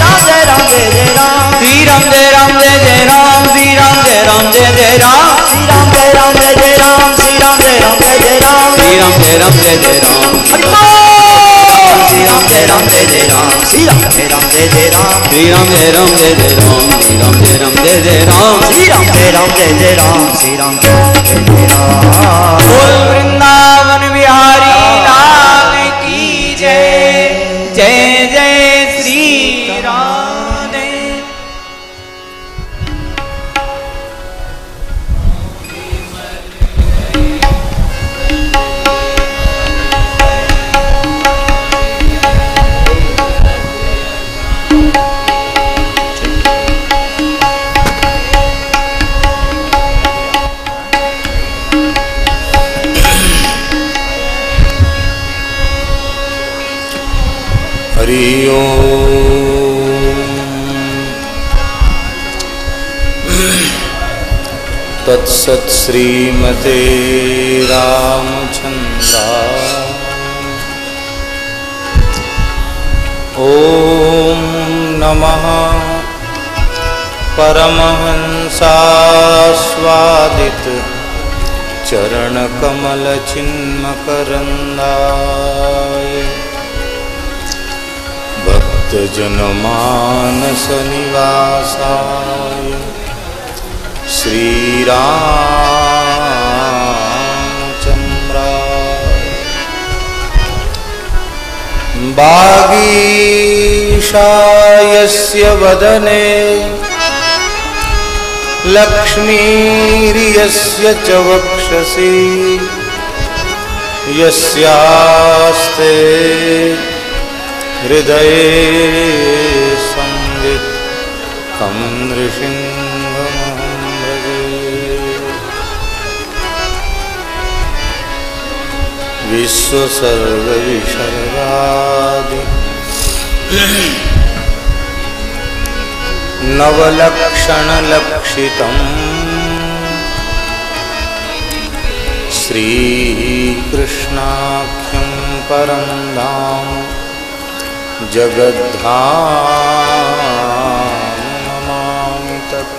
राम जय राम जय जय राम श्री राम जय राम जय जय राम श्री राम जय राम जय जय राम श्री राम जय राम जय जय राम श्री राम जय राम जय जय राम श्री राम जय राम जय जय राम श्री राम जय राम जय जय राम श्री राम जय राम जय जय राम श्री राम जय राम जय जय राम श्री राम जय राम जय जय राम श्री राम जय राम जय जय राम श्री राम जय राम जय जय राम बोल वृंदावन तत्सत् श्रीमते रामचन्द्रा। ॐ नमः परमहंसास्वादित चरणकमलचिन्मकरन्दाय। भक्तजनमानसनिवासाय। श्रीरामचन्द्राय बागीशायस्य वदने लक्ष्मीर्यस्य च वक्षसि। यस्यास्ते हृदये संवित् तं नृसिंहमहं विश्वसर्गविसर्गादि नवलक्षणलक्षितम् श्रीकृष्णाख्यं परं धाम जगद्धाम तत्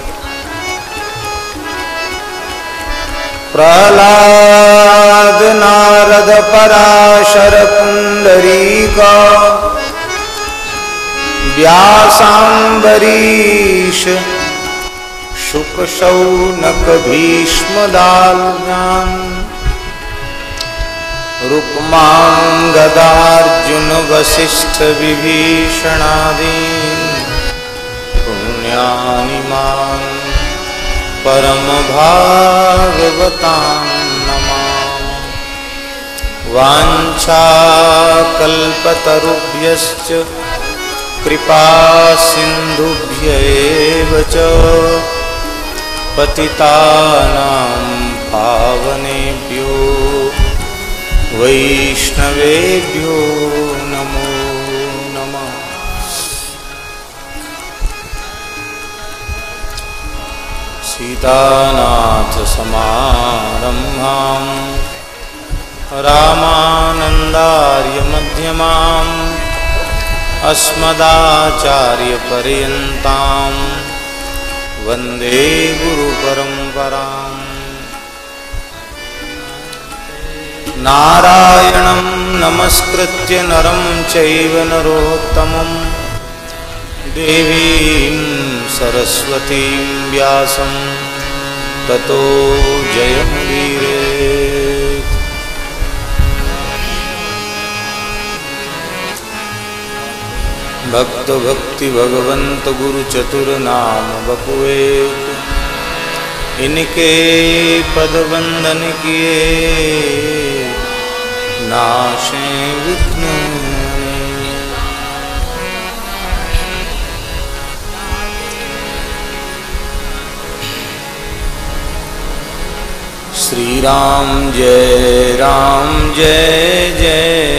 प्रह्लाद पराशर पुण्डरीका व्यासाम्बरीश शुकशौनक भीष्मदाल्यान् रुक्माङ्गदार्जुनवसिष्ठविभीषणादीन् परम मान् परमभागवताम् वाञ्छाकल्पतरुभ्यश्च कृपा सिन्धुभ्य एव च पतितानां पावनेभ्यो वैष्णवेभ्यो नमो नमः। सीतानाथसमारम्भाम् रामानन्दार्यमध्यमाम् अस्मदाचार्यपर्यन्तां वंदे गुरुपरम्पराम्। नारायणं नमस्कृत्य नरं चैव नरोत्तमं देवीं सरस्वतीं व्यासं। ततो जयमुदीरेत् भक्त भक्ति भगवंत गुरु चतुर नाम बकुए इनके पद वंदन किए नाशे विघ्न श्री राम जय राम जय जय।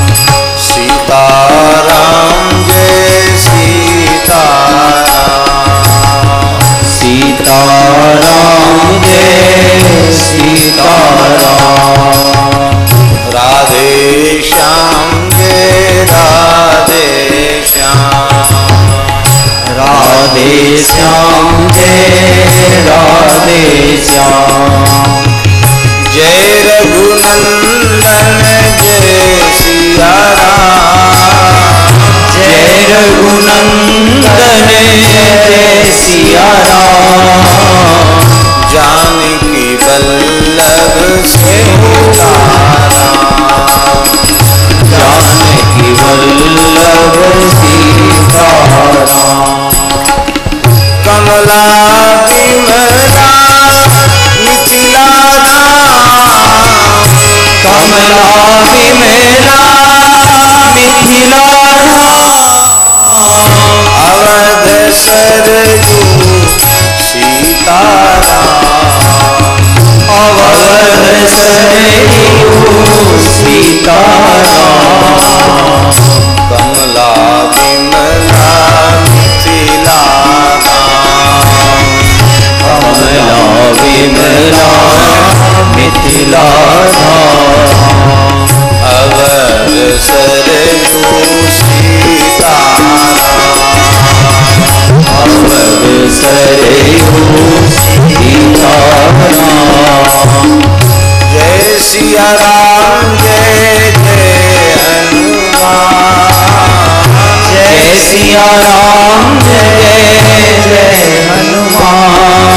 सीताराम जय सीताराम राधे श्याम जय राधे श्याम। राधे श्याम जय राधे श्याम। जय रघुनंदन जय सिया रघुनंदन सिया जानकी बल्लभ से जानकी बल्लभ सीतारा कमला मिथिला कमला मिथिला जो सीता अवध सो सीता कमला विमला मिथिला कमला विमला मिथिला अवध सो सीता जय सिया राम जय जय हनुमान जय सिया राम जय जय हनुमान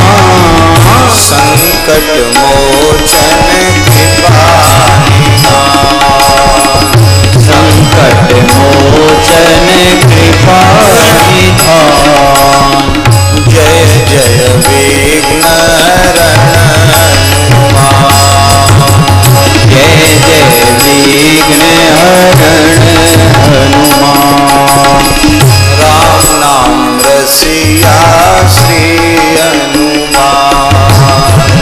संकट मोचन कृपा संकट मोचन कृपा निधान जय जय विघ्न जय जय विघ्न हरण हनुमान राम नाम रसिया श्री हनुमान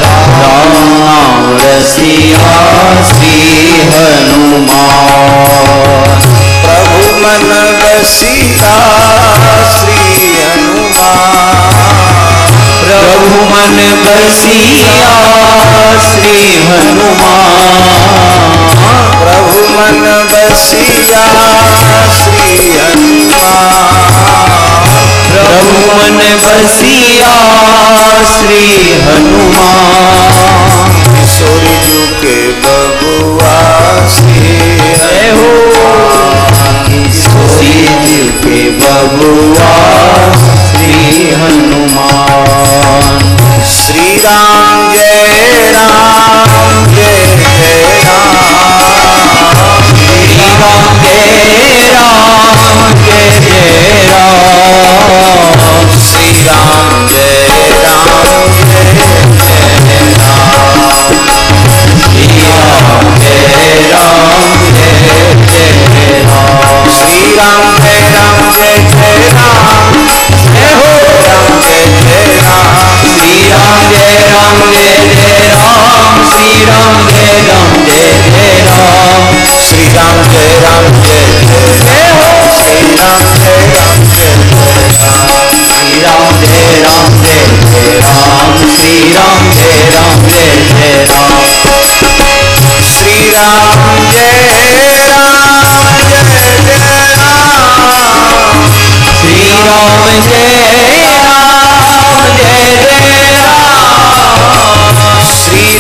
राम नाम रसिया श्री हनुमान प्रभु मन बसिया श्री हनुमान। प्रभु मन बसिया श्री हनुमान। प्रभु मन बसिया श्री हनुमान। प्रभु मन बसिया श्री हनुमान। जू के बबुआ, श्री हो जी के बबुआ श्री हनुमान। श्री राम जय राम। जय जय राम श्री राम। जय राम जय जय राम। श्री राम जय राम। श्री राम जय राम जय जय राम श्री राम जय राम जय राम जय राम जय जय राम श्री राम जय राम जय जय राम श्री राम जय राम जय जय जय हो श्री राम जय राम जय जय राम श्री राम जय राम जय जय राम श्री राम जय राम जय जय राम श्री राम जय राम जय जय राम श्री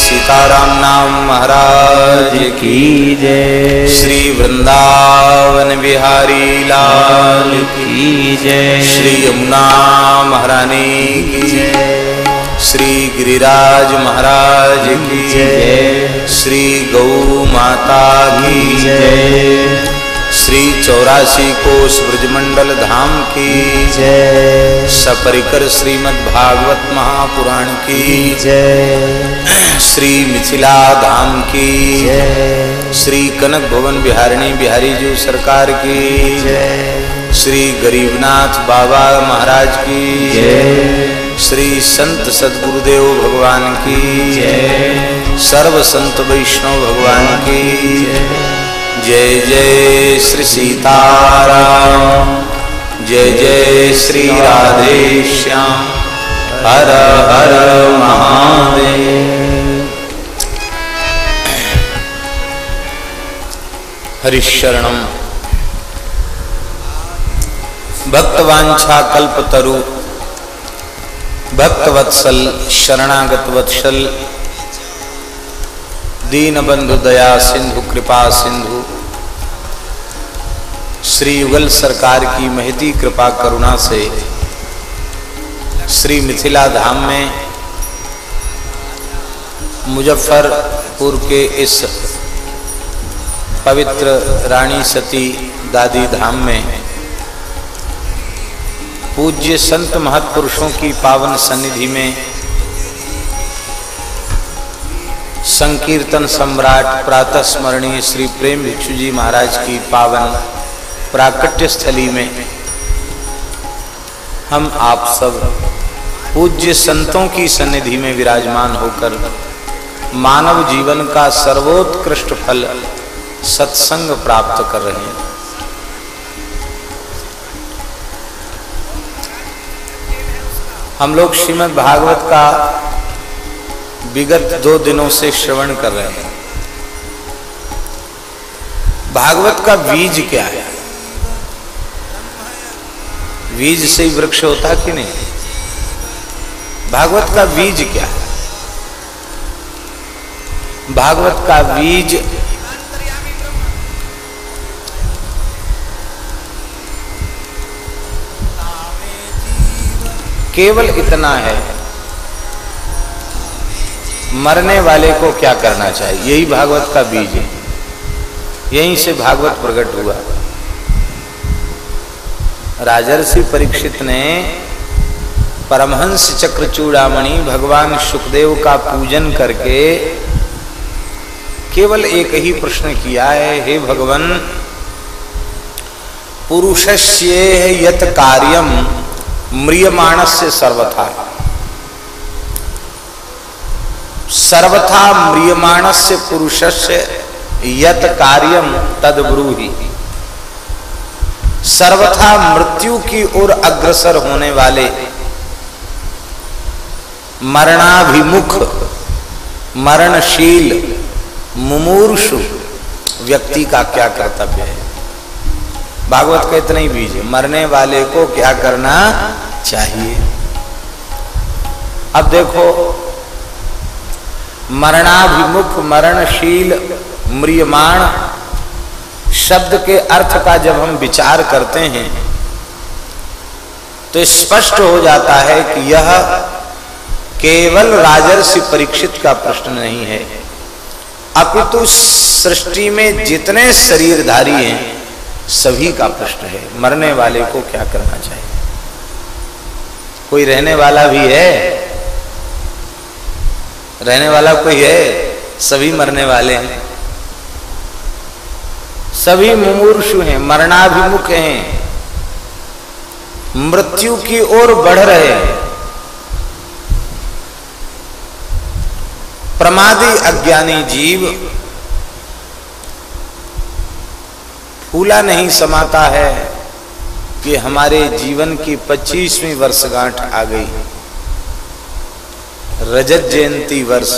सीताराम नाम महाराज की जय। श्री वृंदावन बिहारी लाल की जय श्री यमुना महारानी की जय श्री गिरिराज महाराज की जय श्री गौ माता की जय श्री चौरासी कोष ब्रजमंडल धाम की जय सपरिकर श्रीमद् भागवत महापुराण की जय श्री मिथिला धाम की जय श्री कनक भवन बिहारिणी बिहारी जी सरकार की जय श्री गरीबनाथ बाबा महाराज की। जय। श्री संत सदगुरुदेव भगवान की। जय। सर्व संत वैष्णव भगवान की। जय। जय श्री सीताराम। जय जय श्री राधे श्याम। हर हर महादेव। हरिशरणम। भक्तवांछा कल्पतरु। भक्तवत्सल शरणागत वत्सल दीनबंधु दया सिंधु, कृपा सिंधु। श्री युगल सरकार की महती कृपा करुणा से श्री मिथिला धाम में मुजफ्फरपुर के इस पवित्र रानी सती दादी धाम में पूज्य संत महत्पुरुषों की पावन सन्निधि में संकीर्तन सम्राट प्रातः स्मरणीय श्री प्रेम भिक्षु जी महाराज की पावन प्राकट्य स्थली में हम आप सब पूज्य संतों की सन्निधि में विराजमान होकर मानव जीवन का सर्वोत्कृष्ट फल सत्संग प्राप्त कर रहे हैं। हम लोग श्रीमद् भागवत का विगत दो दिनों से श्रवण कर रहे हैं। भागवत का बीज क्या है? बीज से ही वृक्ष होता कि नहीं? भागवत का बीज क्या है? भागवत का बीज केवल इतना है। मरने वाले को क्या करना चाहिए? यही भागवत का बीज है। यहीं से भागवत प्रकट हुआ। राजर्षि परीक्षित ने परमहंस चक्र चूड़ामणि भगवान सुखदेव का पूजन करके केवल एक ही प्रश्न किया है, हे भगवान पुरुषस्य यत कार्यम? म्रियमाणस्य सर्वथा। सर्वथा म्रियमाणस्य पुरुषस्य यत कार्यम तद ब्रूहि सर्वथा मृत्यु की ओर अग्रसर होने वाले मरणाभिमुख, मरणशील, मुमूर्षु व्यक्ति का क्या कर्तव्य है? भागवत का इतना ही बीज मरने वाले को क्या करना चाहिए? अब देखो, मरणाभिमुख, मरणशील, म्रियमाण शब्द के अर्थ का जब हम विचार करते हैं तो स्पष्ट हो जाता है कि यह केवल राजर्षि परीक्षित का प्रश्न नहीं है। अपितु सृष्टि में जितने शरीरधारी हैं सभी का प्रश्न है, मरने वाले को क्या करना चाहिए? कोई रहने वाला भी है? रहने वाला कोई है? सभी मरने वाले हैं। सभी मुमूर्षु हैं, मरणाभिमुख हैं। मृत्यु की ओर बढ़ रहे हैं। प्रमादी अज्ञानी जीव फूला नहीं समाता है कि हमारे जीवन की पच्चीसवीं वर्षगांठ आ गई। रजत जयंती वर्ष।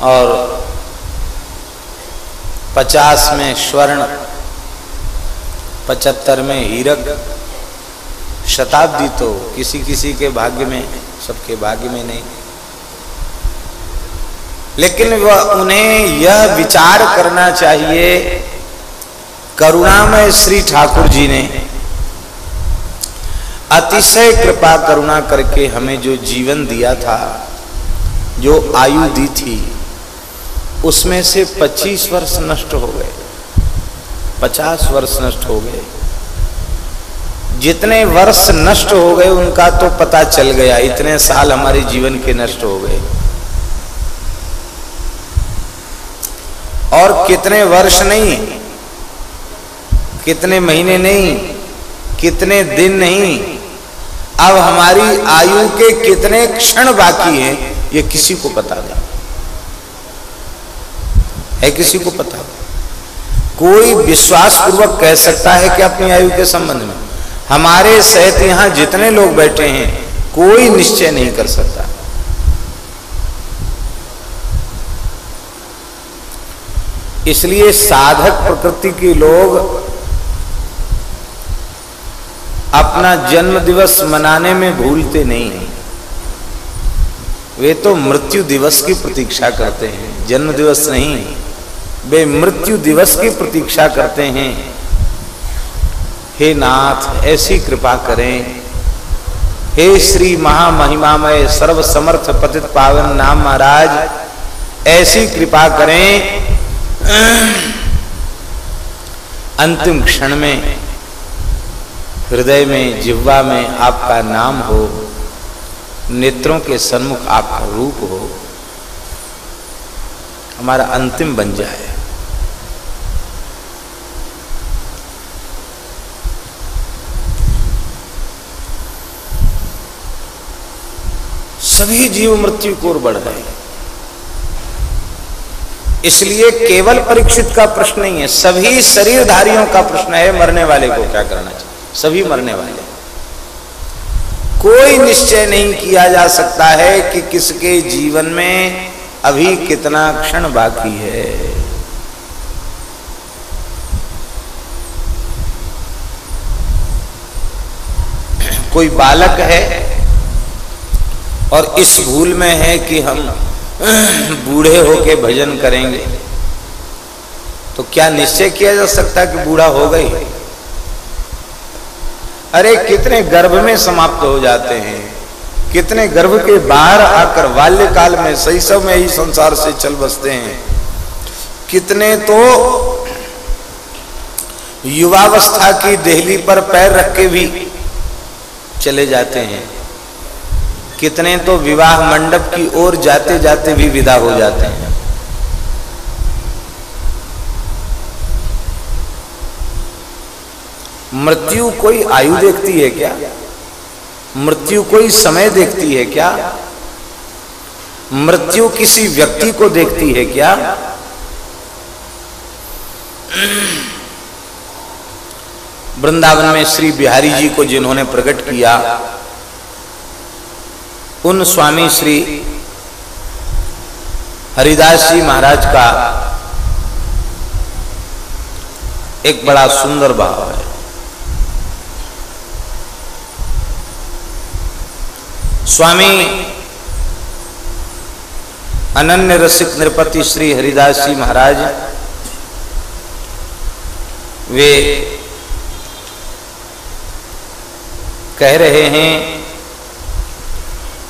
और पचास में स्वर्ण पचहत्तर में हीरक, शताब्दी तो किसी किसी के भाग्य में, सबके भाग्य में नहीं। लेकिन वह उन्हें यह विचार करना चाहिए, करुणामय श्री ठाकुर जी ने अतिशय कृपा करुणा करके हमें जो जीवन दिया था, जो आयु दी थी, उसमें से 25 वर्ष नष्ट हो गए 50 वर्ष नष्ट हो गए। जितने वर्ष नष्ट हो गए, उनका तो पता चल गया, इतने साल हमारे जीवन के नष्ट हो गए। और कितने वर्ष नहीं, कितने महीने नहीं, कितने दिन नहीं, अब हमारी आयु के कितने क्षण बाकी हैं, ये किसी को पता नहीं। है किसी को पता कोई विश्वास पूर्वक कह सकता है कि अपनी आयु के संबंध में, हमारे सहित यहाँ जितने लोग बैठे हैं, कोई निश्चय नहीं कर सकता। इसलिए साधक प्रकृति के लोग अपना जन्म दिवस मनाने में भूलते नहीं हैं। वे तो मृत्यु दिवस की प्रतीक्षा करते हैं। जन्म दिवस नहीं, वे मृत्यु दिवस की प्रतीक्षा करते हैं। हे नाथ, ऐसी कृपा करें। हे श्री महामहिमामय सर्व समर्थ पतित पावन नाम महाराज, ऐसी कृपा करें अंतिम क्षण में, हृदय में, जिह्वा में आपका नाम हो, नेत्रों के सन्मुख आपका रूप हो, हमारा अंतिम बन जाए। सभी जीव मृत्यु को बढ़ रहे हैं। इसलिए केवल परीक्षित का प्रश्न नहीं है, सभी शरीरधारियों का प्रश्न है, मरने वाले को क्या करना चाहिए? सभी मरने वाले कोई निश्चय नहीं किया जा सकता है कि किसके जीवन में अभी कितना क्षण बाकी है। कोई बालक है और इस भूल में है कि हम बूढ़े होके भजन करेंगे। तो क्या निश्चय किया जा सकता कि बूढ़ा हो गई? अरे, कितने गर्भ में समाप्त हो जाते हैं। कितने गर्भ के बाहर आकर बाल्यकाल में सही सब में ही संसार से चल बसते हैं। कितने तो युवावस्था की देहली पर पैर रख के भी चले जाते हैं। कितने तो विवाह मंडप की ओर जाते जाते भी विदा हो जाते हैं। मृत्यु कोई आयु देखती है क्या? मृत्यु कोई समय देखती है क्या? मृत्यु किसी व्यक्ति को देखती है क्या? वृंदावन में श्री बिहारी जी को जिन्होंने प्रकट किया उन स्वामी श्री हरिदास जी महाराज का एक बड़ा सुंदर भाव है। स्वामी अनन्य रसिक नृपति श्री हरिदास जी महाराज, वे कह रहे हैं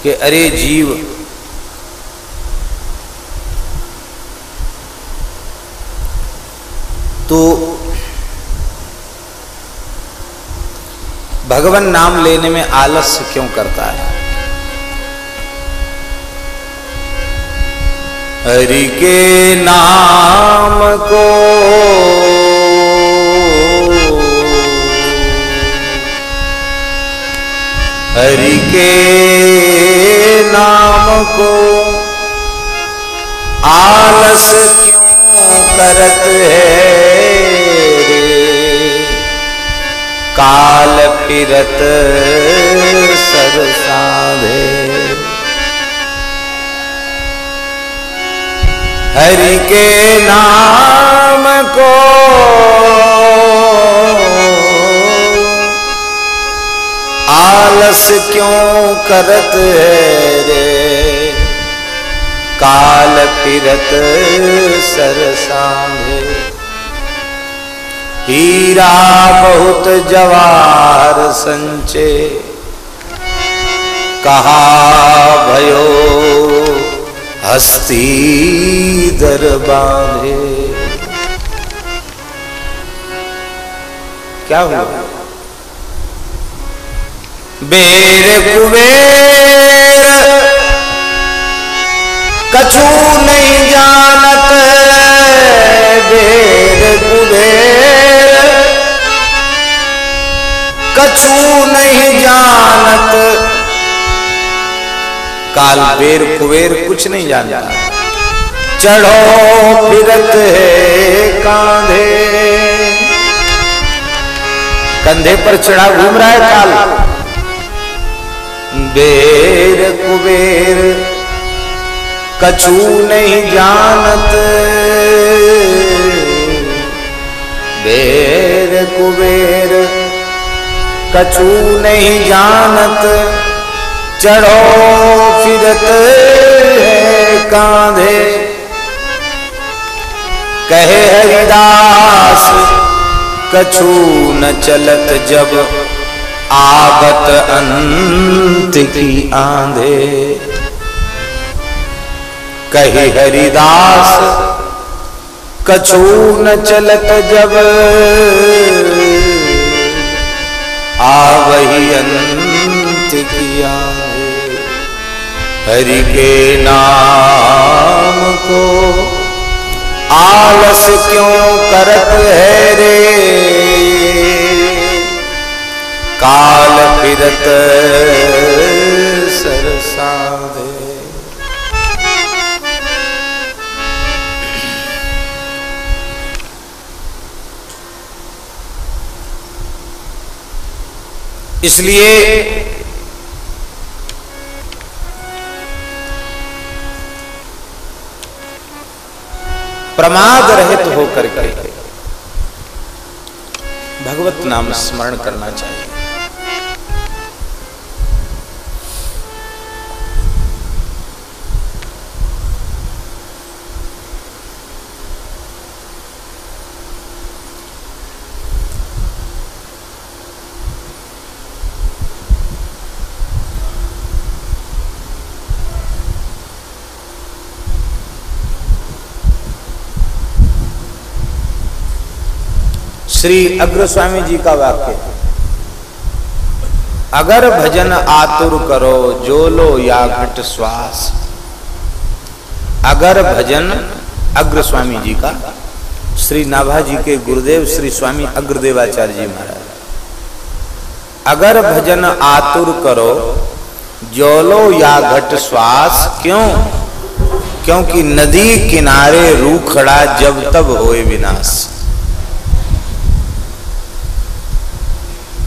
कि अरे जीव तो भगवान नाम लेने में आलस्य क्यों करता है? हरि के नाम को हरि के नाम को आलस क्यों करत है रे? काल फिरत सर साधे। हरि के नाम को आलस क्यों करत है रे? काल फिरत सरसांगे हीरा बहुत जवार संचे। कहा भयो, हस्ती दर बांधे क्या हुआ? बेर कुबेर, कछु नहीं जानत बेर कुबेर, कछु नहीं जानत। काल बेर कुबेर कुछ नहीं जानता। चढ़ो फिरत कांधे। कंधे पर चढ़ा घूम रहा है काल। बेर कुबेर, कछु नहीं जानत। बेर कुबेर, कछु नहीं जानत। चढ़ो फिरत कांधे। कहे हरिदास, कछु न चलत जब आवत अंत की आंधे। कहे हरिदास, कछु न चलत जब। आवही अंत किया है हरि के नाम को आलस क्यों करत है रे? काल फिरत सरसा दे इसलिए प्रमाद रहित होकर के भगवत नाम स्मरण करना चाहिए। श्री अग्र स्वामी जी का वाक्य, अगर भजन आतुर करो, जो लो या घट श्वास। अगर भजन अग्र स्वामी जी का, श्री नाभा जी के गुरुदेव श्री स्वामी अग्रदेवाचार्य जी महाराज। अगर भजन आतुर करो जोलो या घट श्वास, क्यों? क्योंकि नदी किनारे रूखड़ा जब तब होए विनाश।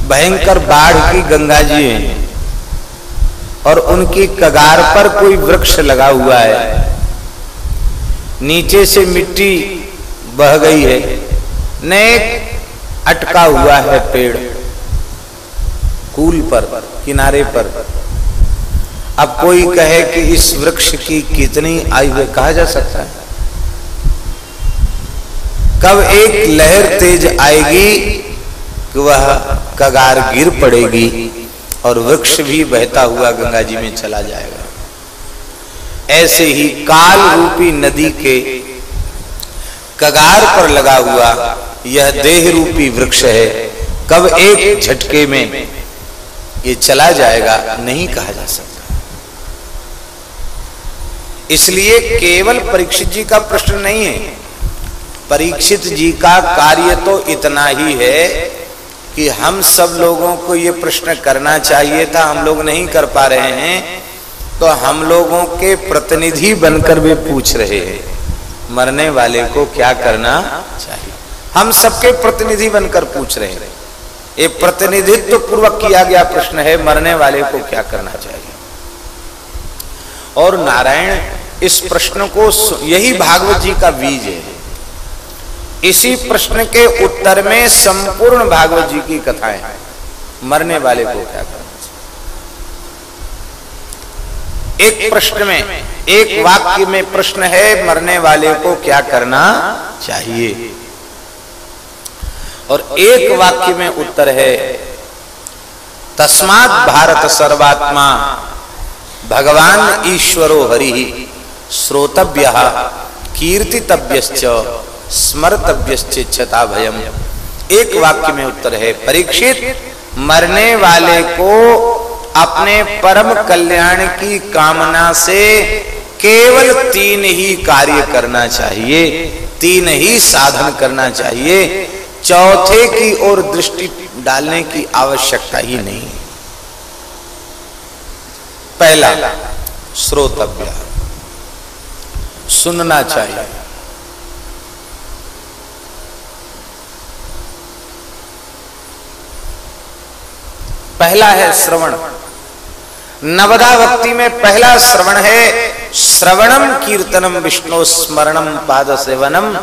भयंकर बाढ़ की गंगा जी हैं। और उनकी कगार पर कोई वृक्ष लगा हुआ है। नीचे से मिट्टी बह गई है। नेक अटका हुआ है पेड़। कूल पर, किनारे पर। अब कोई कहे कि इस वृक्ष की कितनी आयु है, कहा जा सकता है? कब एक लहर तेज आएगी वह कगार गिर पड़ेगी और वृक्ष भी बहता हुआ गंगा जी में चला जाएगा। ऐसे ही काल रूपी नदी के कगार पर लगा हुआ यह देह रूपी वृक्ष है, कब एक झटके में ये चला जाएगा नहीं कहा जा सकता। इसलिए केवल परीक्षित जी का प्रश्न नहीं है, परीक्षित जी का कार्य तो इतना ही है कि हम सब लोगों को ये प्रश्न करना चाहिए था, हम लोग नहीं कर पा रहे हैं। तो हम लोगों के प्रतिनिधि बनकर वे पूछ रहे हैं, मरने वाले को क्या करना चाहिए। हम सबके प्रतिनिधि बनकर पूछ रहे हैं। ये प्रतिनिधित्व पूर्वक किया गया प्रश्न है, मरने वाले को क्या करना चाहिए। और नारायण, इस प्रश्न को यही भागवत जी का बीज है। इसी प्रश्न के उत्तर में संपूर्ण भागवत जी की कथाएँ मरने वाले को क्या करना एक प्रश्न में, एक वाक्य में प्रश्न है, मरने वाले को क्या करना चाहिए? और एक वाक्य में उत्तर है, तस्मात भारत सर्वात्मा, भगवान ईश्वरो हरि श्रोतव्य, कीर्तितव्यश्च। स्मर्तव्यश्चिता भयम एक वाक्य में उत्तर है, परीक्षित, मरने वाले को अपने परम कल्याण की कामना से केवल तीन ही कार्य करना चाहिए, तीन ही साधन करना चाहिए, चौथे की ओर दृष्टि डालने की आवश्यकता ही नहीं। पहला, श्रोतव्य। सुनना चाहिए। पहला है श्रवण। नवदा भक्ति में पहला श्रवण है श्रवणम कीर्तनम विष्णु स्मरणम पाद सेवनम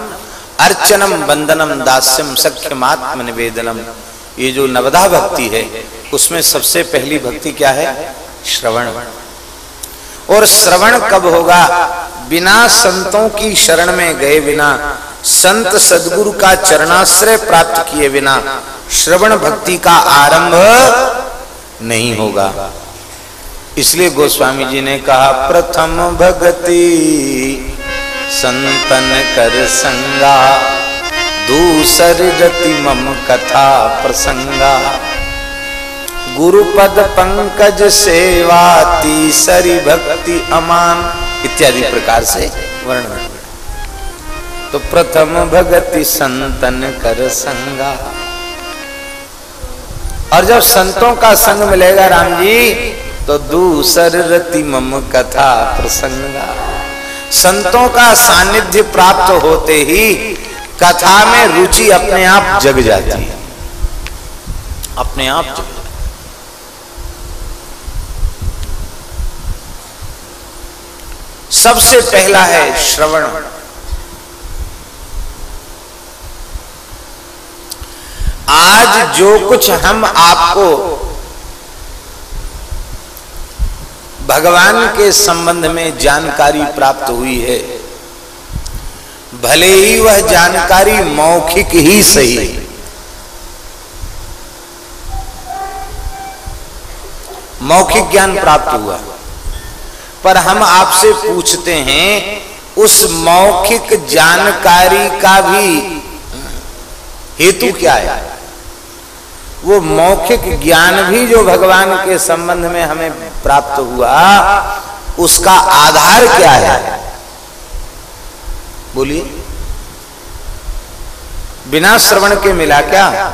अर्चनम बंदनम दास्यम सख्यमात्म निवेदनम ये जो नवदा भक्ति है, उसमें सबसे पहली भक्ति क्या है? श्रवण। और श्रवण कब होगा? बिना संतों की शरण में गए बिना, संत सदगुरु का चरणाश्रय प्राप्त किए बिना, श्रवण भक्ति का आरंभ नहीं होगा। इसलिए गोस्वामी जी ने कहा, प्रथम भक्ति संतन कर संगा, दूसर गति मम कथा प्रसंगा। गुरुपद पंकज सेवा, तीसरी भक्ति अमान इत्यादि प्रकार से। वर्णन तो प्रथम भगति संतन कर संगा। और जब संतों का संग मिलेगा राम जी तो दूसर रति मम कथा प्रसंगा। संतों का सानिध्य प्राप्त होते ही कथा में रुचि अपने आप जग जाती है। अपने आप जग सबसे पहला है श्रवण। आज जो कुछ हम आपको भगवान के संबंध में जानकारी प्राप्त हुई है, भले ही वह जानकारी मौखिक ही सही। मौखिक ज्ञान प्राप्त हुआ। पर हम आपसे पूछते हैं, उस मौखिक जानकारी का भी हेतु क्या है? वो मौखिक ज्ञान भी जो भगवान के संबंध में हमें प्राप्त हुआ, उसका आधार क्या है? बोलिए। बिना श्रवण के मिला क्या?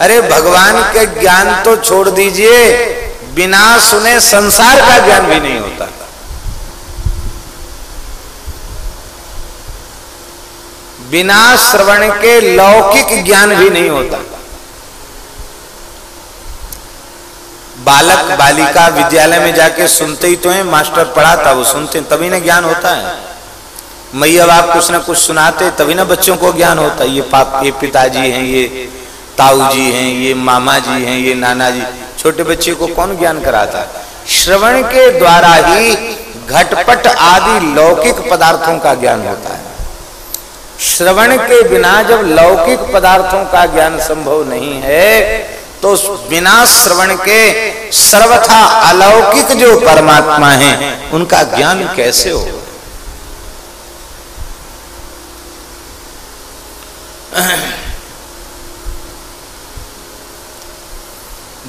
अरे, भगवान के ज्ञान तो छोड़ दीजिए। बिना सुने संसार का ज्ञान भी नहीं होता। बिना श्रवण के लौकिक ज्ञान भी नहीं होता। बालक बालिका विद्यालय में जाके सुनते ही तो है, मास्टर पढ़ाता, वो सुनते तभी ना ज्ञान होता है। मैया बाप कुछ ना कुछ सुनाते, तभी ना बच्चों को ज्ञान होता है, ये पाप, ये पिताजी हैं, ये ताऊ जी हैं, ये मामा जी हैं, ये नाना जी छोटे बच्चे को कौन ज्ञान कराता? श्रवण के द्वारा ही घटपट आदि लौकिक पदार्थों का ज्ञान होता है। श्रवण के बिना जब लौकिक पदार्थों का ज्ञान संभव नहीं है तो बिना श्रवण के सर्वथा अलौकिक जो परमात्मा है, उनका ज्ञान कैसे हो?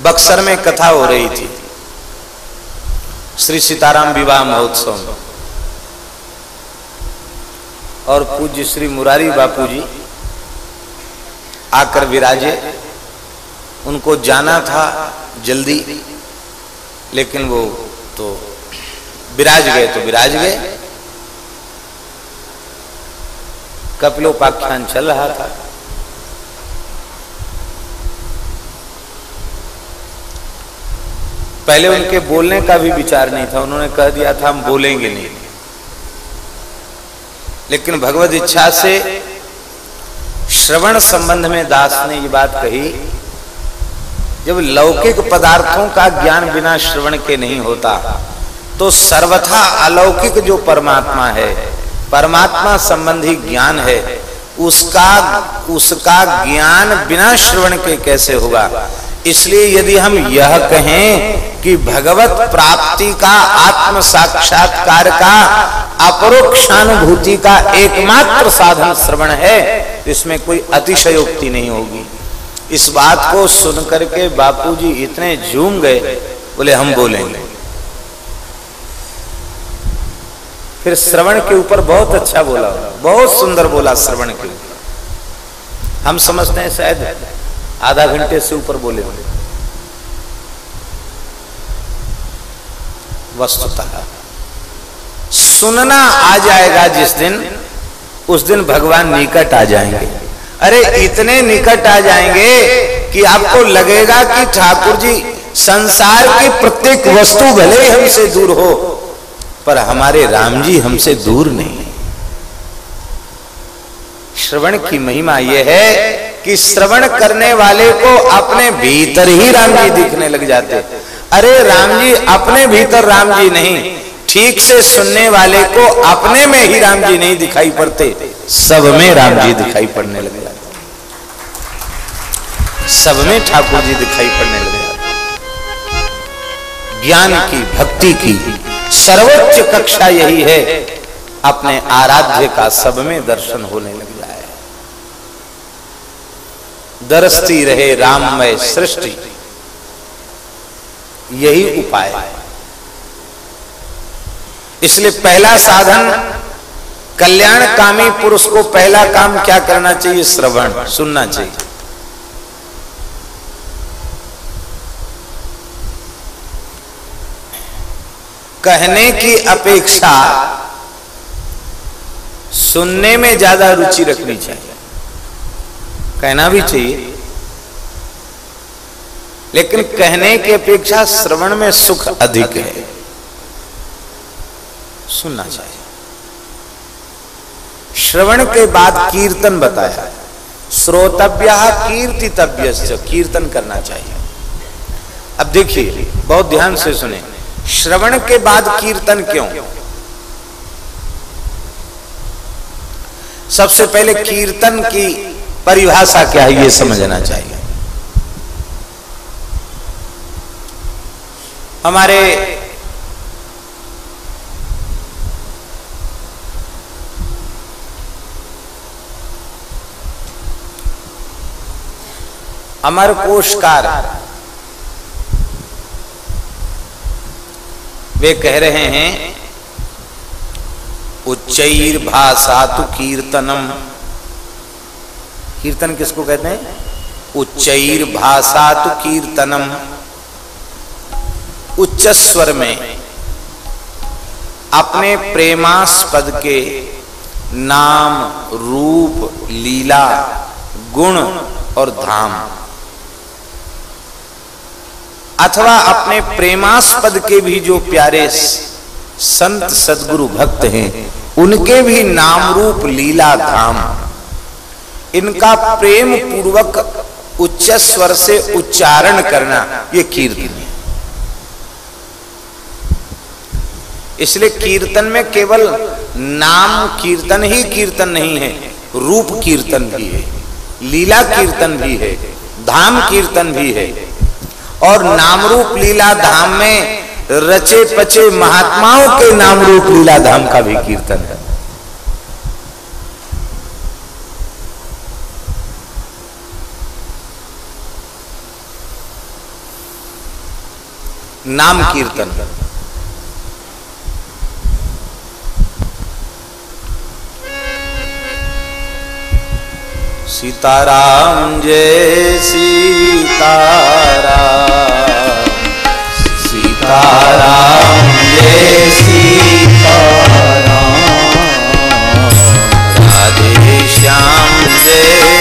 बक्सर में कथा हो रही थी। श्री सीताराम विवाह महोत्सव में। और पूज्य श्री मुरारी बापू जी आकर विराजे। उनको जाना था जल्दी, लेकिन वो तो विराज गए तो विराज गए। कपिलोपाख्यान चल रहा था। पहले उनके बोलने का भी विचार नहीं था। उन्होंने कह दिया था, हम बोलेंगे नहीं। लेकिन भगवत इच्छा से श्रवण संबंध में दास ने ये बात कही, जब लौकिक पदार्थों का ज्ञान बिना श्रवण के नहीं होता तो सर्वथा अलौकिक जो परमात्मा है, परमात्मा संबंधी ज्ञान है, उसका उसका ज्ञान बिना श्रवण के कैसे होगा? इसलिए यदि हम यह कहें कि भगवत प्राप्ति का, आत्म साक्षात्कार का अपरोक्षानुभूति का एकमात्र साधन श्रवण है तो इसमें कोई अतिशयोक्ति नहीं होगी। इस बात को सुन करके बापूजी इतने झूम गए, बोले, हम बोलेंगे। फिर श्रवण के ऊपर बहुत अच्छा बोला, बहुत सुंदर बोला श्रवण के ऊपर। हम समझते हैं शायद आधा घंटे से ऊपर बोले होंगे वस्तुतः। सुनना आ जाएगा जिस दिन, उस दिन भगवान निकट आ जाएँगे। अरे, इतने निकट आ जाएँगे कि आपको लगेगा कि ठाकुर जी, संसार की प्रत्येक वस्तु भले हमसे दूर हो, पर हमारे राम जी हमसे दूर नहीं। श्रवण की महिमा यह है कि श्रवण करने वाले को अपने भीतर ही राम जी दिखने लग जाते। अरे राम जी, अपने भीतर राम जी नहीं, ठीक से सुनने वाले को अपने में ही राम जी नहीं दिखाई पड़ते, सब में राम जी दिखाई पड़ने लग जाते। सब में ठाकुर जी दिखाई पड़ने लग जाते। ज्ञान की, भक्ति की, सर्वोच्च कक्षा यही है, अपने आराध्य का सब में दर्शन होने लग जाए दरसती रहे राममय सृष्टि। यही उपाय है। इसलिए पहला साधन कल्याण कामी पुरुष को पहला काम क्या करना चाहिए? श्रवण, सुनना चाहिए। कहने की अपेक्षा सुनने में ज़्यादा रुचि रखनी चाहिए। कहना भी चाहिए। लेकिन कहने की अपेक्षा श्रवण में सुख अधिक है। सुनना चाहिए। श्रवण के बाद कीर्तन बताया। श्रोतव्य कीर्तितव्य कीर्तन करना चाहिए। अब देखिए, बहुत ध्यान से सुने। श्रवण के बाद कीर्तन क्यों? सबसे पहले कीर्तन की परिभाषा क्या है, ये समझना चाहिए। हमारे अमर कोशकार, वे कह रहे हैं उच्चैर भाषा तो कीर्तनम। कीर्तन किसको कहते हैं? उच्चैर भाषा तो कीर्तनम। उच्च स्वर में अपने प्रेमास्पद के नाम, रूप, लीला, गुण और धाम। अथवा अपने प्रेमास्पद के भी जो प्यारे संत सदगुरु भक्त हैं, उनके भी नाम रूप, लीला, धाम। इनका प्रेम पूर्वक उच्च स्वर से उच्चारण करना, ये कीर्तन है। इसलिए कीर्तन में केवल नाम कीर्तन ही कीर्तन नहीं है, रूप कीर्तन भी है, लीला कीर्तन भी है, धाम कीर्तन भी है। और नाम रूप लीला धाम में रचे पचे महात्माओं के नाम रूप लीला धाम का भी कीर्तन है। नाम कीर्तन। सीताराम जय सीताराम। सीताराम जय सीताराम। राधे श्याम जय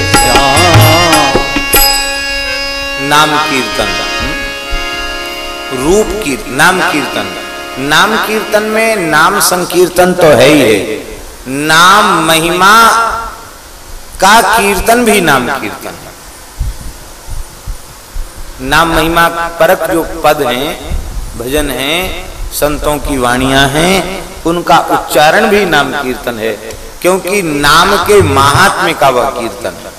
नाम कीर्तन। रूप कीर्तन नाम कीर्तन। नाम कीर्तन में नाम संकीर्तन तो है ही है। नाम महिमा का कीर्तन भी नाम कीर्तन है। नाम महिमा परक जो पद हैं, भजन हैं, संतों की वाणियाँ हैं, उनका उच्चारण भी नाम कीर्तन है, क्योंकि नाम के महात्म्य का वह कीर्तन है।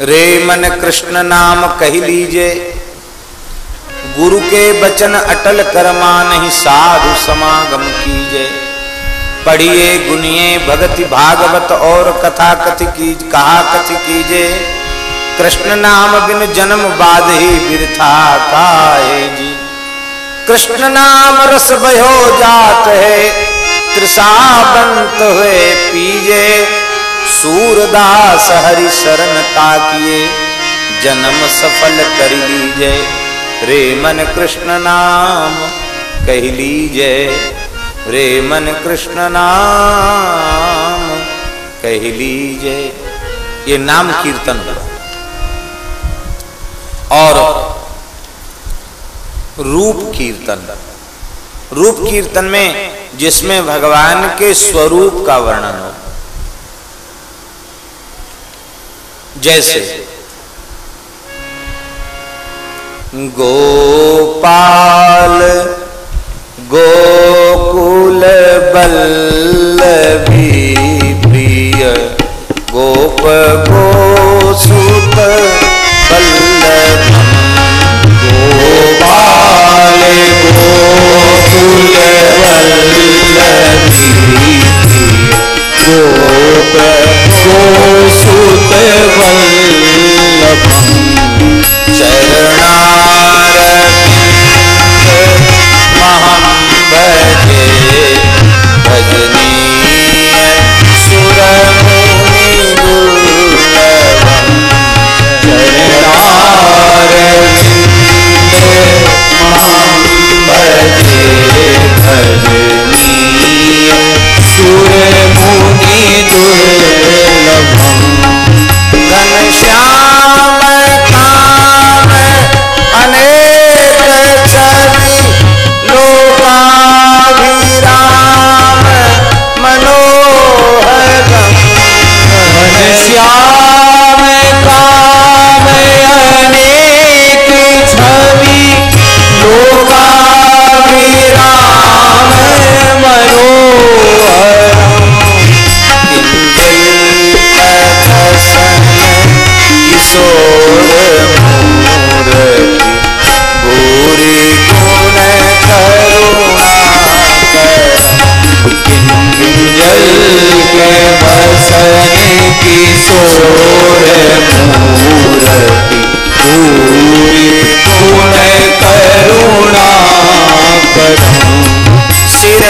रे मन कृष्ण नाम कह लीजे। गुरु के बचन अटल करमा नहीं साधु समागम कीजे। पढ़िए, गुनिए, भगति भागवत और कथा कथि की कहा कथि कीजे। कृष्ण नाम बिन जन्म बाद ही बिरथा काहे जी। कृष्ण नाम रस भयो जात है त्रिसाबंत हुए पीजे। सूरदास हरि शरण ताकिए, जन्म सफल कर लीजे। रे मन कृष्ण नाम, कह लीजे। रे मन कृष्ण नाम, कह लीजे। ये नाम कीर्तन हुआ। और रूप कीर्तन। रूप कीर्तन में जिसमें भगवान के स्वरूप का वर्णन हो। जैसे। गोपाल गोकुल बल्लभी प्रिय गोप गोसुत बल्लभ गोपाल गोकुल वल्लभी प्रिय गोसुत Well, के की किशोर मूर्ति करुणा करम सिर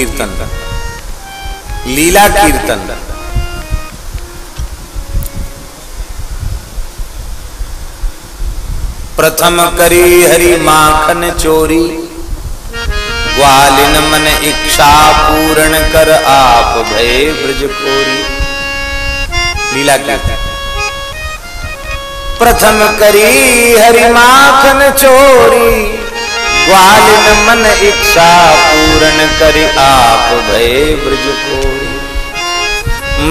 कीर्तन लीला कीर्तन। प्रथम करी हरि माखन चोरी। ग्वालिन मन इच्छा पूर्ण कर आप भय ब्रज खोरी लीला कीर्तन। प्रथम करी हरि माखन चोरी। ग्वालिन मन इच्छा पूर्ण करी आप भय ब्रज को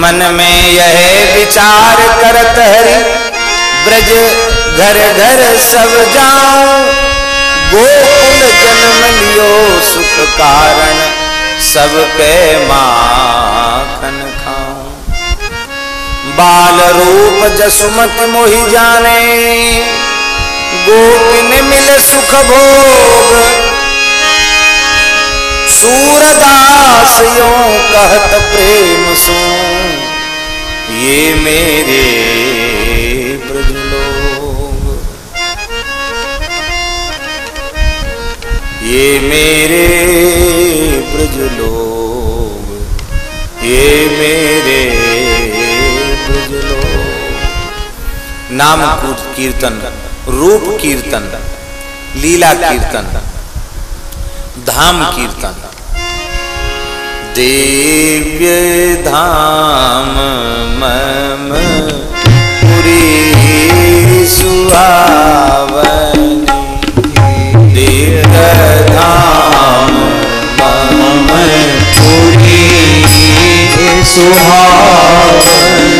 मन में यह विचार करत हरि, ब्रज घर घर सब जाओ। गोकुल जन्म लियो सुख कारण, सब पे माखन खाऊं बाल रूप जसुमत मोहि जाने गोपिन मिल सुख भोग। सूरदास यो कहत प्रेम सो। ये मेरे ब्रज लोग। ये मेरे ब्रज लोग। ये मेरे ब्रज लोग। नाम कीर्तन। रूप कीर्तन लीला कीर्तन धाम कीर्तन। दिव्य धाम मम पुरी सुहावनी। दिव्य धाम मम पूरी सुहावनी।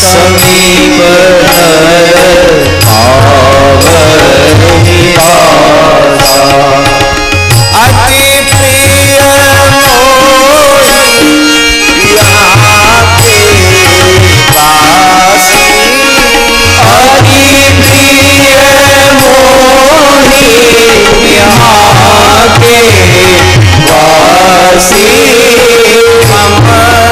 समीप अति प्रिय वासी अति प्रिय मोहि यहाँ के वासी मम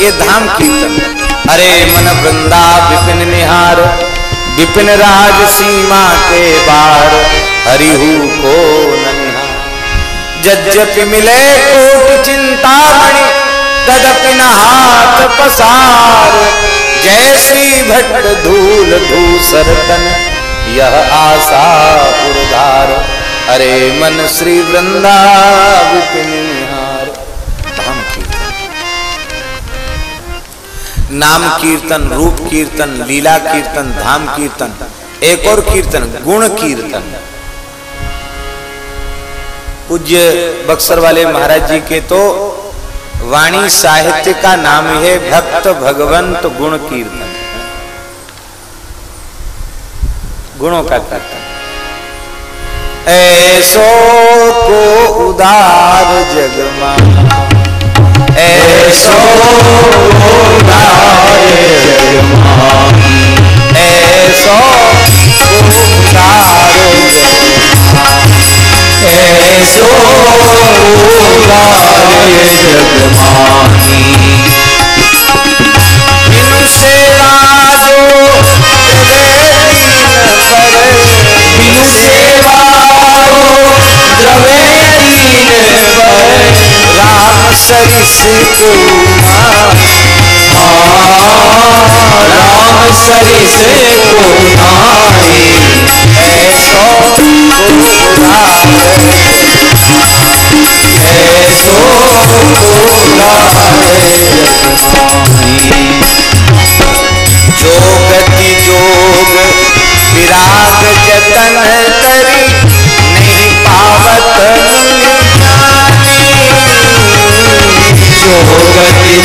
ये धाम कीर्तन। अरे मन वृंदा, विपिन निहार, विपिन राज सीमा के बार हरिहु को जद्यपि मिले कोट चिंतामणि तदपि न हाथ पसार। जैसी भट्ट धूल धूसर तन। यह आशा पुरधार अरे मन श्री वृंदा धाम कीर्तन। नाम कीर्तन, रूप कीर्तन, लीला कीर्तन, धाम कीर्तन, एक और कीर्तन, गुण कीर्तन। पूज्य बक्सर वाले महाराज जी के तो वाणी साहित्य का नाम है भक्त भगवंत गुण कीर्तन। गुणों का कीर्तन ऐसो को उदार जगमा। ऐसो ऐसो को उदार जगमा। ऐसो गारे जगमानी बिनु सरिस राम सरिस को नाई ऐसो ऐसो विराग जतन करी नहीं पावत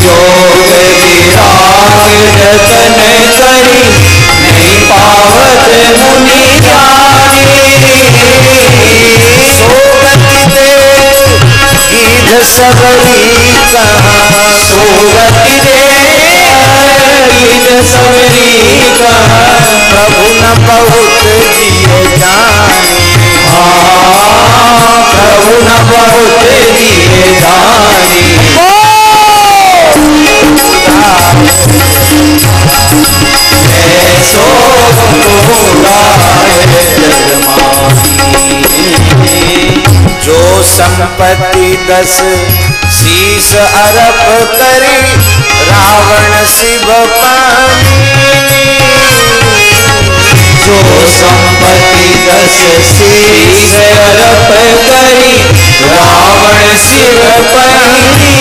जोग विराग जतन करी नहीं पावत मुनि सोगति सबरी कहाँ। सोगति दे गीत सबरी कहा प्रभु न बहुत जियो जानी। प्रभु न बहुत दिए जानी। जो संपत्ति दस शीस अरप करी रावण शिव पानी। जो संपत्ति दस शीस अरप करी रावण शिव पही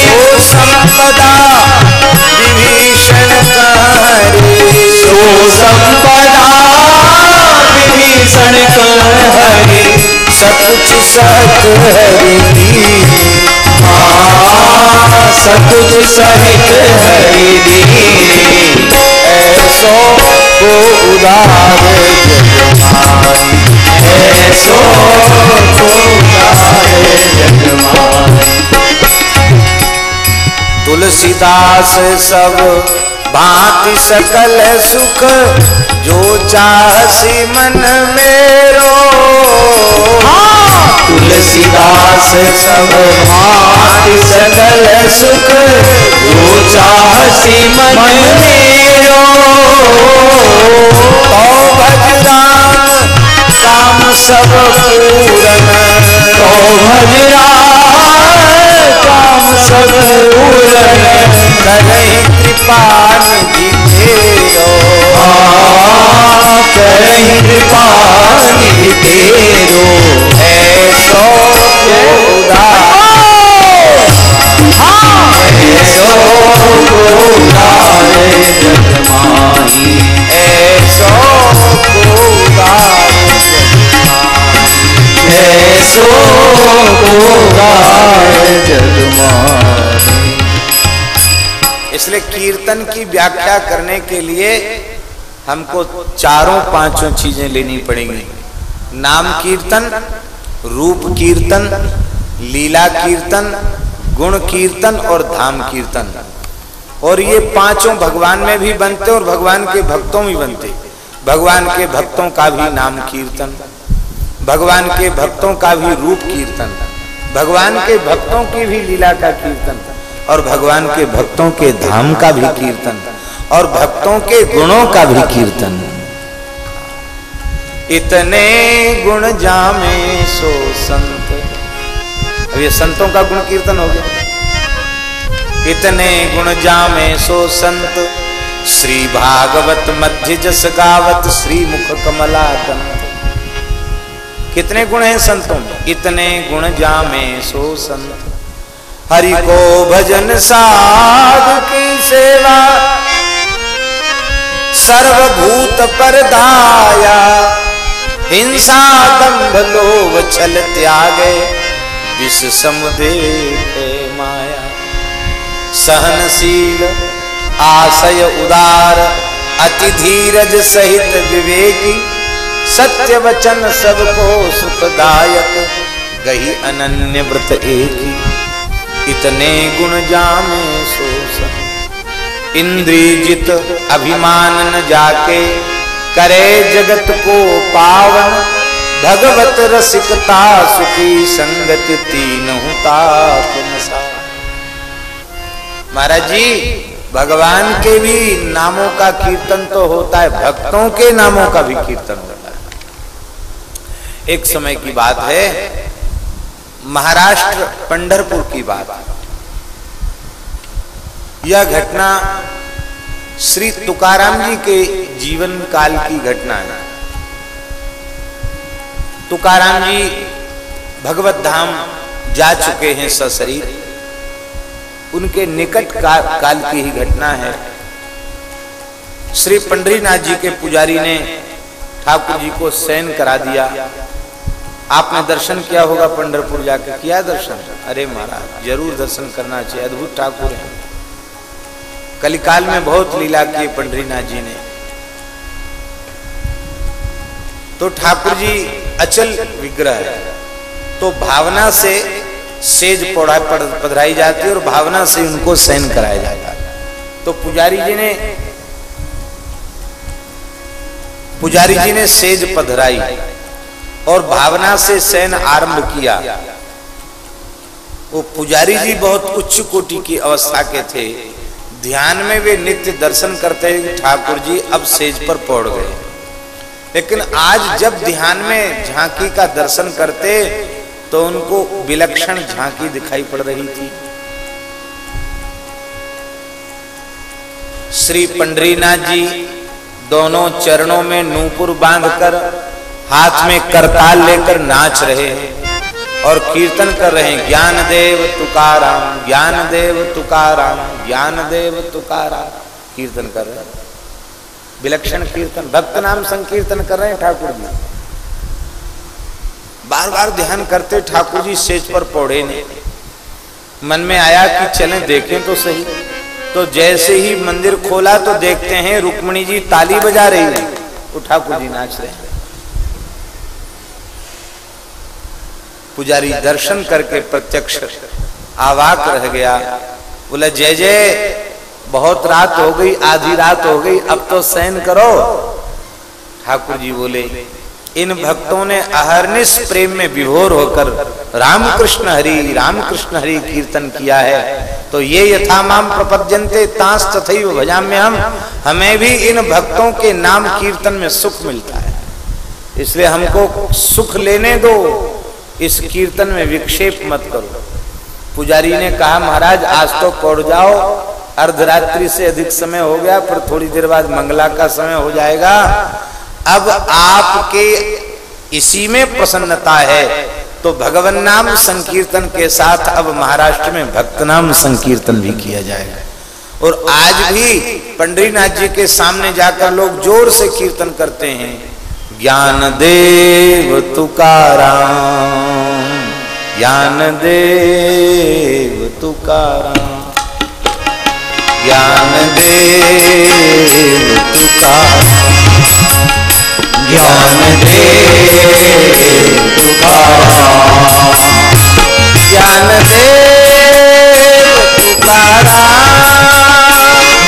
सो संपदा विभीषण कारी सो संपदा विभीषण हरि सकुच सत हरि सकुच सहित हरि ऐसो को उदार जगमाई ऐसो पुकारे जगमाई तुलसीदास सब भांति सकल सुख जो चाहसी मन मेरो। तुलसीदास सब भांति सकल सुख, जो चाहसी मन मेरो। तो सब पूरन तो भजरा काम सब पूरन। करहि कृपा निधि तेरो करहि कृपा निधि तेरो ऐसो उदार ऐसो पुकारे जगमाही ऐसो को ऐसो जगमाही इसलिए कीर्तन की व्याख्या करने के लिए हमको चारों पाँचों चीज़ें लेनी पड़ेंगी। नाम कीर्तन, रूप कीर्तन, लीला कीर्तन, गुण कीर्तन और धाम कीर्तन। और ये पाँचों भगवान में भी बनते और भगवान के भक्तों में बनते। भगवान के भक्तों का भी नाम कीर्तन, भगवान के भक्तों का भी रूप कीर्तन, भगवान के भक्तों की भी लीला का कीर्तन। और भगवान के भक्तों के धाम का भी कीर्तन और भक्तों के गुणों का भी कीर्तन। इतने गुण जामे सो संत। अब ये संतों का गुण कीर्तन हो गया। इतने गुण जामे सो संत। श्री भागवत मध्य जस गावत श्री मुख कमला दंत कितने गुण हैं संतों में? इतने गुण जामे सो संत। हरि को भजन साधु की सेवा। सर्वभूत पर दाया हिंसा दंभ लोभ छल त्यागे, विष समुदेखे माया। सहनशील, आशय उदार, अति धीरज सहित विवेकी, सत्य वचन सबको सुखदायक, गही अनन्य व्रत एकी। इतने गुण जामे सोसन इंद्रिजित अभिमान न जाके करे जगत को पावन। भगवत रसिकता सुखी संगति तीन महाराज जी, भगवान के भी नामों का कीर्तन तो होता है, भक्तों के नामों का भी कीर्तन होता है। एक समय की बात है महाराष्ट्र पंडरपुर की बात। यह घटना श्री तुकाराम जी के जीवन काल की घटना है। तुकाराम जी भगवत धाम जा चुके हैं सशरीर उनके निकट का, काल की ही घटना है। श्री पंडरीनाथ जी के पुजारी ने ठाकुर जी को सैन करा दिया। आपने दर्शन किया होगा पंडरपुर जाकर किया दर्शन? अरे महाराज, ज़रूर दर्शन करना चाहिए। अद्भुत ठाकुर है। कलिकाल में बहुत लीला की पंडरीनाथ जी ने। तो ठाकुर जी, अचल विग्रह है। तो भावना से सेज पौड़ा पधराई जाती है और भावना से उनको सहन कराया जाता है। तो पुजारी जी ने पुजारी जी ने सेज पधराई। और भावना से सैन आरंभ किया। वो पुजारी जी बहुत उच्च कोटि की अवस्था के थे। ध्यान में वे नित्य दर्शन करते ठाकुर जी अब सेज पर पौड़ गए। लेकिन आज जब ध्यान में झांकी का दर्शन करते तो उनको विलक्षण झांकी दिखाई पड़ रही थी। श्री पंडरीनाथ जी दोनों चरणों में नूपुर बांधकर हाथ में करताल लेकर नाच रहे हैं और कीर्तन कर रहे हैं, ज्ञान देव तुकाराम, ज्ञान देव तुकाराम, ज्ञान देव तुकाराम। कीर्तन कर रहे हैं। विलक्षण कीर्तन, भक्त नाम संकीर्तन कर रहे हैं ठाकुर जी। बार बार ध्यान करते ठाकुर जी सेज पर पौड़े ने मन में आया कि चलें, देखें तो सही। तो जैसे ही मंदिर खोला तो देखते हैं, रुक्मणी जी ताली बजा रही है। तो ठाकुर जी नाच रहे हैं। पुजारी दर्शन करके प्रत्यक्ष आवाक रह गया। बोला, जय जय, बहुत रात हो गई, आधी रात हो गई, अब तो सैन करो। ठाकुर जी बोले, इन भक्तों ने अहरनिश प्रेम में विभोर होकर रामकृष्ण हरि रामकृष्ण हरि कीर्तन किया है। तो ये यथा माम प्रपद्यंते तांस तथई भजाम्य हम हमें भी इन भक्तों के नाम कीर्तन में सुख मिलता है। इसलिए हमको सुख लेने दो इस कीर्तन में विक्षेप मत करो। पुजारी ने कहा, महाराज, आज तो पौड़ जाओ। अर्धरात्रि से अधिक समय हो गया पर थोड़ी देर बाद मंगला का समय हो जाएगा। अब आपके इसी में प्रसन्नता है। तो भगवान नाम संकीर्तन के साथ अब महाराष्ट्र में भक्त नाम संकीर्तन भी किया जाएगा। और आज भी पंडरीनाथ जी के सामने जाकर लोग ज़ोर से कीर्तन करते हैं। ज्ञान देव तुकाराम। ज्ञान देव तुकाराम। ज्ञान देव तुकाराम। ज्ञान देव तुकाराम। ज्ञान देव तुकाराम।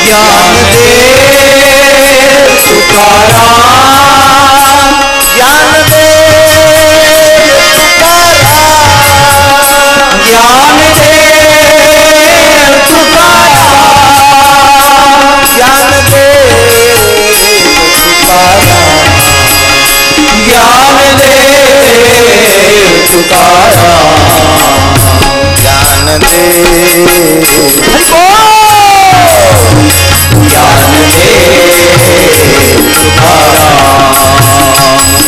ज्ञान देव तुकाराम। ज्ञान दे तुकारा ज्ञान दे ज्ञान दे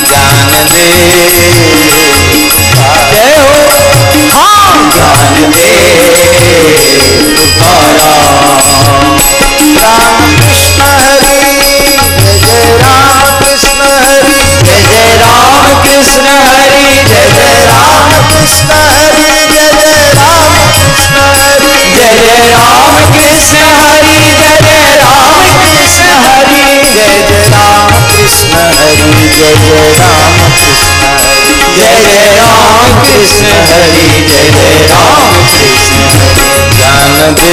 ज्ञान दे जय हो ज्ञान दे तुकारा राम कृष्ण हरि जय जय राम कृष्ण हरि जय जय राम कृष्ण हरि जय जय राम कृष्ण हरि जय जय राम कृष्ण हरि जय जय राम कृष्ण हरि जय जय राम कृष्ण हरि जय जय राम कृष्ण हरि जय जय राम कृष्ण हरि जय जय राम कृष्ण हरि। ज्ञान दे।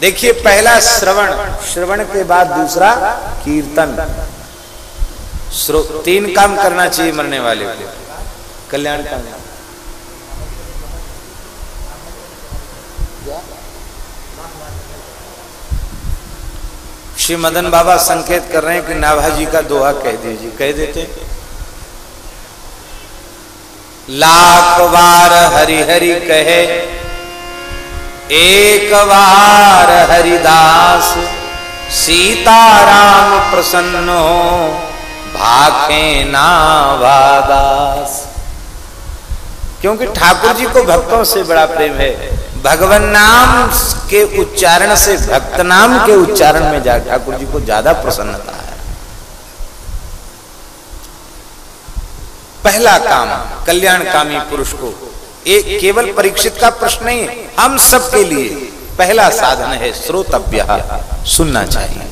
देखिए पहला श्रवण। श्रवण के बाद दूसरा कीर्तन। तीन काम करना चाहिए मरने वाले को। कल्याण का श्री मदन बाबा संकेत कर रहे हैं कि नाभा जी का दोहा कह दीजिए। कह देते लाख बार हरि हरि कहे एक बार हरिदास सीताराम प्रसन्न हो, भाखे नाभादास क्योंकि ठाकुर जी को भक्तों से बड़ा प्रेम है। भगवान नाम के उच्चारण से, भक्त नाम के उच्चारण में जा, ठाकुर जी को ज़्यादा प्रसन्नता है। पहला काम, कल्याणकामी पुरुष को एक केवल परीक्षित का प्रश्न नहीं है हम सब के लिए पहला साधन है श्रोतव्य, सुनना चाहिए।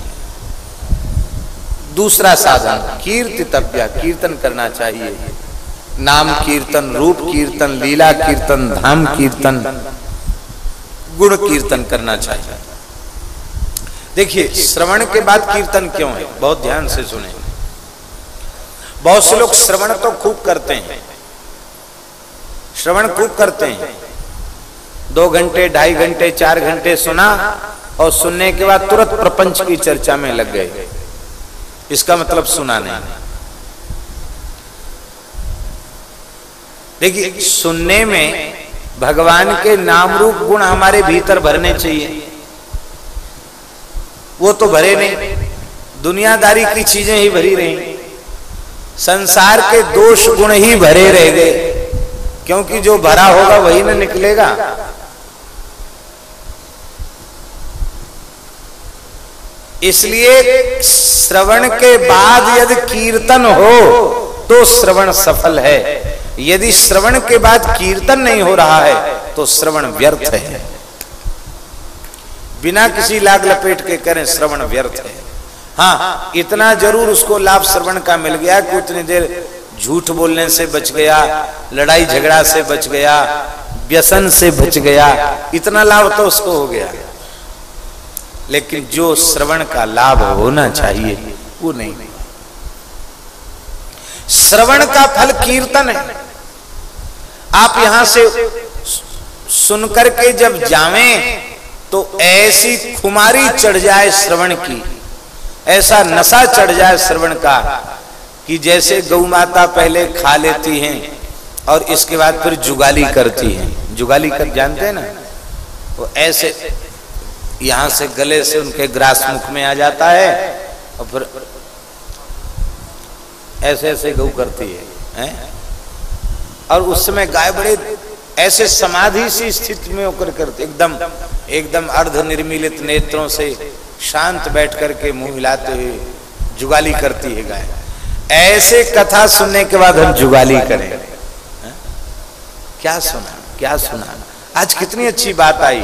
दूसरा साधन, कीर्तितव्य, कीर्तन करना चाहिए। नाम कीर्तन, रूप कीर्तन, लीला कीर्तन, धाम कीर्तन, गुण कीर्तन करना चाहिए। देखिए, श्रवण के बाद कीर्तन क्यों है? बहुत ध्यान से सुने। बहुत से लोग श्रवण तो खूब करते हैं श्रवण खूब करते हैं। दो घंटे, ढाई घंटे, चार घंटे सुना और सुनने के बाद तुरंत प्रपंच की चर्चा में लग गए। इसका मतलब सुना नहीं। देखिए, सुनने में भगवान के नाम रूप गुण हमारे भीतर भरने चाहिए। वो तो भरे नहीं। दुनियादारी की चीज़ें ही भरी रही। संसार के दोष गुण ही भरे रह गए। क्योंकि जो भरा होगा वही ना निकलेगा। इसलिए श्रवण के बाद यदि कीर्तन हो तो श्रवण सफल है। यदि श्रवण के बाद कीर्तन नहीं हो रहा है तो श्रवण व्यर्थ है। बिना किसी लाग लपेट के करें श्रवण व्यर्थ है। हाँ इतना ज़रूर उसको लाभ श्रवण का मिल गया कि उतनी देर झूठ बोलने से बच गया, लड़ाई झगड़ा से बच गया, व्यसन से बच गया, इतना लाभ तो उसको हो गया। लेकिन जो श्रवण का लाभ होना चाहिए, वो नहीं। श्रवण का फल कीर्तन है। आप यहाँ से सुनकर के जब जावें तो ऐसी खुमारी चढ़ जाए श्रवण की, ऐसा नशा चढ़ जाए श्रवण का कि जैसे गौ माता पहले खा लेती हैं और इसके बाद फिर जुगाली करती हैं। जुगाली कर जानते हैं ना? वो ऐसे यहाँ से गले से उनके ग्रास मुख में आ जाता है और फिर ऐसे ऐसे गौ करती है, हैं? और उस समय गाय बड़े ऐसे समाधि सी स्थिति में होकर करते एकदम एकदम अर्ध निर्मिलित नेत्रों से शांत बैठ करके मुँह हिलाते हुए जुगाली करती है गाय। ऐसे कथा सुनने के बाद हम जुगाली करें? क्या सुना क्या सुना? आज कितनी अच्छी बात आई।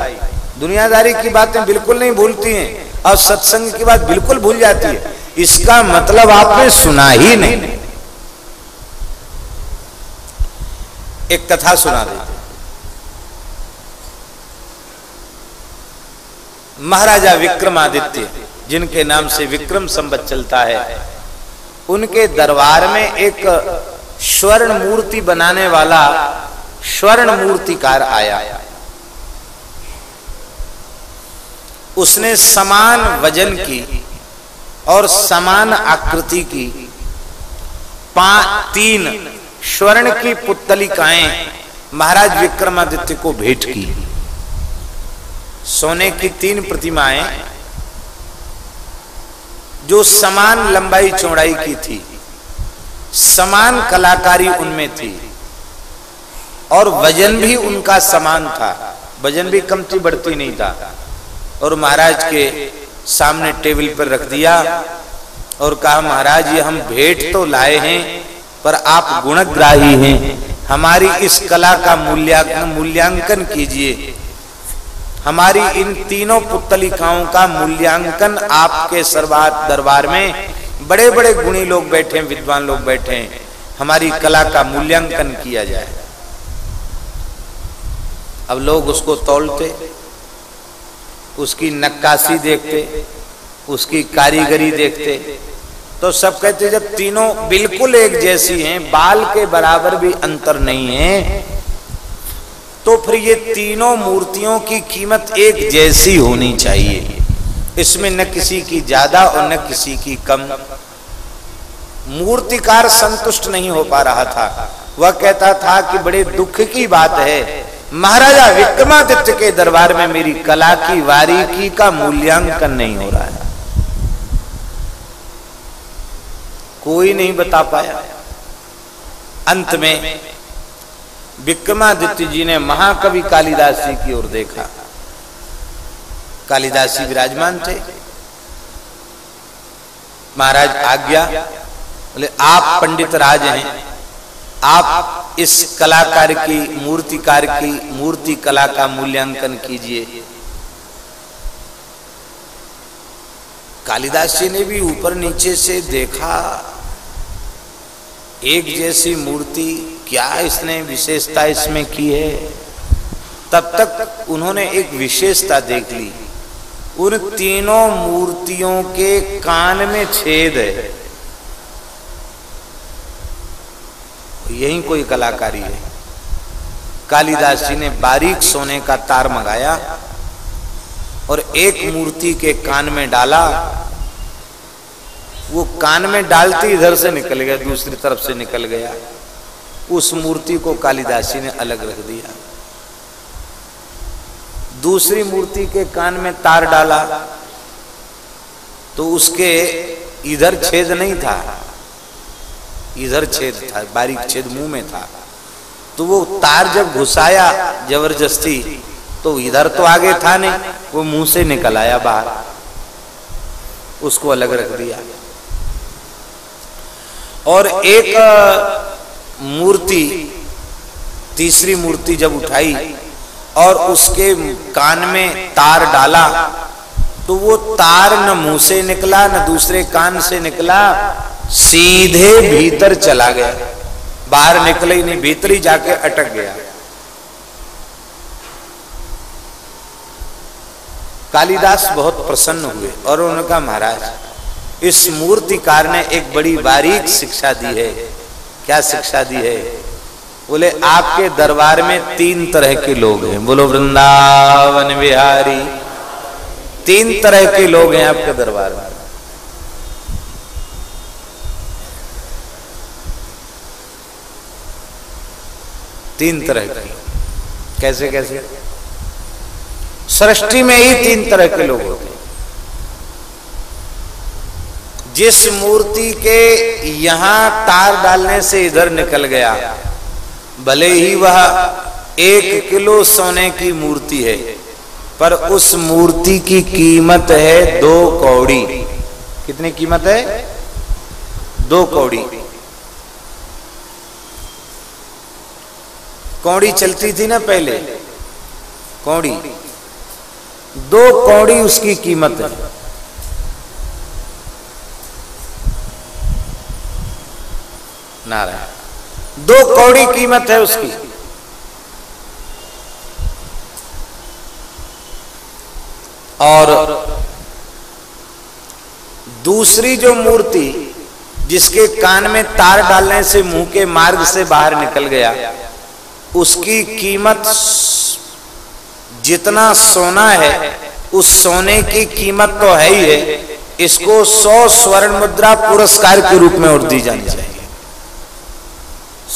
दुनियादारी की बातें बिल्कुल नहीं भूलती हैं और सत्संग की बात बिल्कुल भूल जाती है। इसका मतलब आपने सुना ही नहीं। एक कथा सुना देते महाराजा विक्रमादित्य, जिनके नाम से विक्रम संबत चलता है उनके दरबार में एक स्वर्ण मूर्ति बनाने वाला स्वर्ण मूर्तिकार आया। उसने समान वज़न की और समान आकृति की। पा, तीन स्वर्ण की पुतलिकाएँ महाराज विक्रमादित्य को भेंट की। सोने की तीन प्रतिमाएँ जो समान लंबाई चौड़ाई की थी, समान कलाकारी उनमें थी, और वज़न भी उनका समान था, वज़न भी कमती बढ़ती नहीं था। और महाराज के सामने टेबल पर रख दिया और कहा, महाराज, ये हम भेंट तो लाए हैं, पर आप गुणग्राही हैं। हमारी इस कला का मूल्यांकन मूल्यांकन कीजिए हमारी इन तीनों पुतलिकाओं का मूल्यांकन आपके सरबार दरबार में बड़े बड़े गुणी लोग बैठे हैं, विद्वान लोग बैठे हैं। हमारी कला का मूल्यांकन किया जाए। अब लोग उसको तोलते, उसकी नक्काशी देखते, उसकी कारीगरी देखते। तो सब कहते जब तीनों बिल्कुल एक जैसी हैं, बाल के बराबर भी अंतर नहीं है तो फिर ये तीनों मूर्तियों की कीमत एक जैसी होनी चाहिए। इसमें न किसी की ज़्यादा और न किसी की कम। मूर्तिकार संतुष्ट नहीं हो पा रहा था। वह कहता था कि बड़े दुख की बात है। महाराजा विक्रमादित्य के दरबार में मेरी कला की, वारीकी का मूल्यांकन नहीं हो रहा है। कोई नहीं बता पाया। अंत में विक्रमादित्य जी ने महाकवि कालिदास जी की ओर देखा। कालिदास जी विराजमान थे। महाराज आज्ञा, बोले, आप पंडित राज हैं। आप इस कलाकार की, मूर्तिकार की, मूर्ति कला का मूल्यांकन कीजिए। कालिदास जी ने भी ऊपर नीचे से देखा, एक जैसी मूर्ति क्या इसने विशेषता इसमें की है? तब तक उन्होंने एक विशेषता देख ली। उन तीनों मूर्तियों के कान में छेद है। यही कोई कलाकारी है। कालिदास जी ने बारीक सोने का तार मंगाया और एक मूर्ति के कान में डाला। वो कान में डालते इधर से निकल गया, दूसरी तरफ़ से निकल गया। उस मूर्ति को कालिदास ने अलग रख दिया। दूसरी मूर्ति के कान में तार डाला तो उसके इधर छेद नहीं था। इधर छेद था, बारीक छेद मुँह में था। तो वो तार जब घुसाया ज़बरदस्ती तो इधर तो आगे था नहीं, वो मुँह से निकल आया बाहर। उसको अलग रख दिया। और एक मूर्ति, तीसरी मूर्ति जब उठाई और उसके कान में तार डाला तो वो तार न मुँह से निकला, न दूसरे कान से निकला, सीधे भीतर चला गया। बाहर निकले ही नहीं, भीतर ही जाके अटक गया। कालिदास बहुत प्रसन्न हुए और उन्होंने कहा, महाराज, इस मूर्तिकार ने एक बड़ी बारीक शिक्षा दी है। क्या शिक्षा दी है? बोले, आपके दरबार में तीन तरह के लोग हैं। बोलो, वृंदावन बिहारी। तीन तरह के लोग हैं आपके दरबार में। तीन तरह के। कैसे कैसे? सृष्टि में ही तीन तरह के लोग होते हैं। जिस मूर्ति के यहाँ तार डालने से इधर निकल गया, भले ही वह एक किलो सोने की मूर्ति है, पर उस मूर्ति की कीमत है दो कौड़ी। कितनी कीमत है? दो कौड़ी। कौड़ी चलती थी ना पहले? कौड़ी। दो कौड़ी उसकी कीमत है। नारायण दो कौड़ी कीमत है उसकी। और दूसरी जो मूर्ति जिसके कान में तार डालने से मुँह के मार्ग से बाहर निकल गया, उसकी कीमत जितना सोना है, उस सोने की कीमत तो है ही है। इसको सौ स्वर्ण मुद्रा पुरस्कार के रूप में और दी जानी चाहिए।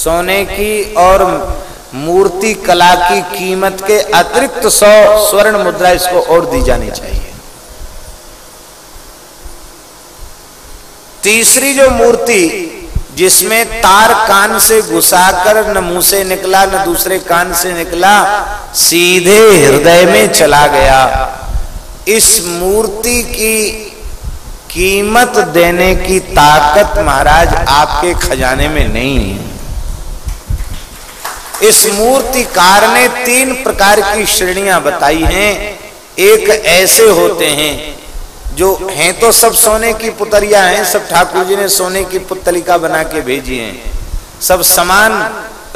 सोने की और मूर्ति कला की कीमत के अतिरिक्त सौ स्वर्ण मुद्रा इसको और दी जानी चाहिए। तीसरी जो मूर्ति जिसमें तार कान से घुसाकर न मुँह से निकला, न दूसरे कान से निकला, सीधे हृदय में चला गया। इस मूर्ति की कीमत देने की ताकत महाराज आपके खजाने में नहीं है। इस मूर्तिकार ने तीन प्रकार की श्रेणियाँ बताई हैं। एक ऐसे होते हैं, जो हैं तो सब सोने की पुतलिया हैं, सब ठाकुर जी ने सोने की पुतलिका बना के भेजी हैं। सब समान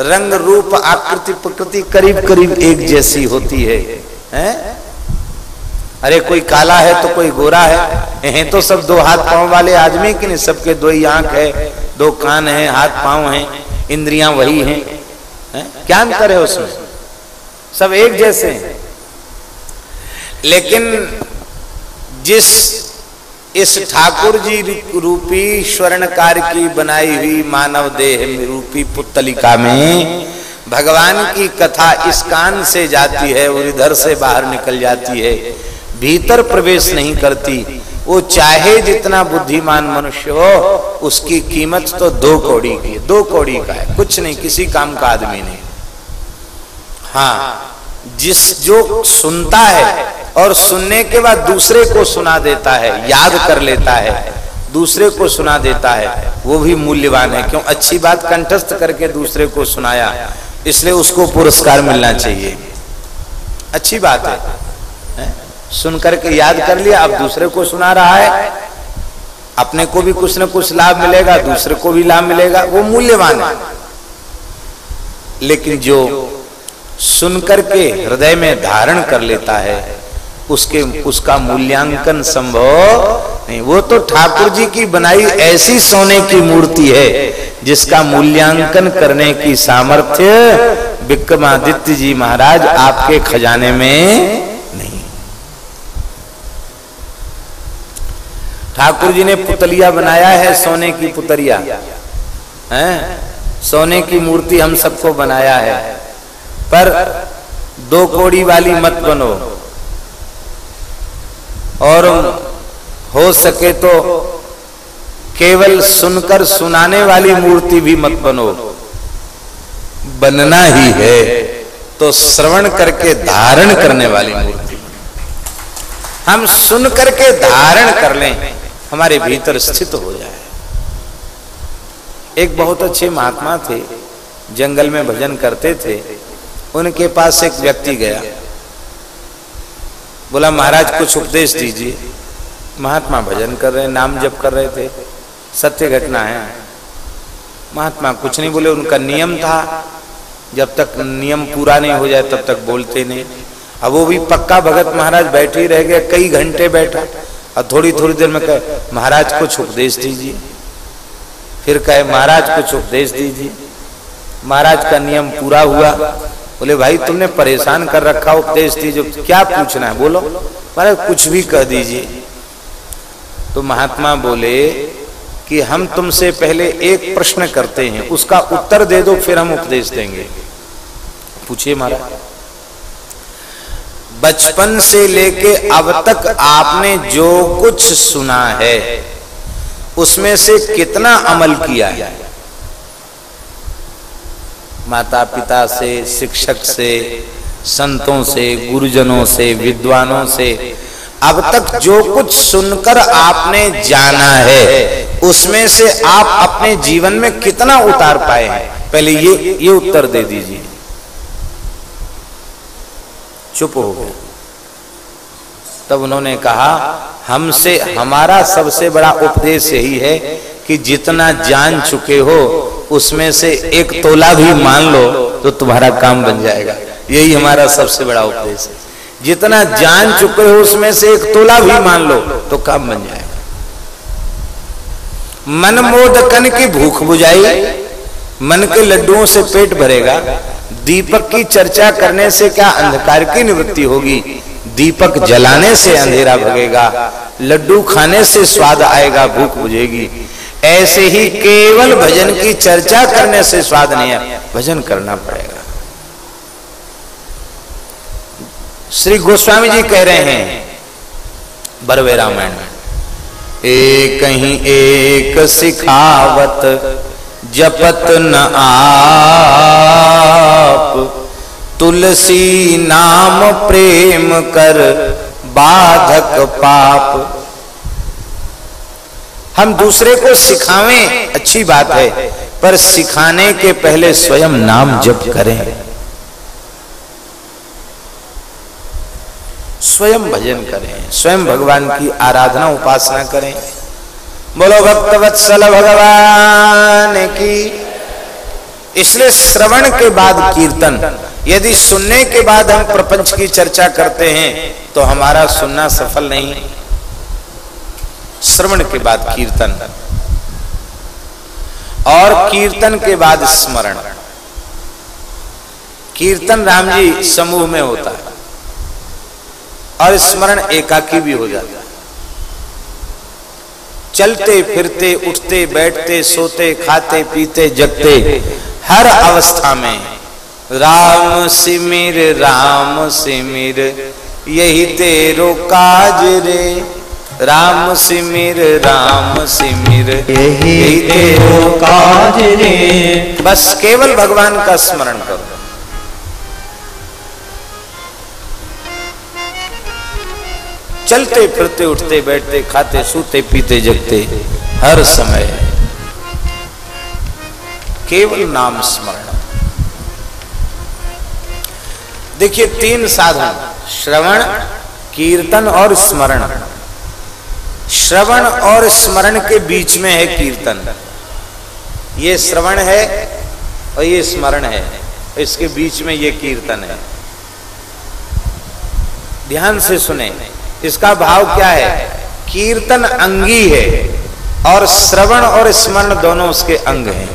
रंग रूप आकृति प्रकृति करीब करीब एक जैसी होती है, हैं? अरे कोई काला है तो कोई गोरा है, हैं तो सब दो हाथ पाँव वाले आदमी कि नहीं? सबके दो ही आँख है, दो कान है, हाथ पाँव है, इंद्रियाँ वही हैं। क्या अंतर है उसमें? सब एक जैसे हैं। लेकिन जिस इस ठाकुर जी रूपी स्वर्णकार की बनाई हुई मानव देह रूपी पुतलिका में भगवान की कथा इस कान से जाती है और इधर से बाहर निकल जाती है, भीतर प्रवेश नहीं करती वो चाहे जितना बुद्धिमान मनुष्य हो, उसकी कीमत तो दो कौड़ी की दो कौड़ी का है, कुछ नहीं, किसी काम का आदमी नहीं। हाँ जिस जो सुनता है और सुनने के बाद दूसरे को सुना देता है, याद कर लेता है, दूसरे को सुना देता है, वो भी मूल्यवान है। क्यों? अच्छी बात कंठस्थ करके दूसरे को सुनाया, इसलिए उसको पुरस्कार मिलना चाहिए। अच्छी बात है? सुन करके याद कर लिया, अब दूसरे को सुना रहा है। अपने को भी कुछ न कुछ लाभ मिलेगा, दूसरे को भी लाभ मिलेगा, वो मूल्यवान है। लेकिन जो सुन करके हृदय में धारण कर लेता है, उसके, उसका मूल्यांकन संभव नहीं। वो तो ठाकुर जी की बनाई ऐसी सोने की मूर्ति है, जिसका मूल्यांकन करने की सामर्थ्य विक्रमादित्य जी महाराज आपके खजाने में नहीं ठाकुर जी ने पुतलिया बनाया है, सोने की पुतलिया। है? सोने की मूर्ति हम सबको बनाया है। पर दो कोड़ी वाली मत बनो। और हो सके तो केवल सुनकर सुनाने वाली मूर्ति भी मत बनो। बनना ही है तो श्रवण करके धारण करने वाली मूर्ति। हम सुन करके धारण कर लें। हमारे भीतर स्थित हो जाए। एक बहुत अच्छे महात्मा थे, जंगल में भजन करते थे, उनके पास एक व्यक्ति गया। बोला, महाराज, कुछ उपदेश दीजिए। महात्मा भजन कर रहे, नाम जप कर रहे थे, सत्य घटना है। महात्मा कुछ नहीं बोले, उनका नियम था, जब तक नियम पूरा नहीं हो जाए, तब तक बोलते नहीं। अब वो भी पक्का भगत महाराज बैठे ही रह गए, कई घंटे बैठा। और थोड़ी थोड़ी देर में कहे, महाराज, कुछ उपदेश दीजिए। फिर कहे, महाराज, कुछ उपदेश दीजिए। महाराज का नियम पूरा हुआ। बोले, भाई, तुमने परेशान कर रखा उपदेश दीजिए। क्या पूछना है? बोलो, महाराज, कुछ भी कह दीजिए। तो महात्मा बोले कि, हम तुमसे पहले एक प्रश्न करते हैं, उसका उत्तर दे दो, फिर हम उपदेश देंगे। पूछिए महाराज। बचपन से लेके अब तक आपने जो कुछ सुना है, उसमें से कितना अमल किया है? माता पिता से, शिक्षक से, संतों से, गुरुजनों से, विद्वानों से, अब तक जो कुछ सुनकर आपने जाना है, उसमें से आप अपने जीवन में कितना उतार पाए हैं? पहले ये ये उत्तर दे दीजिए। चुप हो गए। तब उन्होंने कहा, हमसे, हमारा सबसे बड़ा उपदेश यही है कि जितना जान चुके हो, उसमें से एक तोला भी मान लो तो तुम्हारा काम बन जाएगा। यही हमारा सबसे बड़ा उपदेश है। जितना जान चुके हो, उसमें से एक तोला भी मान लो तो काम बन जाएगा। मन मोदकन की भूख बुझाई मन के लड्डुओं से पेट भरेगा। दीपक की चर्चा करने से क्या अंधकार की निवृत्ति होगी? दीपक जलाने से अंधेरा भगेगा लड्डू खाने से स्वाद आएगा, भूख बुझेगी। ऐसे ही केवल भजन की चर्चा करने से स्वाद नहीं है, भजन करना पड़ेगा। श्री गोस्वामी जी कह रहे हैं, बरवे रामायण में एक ही एक सिखावत जपत न आप। तुलसी नाम प्रेम कर बाधक पाप। हम दूसरे को सिखावें, अच्छी बात है, पर सिखाने के पहले स्वयं नाम जप करें। स्वयं भजन करें, स्वयं भगवान की आराधना उपासना करें। बोलो भक्त वत्सल भगवान की। इसलिए श्रवण के बाद कीर्तन। यदि सुनने के बाद हम प्रपंच की चर्चा करते हैं तो हमारा सुनना सफल नहीं। श्रवण के बाद कीर्तन। और कीर्तन के बाद स्मरण। कीर्तन राम जी समूह में होता है। और स्मरण एकाकी भी हो जाता है। चलते फिरते, उठते, बैठते, सोते, खाते, पीते, जगते, हर अवस्था में राम सिमिर राम सिमिर, यही तेरो काज रे। राम सिमिर राम सिमिर, यही तेरो काज रे। बस केवल भगवान का स्मरण करो। चलते, फिरते, उठते, बैठते, खाते, सूते, पीते, जगते, हर समय। केवल नाम स्मरण। देखिए, तीन साधन, श्रवण, कीर्तन और स्मरण। श्रवण और स्मरण के बीच में है कीर्तन। ये श्रवण है और ये स्मरण है। इसके बीच में ये कीर्तन है। ध्यान से सुने। इसका भाव क्या है? कीर्तन अंगी है और श्रवण और स्मरण दोनों उसके अंग हैं।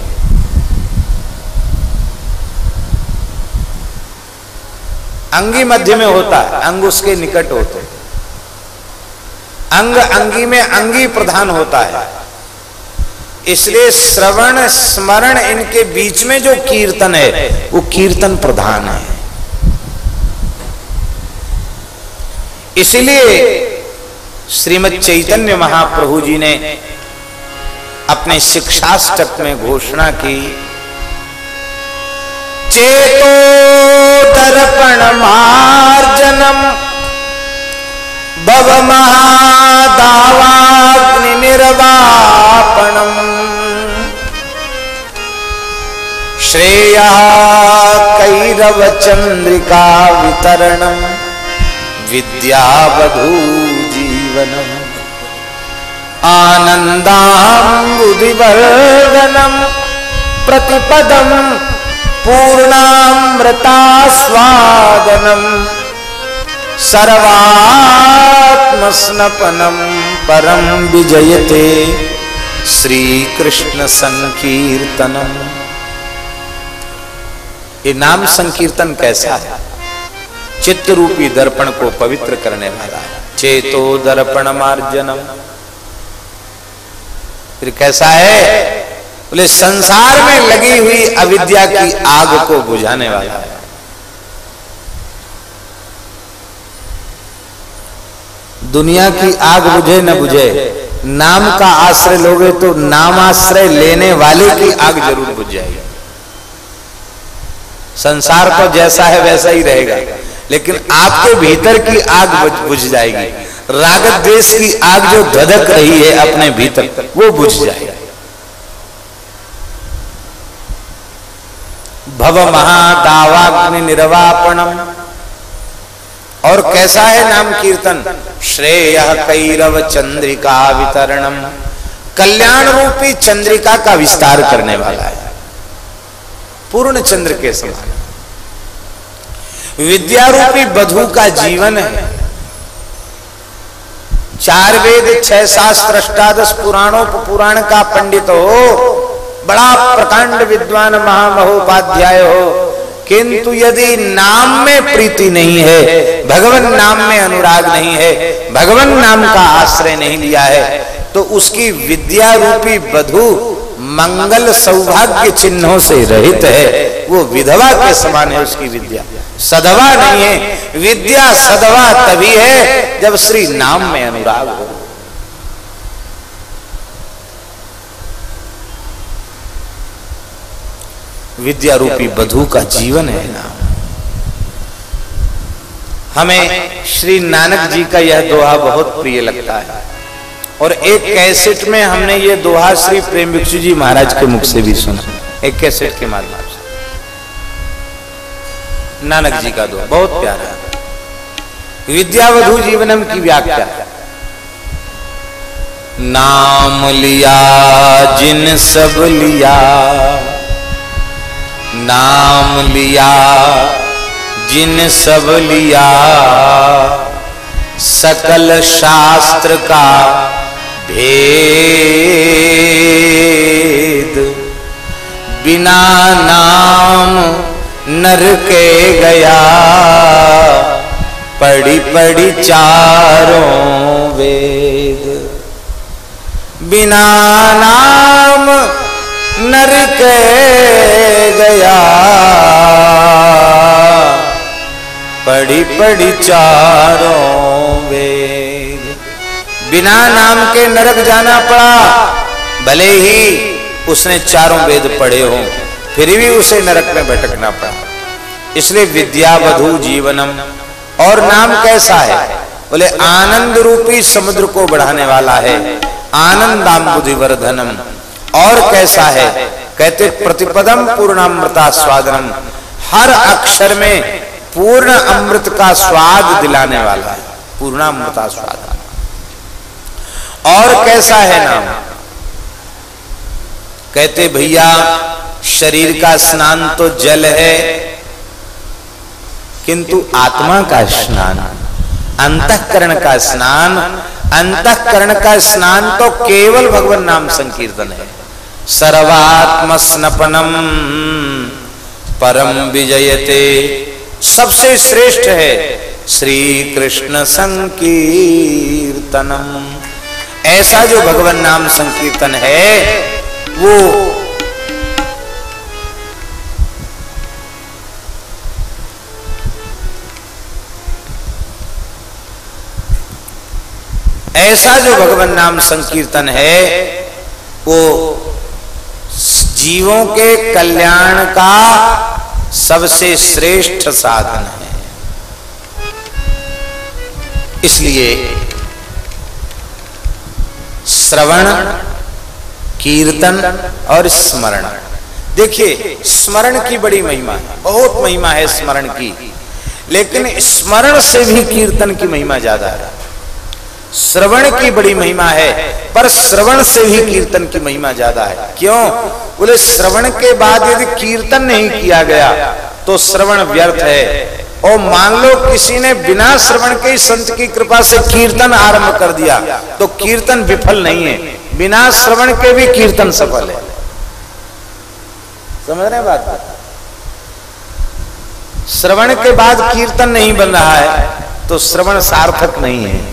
अंगी मध्य में होता है, अंग उसके निकट होते अंग अंगी में अंगी प्रधान होता है। इसलिए श्रवण, स्मरण इनके बीच में जो कीर्तन है, वो कीर्तन प्रधान है। इसलिए श्रीमद चैतन्य महाप्रभु जी ने अपने शिक्षाष्टक में घोषणा की, चेतो दर्पण मार्जनम, भव महादावाग्नि निर्वापणम। श्रेया कैरव चंद्रिका वितरणम। विद्यावधू जीवनम आनंदाबुदिवर्धनम प्रतिपदम पूर्णामृतास्वादनम। सर्वात्मस्नपनम परम विजयते। श्री कृष्ण संकीर्तनम ये नाम संकीर्तन कैसा है? चित्त रूपी दर्पण को पवित्र करने वाला। है चेतो दर्पण मार्जनम। फिर कैसा है? बोले, संसार में लगी हुई अविद्या की आग को बुझाने वाला। है दुनिया की आग बुझे न बुझे, नाम का आश्रय लोगे तो नाम आश्रय लेने वाले की आग ज़रूर बुझ जाएगी। संसार तो जैसा है वैसा ही रहेगा। लेकिन आपके भीतर की आग बुझ जाएगी। राग द्वेष की आग जो धधक रही है अपने भीतर, वो बुझ जाएगी। भव महादावाग्नि निर्वापणम। और कैसा है नाम कीर्तन? श्रेय कैरव चंद्रिका वितरणम। कल्याण रूपी चंद्रिका का विस्तार करने वाला है। पूर्ण चंद्र के समान। विद्या रूपी बधु का जीवन है। चार वेद, छह शास्त्र, अष्टादश पुराणों, पुराण का पंडित हो। बड़ा प्रकांड विद्वान महामहोपाध्याय हो। किंतु यदि नाम में प्रीति नहीं है, भगवान नाम में अनुराग नहीं है, भगवान नाम का आश्रय नहीं लिया है तो उसकी विद्या रूपी बधु मंगल सौभाग्य चिन्हों से रहित है। वो विधवा के समान है उसकी विद्या। सदवा नहीं है। विद्या सदवा तभी है जब श्री नाम में अनुराग हो। विद्या रूपी बधु का जीवन है नाम। हमें श्री नानक जी का यह दोहा बहुत प्रिय लगता है। और एक कैसेट में हमने ये दोहा श्री प्रेम भिक्षु जी महाराज के मुख से भी सुना। एक कैसेट के माध्यम से। नानक जी का दोहा, बहुत प्यारा। विद्यावधु जीवनम की व्याख्या। नाम लिया, जिन सब लिया। नाम लिया, जिन सब लिया। सकल शास्त्र का भेद बिना नाम नर के गया। पड़ी पड़ी चारों वेद। बिना नाम नर के गया। पड़ी पड़ी चारों वेद। बिना नाम के नरक जाना पड़ा। भले ही उसने चारों वेद पढ़े हों, फिर भी उसे नरक में भटकना पड़ा। इसलिए विद्यावधु जीवनम, और नाम कैसा है? बोले, आनंद रूपी समुद्र को बढ़ाने वाला है। आनंदाम्बुधिवर्धनम, और कैसा है? कहते, प्रतिपदम पूर्णामृता स्वादनम। हर अक्षर में पूर्ण अमृत का स्वाद दिलाने वाला है। पूर्णामृता स्वाद। और कैसा है नाम? कहते भैया शरीर का स्नान तो जल है किंतु आत्मा का स्नान अंतकरण का स्नान अंतकरण का स्नान तो केवल भगवान नाम संकीर्तन है। सर्वात्म स्नपनम परम विजयते। सबसे श्रेष्ठ है श्री कृष्ण संकीर्तनम। ऐसा जो भगवान नाम संकीर्तन है, वो ऐसा जो भगवान नाम संकीर्तन है, वो जीवों के कल्याण का सबसे श्रेष्ठ साधन है। इसलिए श्रवण, कीर्तन और स्मरण। देखिए, स्मरण की बड़ी महिमा है, बहुत महिमा है स्मरण की। लेकिन स्मरण से भी कीर्तन की महिमा ज़्यादा है। श्रवण की बड़ी महिमा है, पर श्रवण से भी कीर्तन की महिमा ज़्यादा है। क्यों? बोले, श्रवण के बाद यदि कीर्तन नहीं किया गया तो श्रवण व्यर्थ है। और मान लो किसी ने बिना श्रवण के संत की कृपा से कीर्तन आरंभ कर दिया तो कीर्तन विफल नहीं है। बिना श्रवण के भी कीर्तन सफल है। समझ रहे बात? श्रवण के बाद कीर्तन नहीं बन रहा है तो श्रवण सार्थक नहीं है।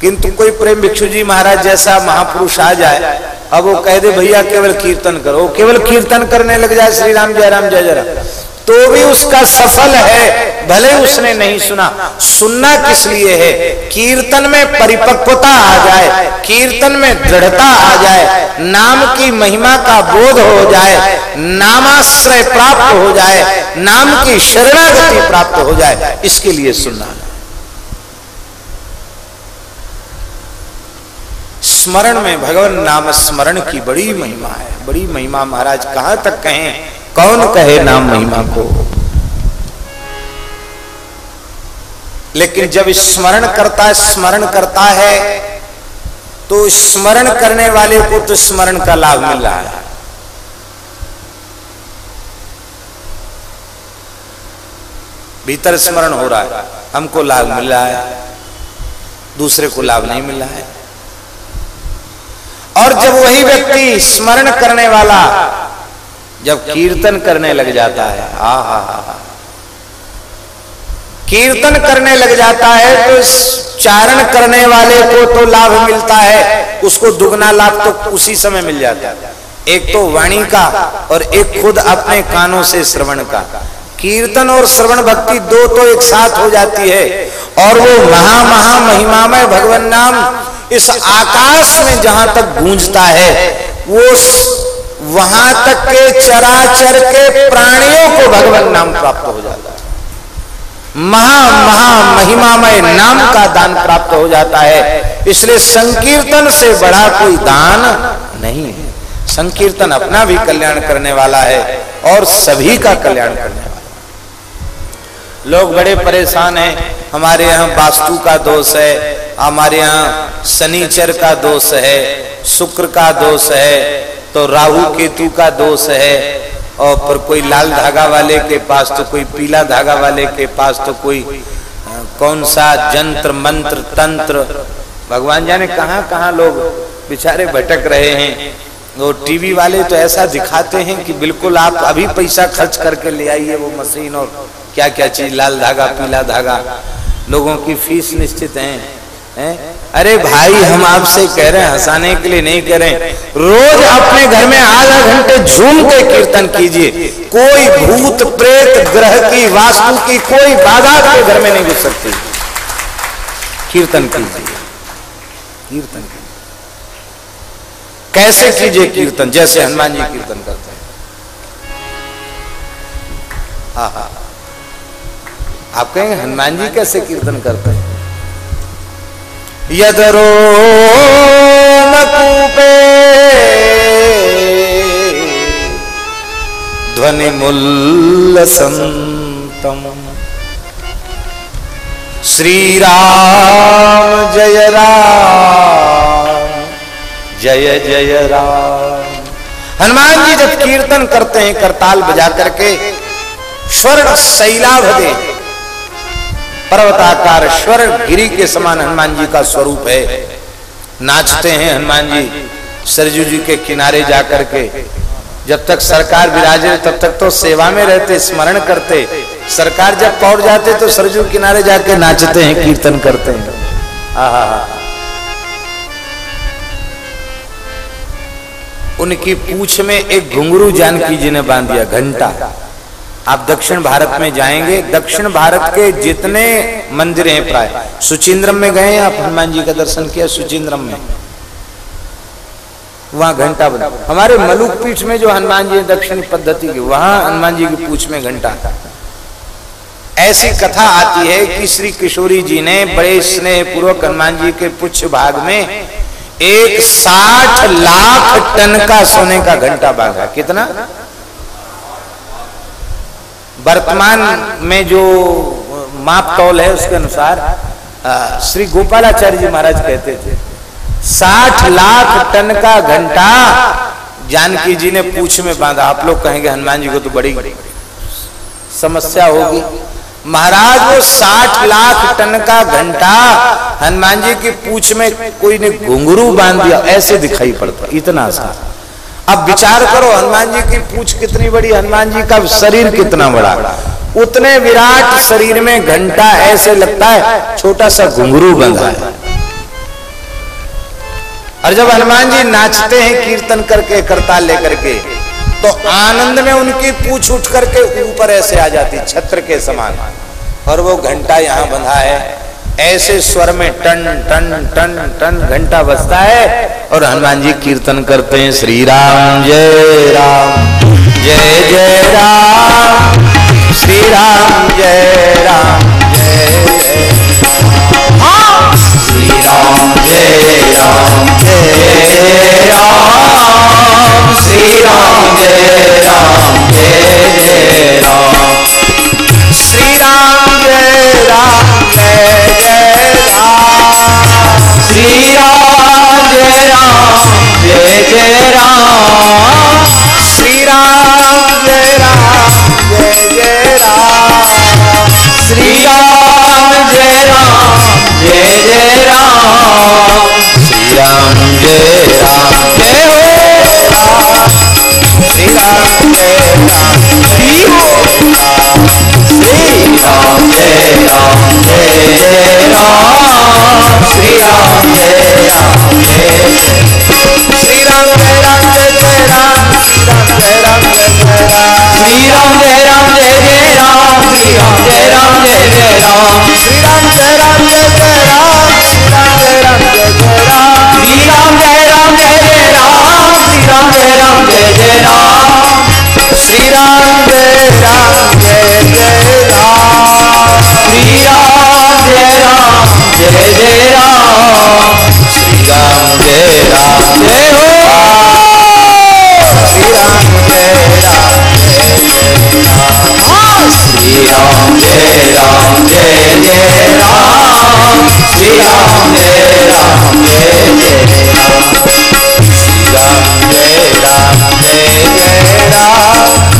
किंतु कोई प्रेम भिक्षु जी महाराज जैसा महापुरुष आ जाए, अब वो कह दे, भैया, केवल कीर्तन करो। केवल कीर्तन करने लग जाए श्री राम जय राम जय जय, राम। तो भी उसका सफल है, भले उसने नहीं सुना। सुनना किस लिए है? कीर्तन में परिपक्वता आ जाए, कीर्तन में दृढ़ता आ जाए, नाम की महिमा का बोध हो जाए, नामाश्रय प्राप्त हो जाए, नाम की शरणागति प्राप्त हो जाए, इसके लिए सुनना। स्मरण में भगवान नाम स्मरण की बड़ी महिमा है, बड़ी महिमा महाराज कहाँ तक कहें? कौन कहे नाम महिमा को? लेकिन जब स्मरण करता है स्मरण करता है तो स्मरण करने वाले को तो स्मरण का लाभ मिल रहा है। भीतर स्मरण हो रहा है हमको लाभ मिल रहा है दूसरे को लाभ नहीं मिल रहा है। और जब वही व्यक्ति स्मरण करने वाला जब कीर्तन करने लग जाता है। हा हा हा। कीर्तन करने लग जाता है तो चारण करने वाले को तो लाभ मिलता है, उसको दुगना लाभ तो उसी समय मिल जाता है। एक तो वाणी का और एक खुद अपने कानों से श्रवण का। कीर्तन और श्रवण भक्ति दो तो एक साथ हो जाती है। और वो महा महा महिमामय भगवान नाम इस आकाश में जहाँ तक गूंजता है, वो वहाँ तक के चराचर के प्राणियों को भगवान नाम प्राप्त हो जाता है। महा महा महिमामय नाम का दान प्राप्त हो जाता है। इसलिए संकीर्तन से बड़ा कोई दान नहीं है। संकीर्तन अपना भी कल्याण करने वाला है और सभी का कल्याण करने वाला लोग बड़े परेशान हैं। हमारे यहाँ वास्तु का दोष है। हमारे यहाँ शनिचर का दोष है। शुक्र का दोष है। तो राहु केतु का दोष है। और पर कोई लाल धागा वाले के पास तो कोई पीला धागा वाले के पास तो कोई कौन सा जंत्र, मंत्र, तंत्र? भगवान जाने कहाँ कहाँ लोग बेचारे भटक रहे हैं। वो टीवी वाले तो ऐसा दिखाते हैं कि बिल्कुल आप अभी पैसा खर्च करके ले आइए वो मशीन और क्या क्या चीज़, लाल धागा, पीला धागा। लोगों की फ़ीस निश्चित है। है? अरे भाई, हम आपसे कह रहे हैं, हंसाने के लिए नहीं कह रहे रोज अपने घर में आधा घंटे झूम के कीर्तन कीजिए। कोई भूत, प्रेत, ग्रह की, वास्तु की, कोई बाधा आपके घर में नहीं घुस सकती। कीर्तन कीजिए। कीर्तन कैसे कीजिए कीर्तन? जैसे हनुमान जी कीर्तन करते हैं। हा हा। आप कहेंगे, हनुमान जी कैसे कीर्तन करते हैं? यदरो मकूपे श्री राम जय राम। जय जय राम। हनुमान जी जब कीर्तन करते हैं, करताल बजा करके, स्वर्ण शैलाभ दे। पर्वताकार स्वर गिरी के समान हनुमान जी का स्वरूप है। नाचते हैं हनुमान जी, सरजू जी के किनारे जा करके जब तक सरकार विराजे, तब तक तो सेवा में रहते, स्मरण करते। सरकार जब पौड़ जाते तो सरजू किनारे जाके नाचते हैं, कीर्तन करते हैं। उनकी पूछ में एक घुंगरू जानकी जी ने बाँध दिया घंटा। आप दक्षिण भारत में जाएँगे। दक्षिण भारत के जितने मंदिर हैं प्राय, सुचिंद्रम में गए आप हनुमान जी का दर्शन किया, सुचिंद्रम में। वहाँ घंटा बना। हमारे मलुक पीठ में जो हनुमान जी दक्षिण पद्धति की, वहाँ हनुमान जी की पूछ में घंटा। ऐसी कथा आती है कि श्री किशोरी जी ने बड़े स्नेह पूर्वक हनुमान जी के पुछ भाग में एक साठ लाख टन का सोने का घंटा बांधा। कितना? वर्तमान में जो माप तौल है उसके अनुसार श्री गोपालाचार्य जी महाराज कहते थे, साठ लाख टन का घंटा जानकी जी ने पूछ में बांधा। आप लोग कहेंगे, हनुमान जी को तो बड़ी समस्या होगी। महाराज, वो साठ लाख टन का घंटा हनुमान जी की पूछ में कोई ने घुंगरू बाँध दिया, ऐसे दिखाई पड़ता, इतना आसान। अब विचार करो, हनुमान जी की पूछ कितनी बड़ी, हनुमान जी का शरीर कितना बड़ा? उतने विराट शरीर में घंटा ऐसे लगता है, छोटा सा घुंगरू बंधा है। और जब हनुमान जी नाचते हैं, कीर्तन करके करता लेकर के तो आनंद में उनकी पूछ उठ करके ऊपर ऐसे आ जाती, छत्र के समान। और वो घंटा यहाँ बंधा है ऐसे स्वर में टन टन टन टन घंटा बजता है और हनुमान जी कीर्तन करते हैं श्री राम, जय राम, जय जय राम, श्री राम, जय राम श्री राम, जय राम जय राम श्री राम, जय राम, जय जय राम, श्री राम, जय राम जय श्री राम जय राम जय जय राम श्री राम जय राम जय जय राम श्री राम जय राम जय जय राम श्री राम जय राम जय श्री राम जय राम श्री श्री राम जय Ram Hare Ram, Shri Ram, Hare Ram, Shri Ram, Hare Ram, Jai Jai Ram, Shri Ram, Jai Ram, Jai Jai Ram, Shri Ram, Jai Ram, Jai Jai Ram, Shri Ram, Jai Ram, Jai Jai Ram, Shri Ram, Jai Ram, Jai Jai Ram, Shri Ram, Jai Ram, Jai Jai Ram, Shri Ram, Jai Ram, Jai Jai Ram, Shri Ram, Jai Ram, Jai Jai Ram, Shri Ram, Jai Ram, Jai Jai Ram. Shri जय राम जय जय राम श्री राम जय राम जय श्री राम जय राम जय श्री राम जय राम जय जय राम श्री राम जय राम जय जय राम श्री राम जय राम जय जय राम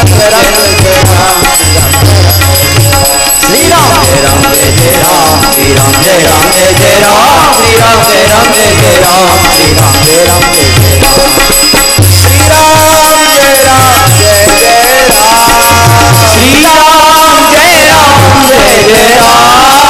राम जय राम श्री राम राम जय राम श्री राम जय राम जय राम श्री राम जय राम जय राम श्री राम जय राम जय राम श्री राम जय राम जय राम श्री राम जय राम जय राम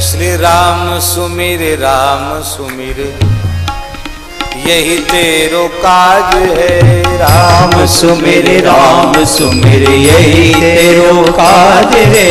श्री राम राम सुमिर राम सुमिर, यही तेरो काज है। राम सुमिर राम सुमिर, यही तेरो काज रे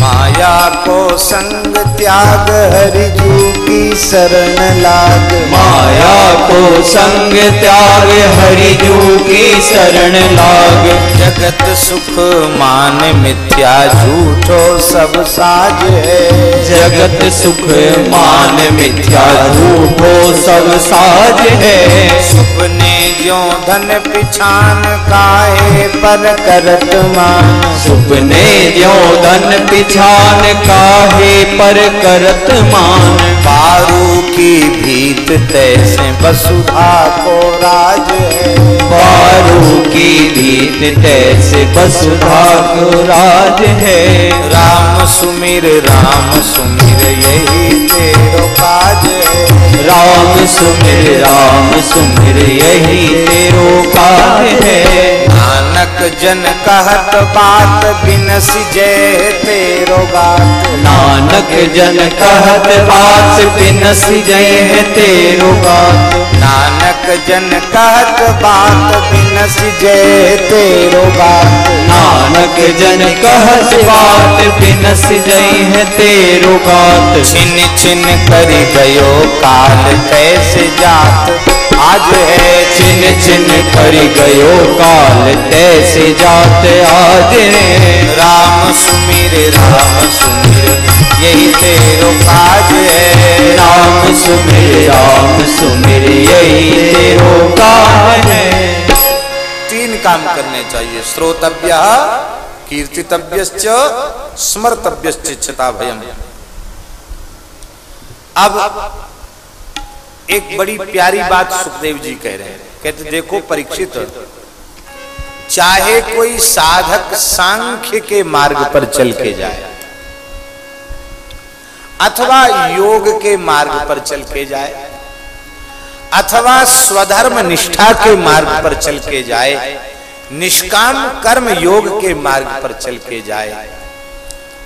माया को संग त्याग हरिजू की शरण लाग। माया को संग त्याग हरिजू की शरण लाग। जगत सुख मान मिथ्या झूठो सब साज है। जगत सुख मान मिथ्या झूठो सब साज है। सुपने जो धन पिछान काहे पर करत मान। सुपने जो धन पिछान काहे पर करत मान? पारू की भीत तैसे वसुधा को राज है। बारू की भीत तैसे वसुधा को राज है। राम सुमिर राम सुमिर यही तेरो काज है। राम सुमिर राम सुमिर यही तेरो काज है। नानक जन कहत बात बिनस जय तेरो गात। नानक जन कहत बात बिनस जय है तेरो बात नानक जन कहत बात बिनस जय तेरो गात। नानक जन कहत बात बिनस जय है तेरो बात छिन छिन कर गयो काल कैसे जात? आज है छिन छिन कर गयो काल, तैसे जात आज राम सुमिर राम सुमिर, यही तेरो काज है। राम सुमिर राम सुमिर, यही तेरो काज है। तीन काम करने चाहिए, श्रोतव्य कीर्तितव्य स्मर्तव्य चिता भयम अब एक बड़ी प्यारी बात सुखदेव जी कह रहे हैं। कहते, देखो, परीक्षित, चाहे कोई साधक सांख्य के मार्ग पर चल के जाए अथवा योग के मार्ग पर चल के जाए अथवा स्वधर्म निष्ठा के मार्ग पर चल के जाए, निष्काम कर्म योग के मार्ग पर चल के जाए,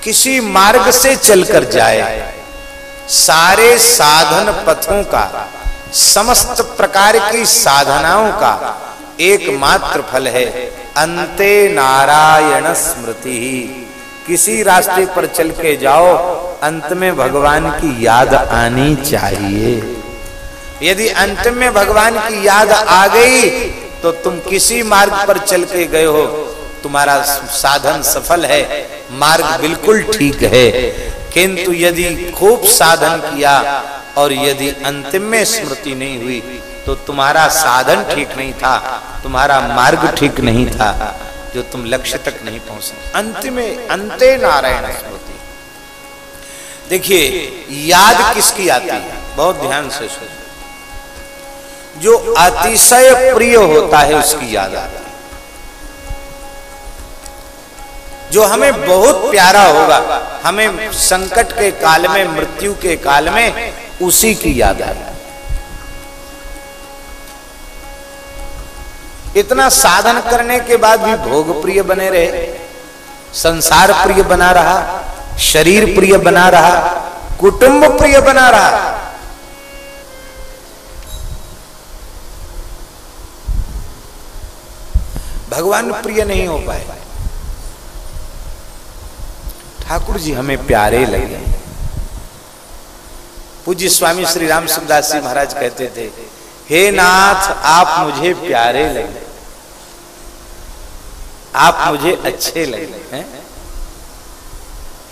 किसी मार्ग से चलकर जाए सारे साधन पथों का, समस्त प्रकार की साधनाओं का एकमात्र फल है। अंते नारायण स्मृति। किसी रास्ते पर चल के जाओ, अंत में भगवान की याद आनी चाहिए। यदि अंत में भगवान की याद आ गई तो तुम किसी मार्ग पर चल के गए हो। तुम्हारा साधन सफल है, मार्ग बिल्कुल ठीक है। किंतु यदि खूब साधन किया और यदि अंतिम में स्मृति नहीं हुई तो तुम्हारा साधन ठीक नहीं था, तुम्हारा मार्ग ठीक नहीं था, जो तुम लक्ष्य तक नहीं पहुँचे। अंत में अंते नारायण स्मृति। देखिए, याद किसकी आती है? बहुत ध्यान से सुनो। जो अतिशय प्रिय होता है, उसकी याद आती जो हमें बहुत प्यारा होगा, हमें संकट के काल में, मृत्यु के काल में, उसी की याद आएगी इतना साधन करने के बाद भी भोग प्रिय बने रहे, संसार प्रिय बना रहा, शरीर प्रिय बना रहा, कुटुंब प्रिय बना रहा। भगवान प्रिय नहीं हो पाए। ठाकुर जी हमें प्यारे लगे। पूज्य स्वामी श्री राम सुखदास जी महाराज कहते थे, हे नाथ, आप मुझे प्यारे लगे। आप मुझे अच्छे लगे, हैं?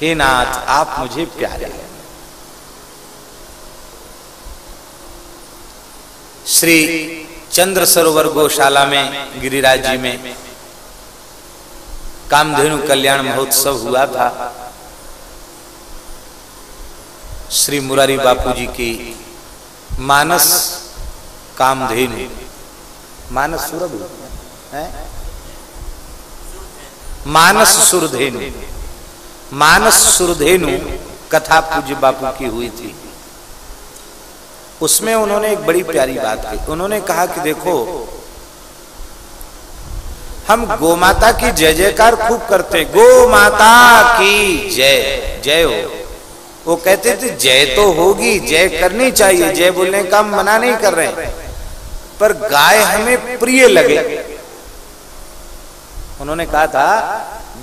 हे नाथ, आप मुझे प्यारे लगे। श्री चंद्र सरोवर गौशाला में गिरिराज जी में कामधेनु कल्याण महोत्सव हुआ था। श्री मुरारी बापू जी की मानस कामधेनु। मानस सूरभ, है? मानस सुरधेनु। मानस सुरधेनु कथा पूज्य बापू की हुई थी। उसमें उन्होंने एक बड़ी प्यारी बात कही। उन्होंने कहा कि देखो, हम गो माता की जय जयकार खूब करते गो माता की जय। जय हो। वो कहते थे, जय तो होगी, जय करनी चाहिए, जय बोलने का मना नहीं कर रहे पर गाय हमें प्रिय लगे। उन्होंने कहा था,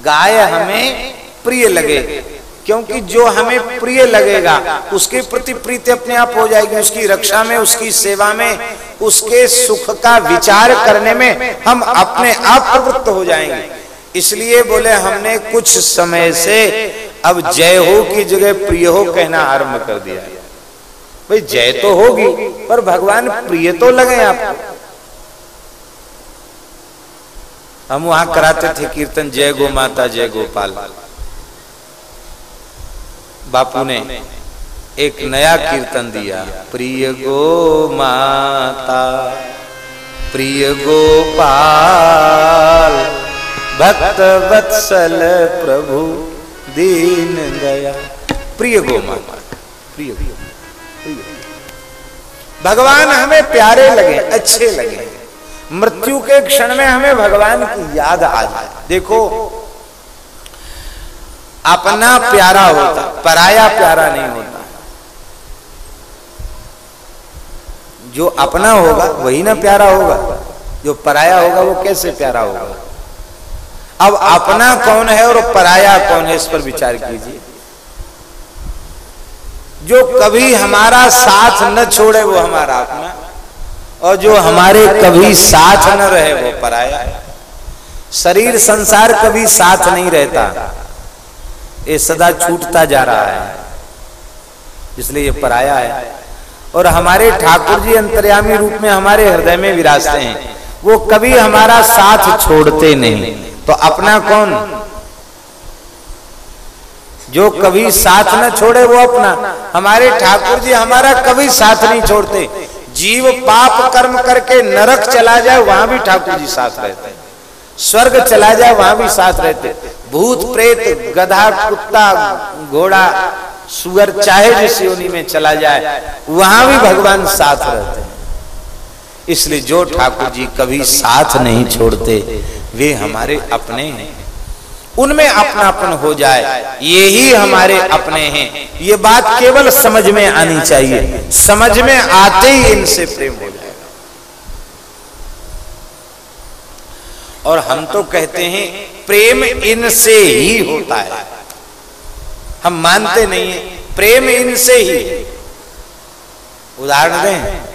गाय हमें प्रिय लगे, क्योंकि जो हमें प्रिय लगेगा, उसके प्रति प्रीति अपने आप हो जाएगी, उसकी रक्षा में, उसकी सेवा में, उसके सुख का विचार करने में हम अपने आप प्रवृत्त हो जाएँगे। इसलिए बोले, हमने कुछ समय से अब जय हो की जगह प्रिय हो कहना आरंभ कर दिया। भाई, जय तो होगी, पर भगवान प्रिय तो लगे आपको हम वहाँ कराते थे कीर्तन, जय गो माता, जय गोपाल। बापू ने एक नया कीर्तन दिया, प्रिय गो माता, प्रिय गोपाल, भक्त वत्सल प्रभु। दीन दया। प्रिय गो माता प्रिय भगवान हमें प्यारे लगे, अच्छे लगे। मृत्यु के क्षण में हमें भगवान की याद आ जाए। देखो, अपना प्यारा होता, पराया प्यारा नहीं होता। जो अपना होगा, वही ना प्यारा होगा। जो पराया होगा, वो कैसे प्यारा होगा? अब अपना कौन है और पराया कौन है इस पर विचार कीजिए। जो कभी हमारा साथ न छोड़े वो हमारा अपना और जो हमारे कभी साथ न रहे वो पराया। शरीर संसार कभी साथ नहीं रहता, ये सदा छूटता जा रहा है, इसलिए ये पराया है। और हमारे ठाकुर जी अंतर्यामी रूप में हमारे हृदय में विराजते हैं, वो कभी हमारा साथ छोड़ते नहीं। तो अपना कौन? जो कभी साथ न छोड़े वो अपना। हमारे ठाकुर जी हमारा कभी साथ नहीं छोड़ते। जीव पाप कर्म करके नरक चला जाए वहाँ भी ठाकुर जी साथ रहते। स्वर्ग चला जाए वहाँ भी साथ रहते। भूत प्रेत गधा कुत्ता घोड़ा सुअर चाहे जिस योनि में चला जाए वहाँ भी भगवान साथ रहते हैं। इसलिए जो ठाकुर जी कभी साथ नहीं छोड़ते। वे हमारे अपने हैं। उनमें अपनापन हो जाए। ये ही हमारे अपने हैं। ये बात केवल समझ में आनी चाहिए। समझ में आते ही इनसे प्रेम हो जाएगा और हम तो कहते हैं प्रेम इनसे ही होता है। हम मानते नहीं है प्रेम इनसे ही। उदाहरण दें।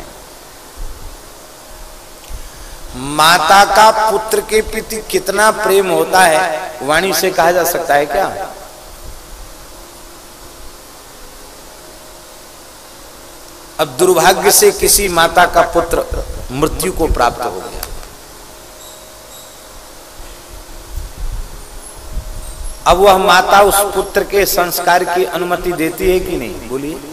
माता का पुत्र के प्रति कितना प्रेम होता है, वाणी से कहा जा सकता है क्या? अब दुर्भाग्य से किसी माता का पुत्र मृत्यु को प्राप्त हो गया। अब वह माता उस पुत्र के संस्कार की अनुमति देती है कि नहीं? बोलिए।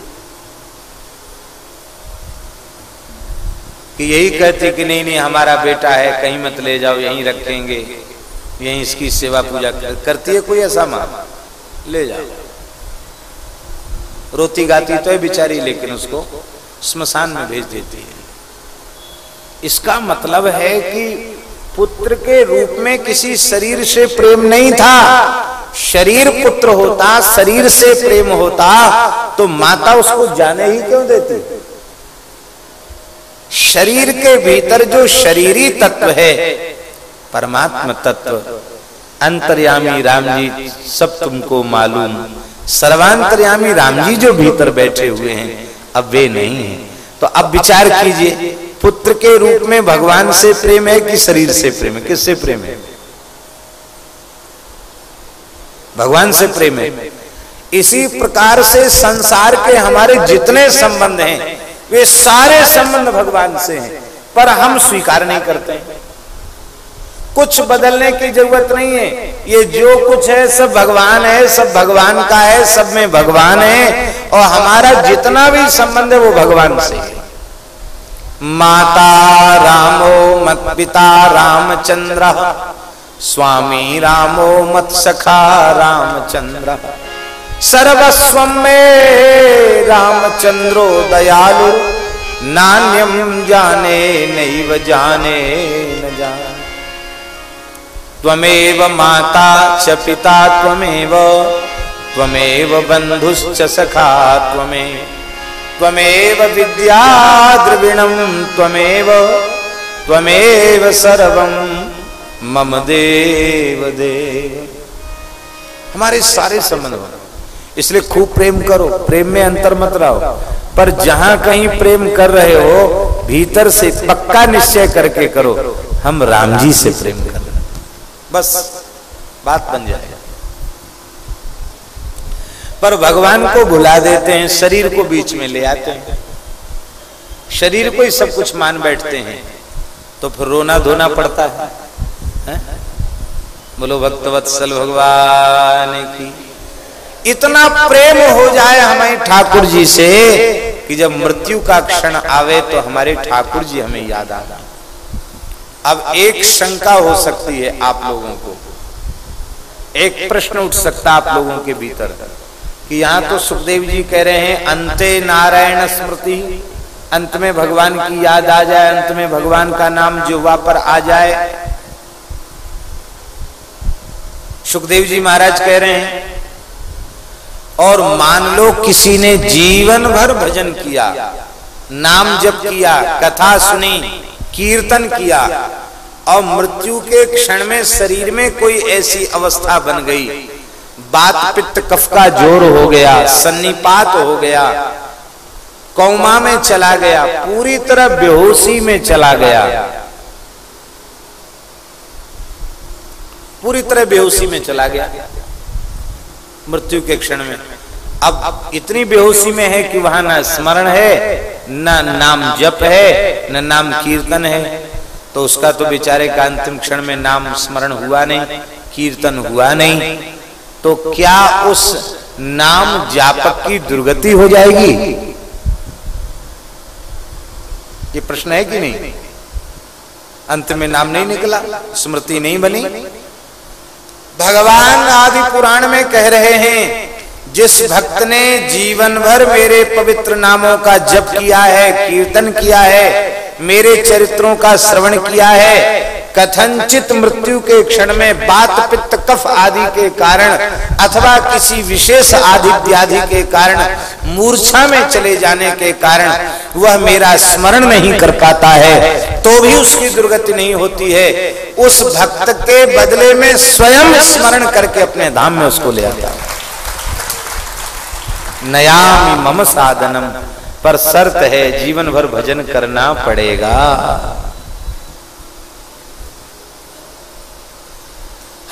कि यही कहते कि नहीं नहीं हमारा बेटा है कहीं मत ले जाओ यहीं रखेंगे। यहीं इसकी सेवा पूजा कर, करती है कोई ऐसा माँ? ले जाओ। रोती गाती तो है बिचारी लेकिन उसको स्मशान में भेज देती है। इसका मतलब है कि पुत्र के रूप में किसी शरीर से प्रेम नहीं था। शरीर पुत्र होता शरीर से प्रेम होता तो माता उसको जाने ही क्यों देती? शरीर के भीतर जो शरीरी तत्व है, परमात्मा तत्व, अंतर्यामी राम जी सब तुमको मालूम। सर्वांतर्यामी राम जी जो भीतर बैठे हुए हैं, अब वे नहीं है। तो अब विचार कीजिए, पुत्र के रूप में भगवान से प्रेम है कि शरीर से प्रेम है? किससे प्रेम है? भगवान से प्रेम है। इसी प्रकार से संसार के हमारे जितने संबंध हैं वे सारे संबंध भगवान से हैं, पर हम स्वीकार नहीं करते। कुछ बदलने की ज़रूरत नहीं है। ये जो कुछ है, सब भगवान है, सब भगवान का है, सब में भगवान है, और हमारा जितना भी संबंध है, वो भगवान से है। माता रामो मत पिता रामचंद्र, स्वामी रामो मत सखा रामचंद्र। सर्वस्व में रामचंद्रो दयालु नान्यम जाने नैव जाने न जाने। त्वमेव माता च पिता त्वमेव त्वमेव बंधुश्च सखा त्वमेव त्वमेव विद्या द्रविणम त्वमेव त्वमेव सर्वम मम देव देव हमारे सारे संबंध इसलिए खूब प्रेम करो प्रेम में अंतर मत रहो पर जहाँ कहीं प्रेम कर रहे हो भीतर से पक्का निश्चय करके करो हम राम जी से प्रेम कर रहे बस बात बन जाए पर भगवान को भुला देते हैं शरीर को बीच में ले आते हैं। शरीर को ही सब कुछ मान बैठते हैं। तो फिर रोना धोना पड़ता है, है? बोलो भक्तवत्सल भगवान की। इतना प्रेम हो जाए हमें ठाकुर जी से कि जब मृत्यु का क्षण आवे तो हमारे ठाकुर जी हमें याद आ जाए। अब एक शंका हो सकती है आप लोगों को। एक प्रश्न उठ सकता आप लोगों के भीतर कि यहाँ तो सुखदेव जी कह रहे हैं, अंते नारायण स्मृति, अंत में भगवान की याद आ जाए, अंत में भगवान का नाम जुवा पर आ जाए। सुखदेव जी महाराज कह रहे हैं और मान लो किसी ने जीवन भर भजन किया, नाम जप किया, कथा सुनी, कीर्तन किया और मृत्यु के क्षण में शरीर में कोई ऐसी अवस्था बन गई। बात पित्त कफ का ज़ोर हो गया, सन्निपात हो गया, कौमा में चला गया, पूरी तरह बेहोशी में चला गया। पूरी तरह बेहोशी में चला गया। मृत्यु के क्षण में। अब इतनी बेहोशी में है कि वहाँ ना स्मरण है, न नाम जप है, न नाम कीर्तन है। तो उसका तो बेचारे का अंतिम क्षण में नाम स्मरण हुआ नहीं, कीर्तन हुआ नहीं। तो क्या उस नाम जापक की दुर्गति हो जाएगी? ये प्रश्न है कि नहीं? अंत में नाम नहीं निकला, स्मृति नहीं बनी। भगवान आदि पुराण में कह रहे हैं, जिस भक्त ने जीवन भर मेरे पवित्र नामों का जप किया है, कीर्तन किया है मेरे चरित्रों का श्रवण किया है। कथनचित मृत्यु के क्षण में बात पित्त कफ आदि के कारण अथवा किसी विशेष आदि इत्यादि के कारण मूर्छा में चले जाने के कारण वह मेरा स्मरण नहीं कर पाता है। तो भी उसकी दुर्गति नहीं होती है। उस भक्त के बदले में स्वयं स्मरण करके अपने धाम में उसको ले आता नयामी मम साधनम। पर शर्त है, जीवन भर भजन करना पड़ेगा।